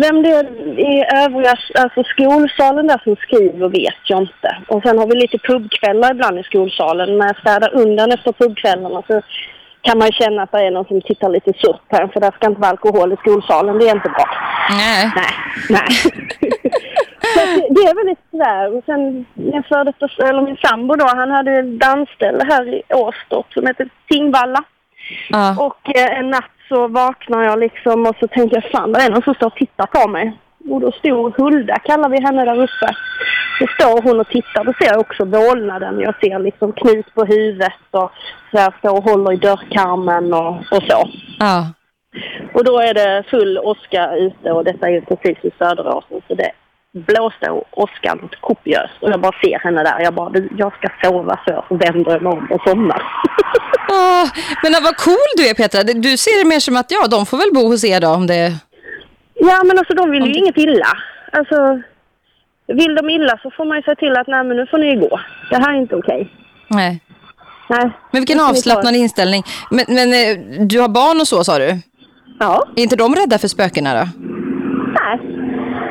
[SPEAKER 4] vem det är övriga, alltså skolsalen där som skriver vet jag inte. Och sen har vi lite pubkvällar ibland i skolsalen. När jag städar undan efter pubkvällarna så kan man känna att det är någon som tittar lite surt på en för där ska inte vara alkohol i skolsalen. Det är inte bra.
[SPEAKER 2] Nej.
[SPEAKER 4] Nej. Nej. [laughs] det, är väldigt sådär. Och sen min före detta, eller min sambo då, han hade ett dansställe här i Åstorp som heter Tingvalla.
[SPEAKER 2] Ja.
[SPEAKER 4] Och eh, en natt så vaknar jag liksom och så tänker jag fan det är någon som står och tittar på mig. Och då stod Hulda, kallar vi henne där uppe. Så står hon och tittar. Då ser jag också vålnaden. Jag ser liksom knut på huvudet och så står och håller i dörrkarmen och, och så.
[SPEAKER 2] Ja.
[SPEAKER 4] Och då är det full åska ute och detta är ju precis i Söderåsen så det blåste och åskan kopiöst. Och jag bara ser henne där. Jag bara, jag ska sova så. Så vänder mig om och somnar.
[SPEAKER 2] Åh, men vad cool du är Petra. Du ser det mer som att ja, de får väl bo hos er då om det...
[SPEAKER 4] Ja, men alltså de vill ju inget illa. Alltså, vill de illa så får man ju säga till att nej men nu får ni gå. Det här är inte okej.
[SPEAKER 2] Nej.
[SPEAKER 4] Nej.
[SPEAKER 2] Men vilken avslappnad inställning. Men, men eh, du har barn och så sa du?
[SPEAKER 4] Ja.
[SPEAKER 2] Är inte de rädda för spökena då?
[SPEAKER 4] Nej.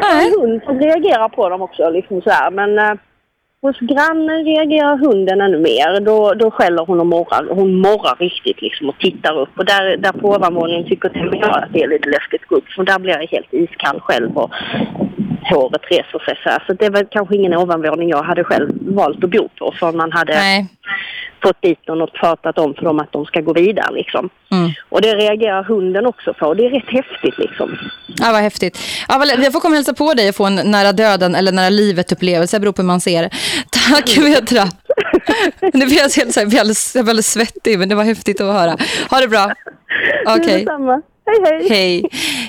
[SPEAKER 4] Nej. En hund som reagerar på dem också liksom så här. Men eh, hos grannen reagerar hunden ännu mer. Då, då skäller hon och morrar. Hon morrar riktigt liksom och tittar upp. Och där, där på ovanvåningen tycker till och med jag att det är lite läskigt att gå upp. För där blir jag helt iskall själv och håret reser sig så här. Så det var kanske ingen ovanvåning jag hade själv valt att bo på. För man hade
[SPEAKER 2] Nej.
[SPEAKER 4] fått dit någon och pratat om för dem att de ska gå vidare liksom.
[SPEAKER 2] Mm.
[SPEAKER 4] Och det reagerar hunden också på. Det är rätt häftigt liksom.
[SPEAKER 2] Ja, vad häftigt. Ja, jag får komma och hälsa på dig och få en nära döden eller nära livet-upplevelse. Det beror på hur man ser det. Tack Petra. [laughs] Nu blir jag helt så här, jag alldeles svettig, men det var häftigt att höra. Ha det bra. Okej.
[SPEAKER 4] Detsamma. Hej, hej.
[SPEAKER 2] Hej.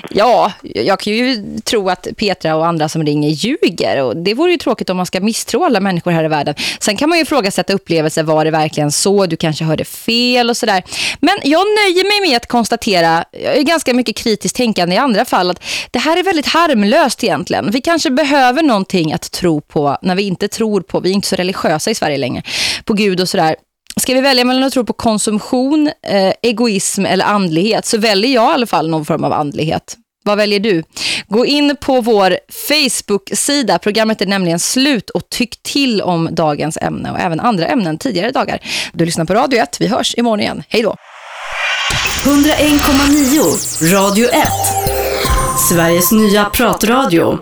[SPEAKER 2] Ja, jag kan ju tro att Petra och andra som ringer ljuger. Och det vore ju tråkigt om man ska misstro alla människor här i världen. Sen kan man ju ifrågasätta upplevelser. Var det verkligen så? Du kanske hörde fel och sådär. Men jag nöjer mig med att konstatera, jag är ganska mycket kritiskt tänkande i andra fall, att det här är väldigt harmlöst egentligen. Vi kanske behöver någonting att tro på när vi inte tror på, vi är inte så religiösa i Sverige längre, på Gud och sådär. Ska vi välja mellan att tro på konsumtion, eh, egoism eller andlighet så väljer jag i alla fall någon form av andlighet. Vad väljer du? Gå in på vår Facebook-sida. Programmet är nämligen slut och tyck till om dagens ämne och även andra ämnen tidigare dagar. Du lyssnar på Radio 1. Vi hörs imorgon igen. Hej då!
[SPEAKER 1] 101,9 Radio 1. Sveriges nya pratradio.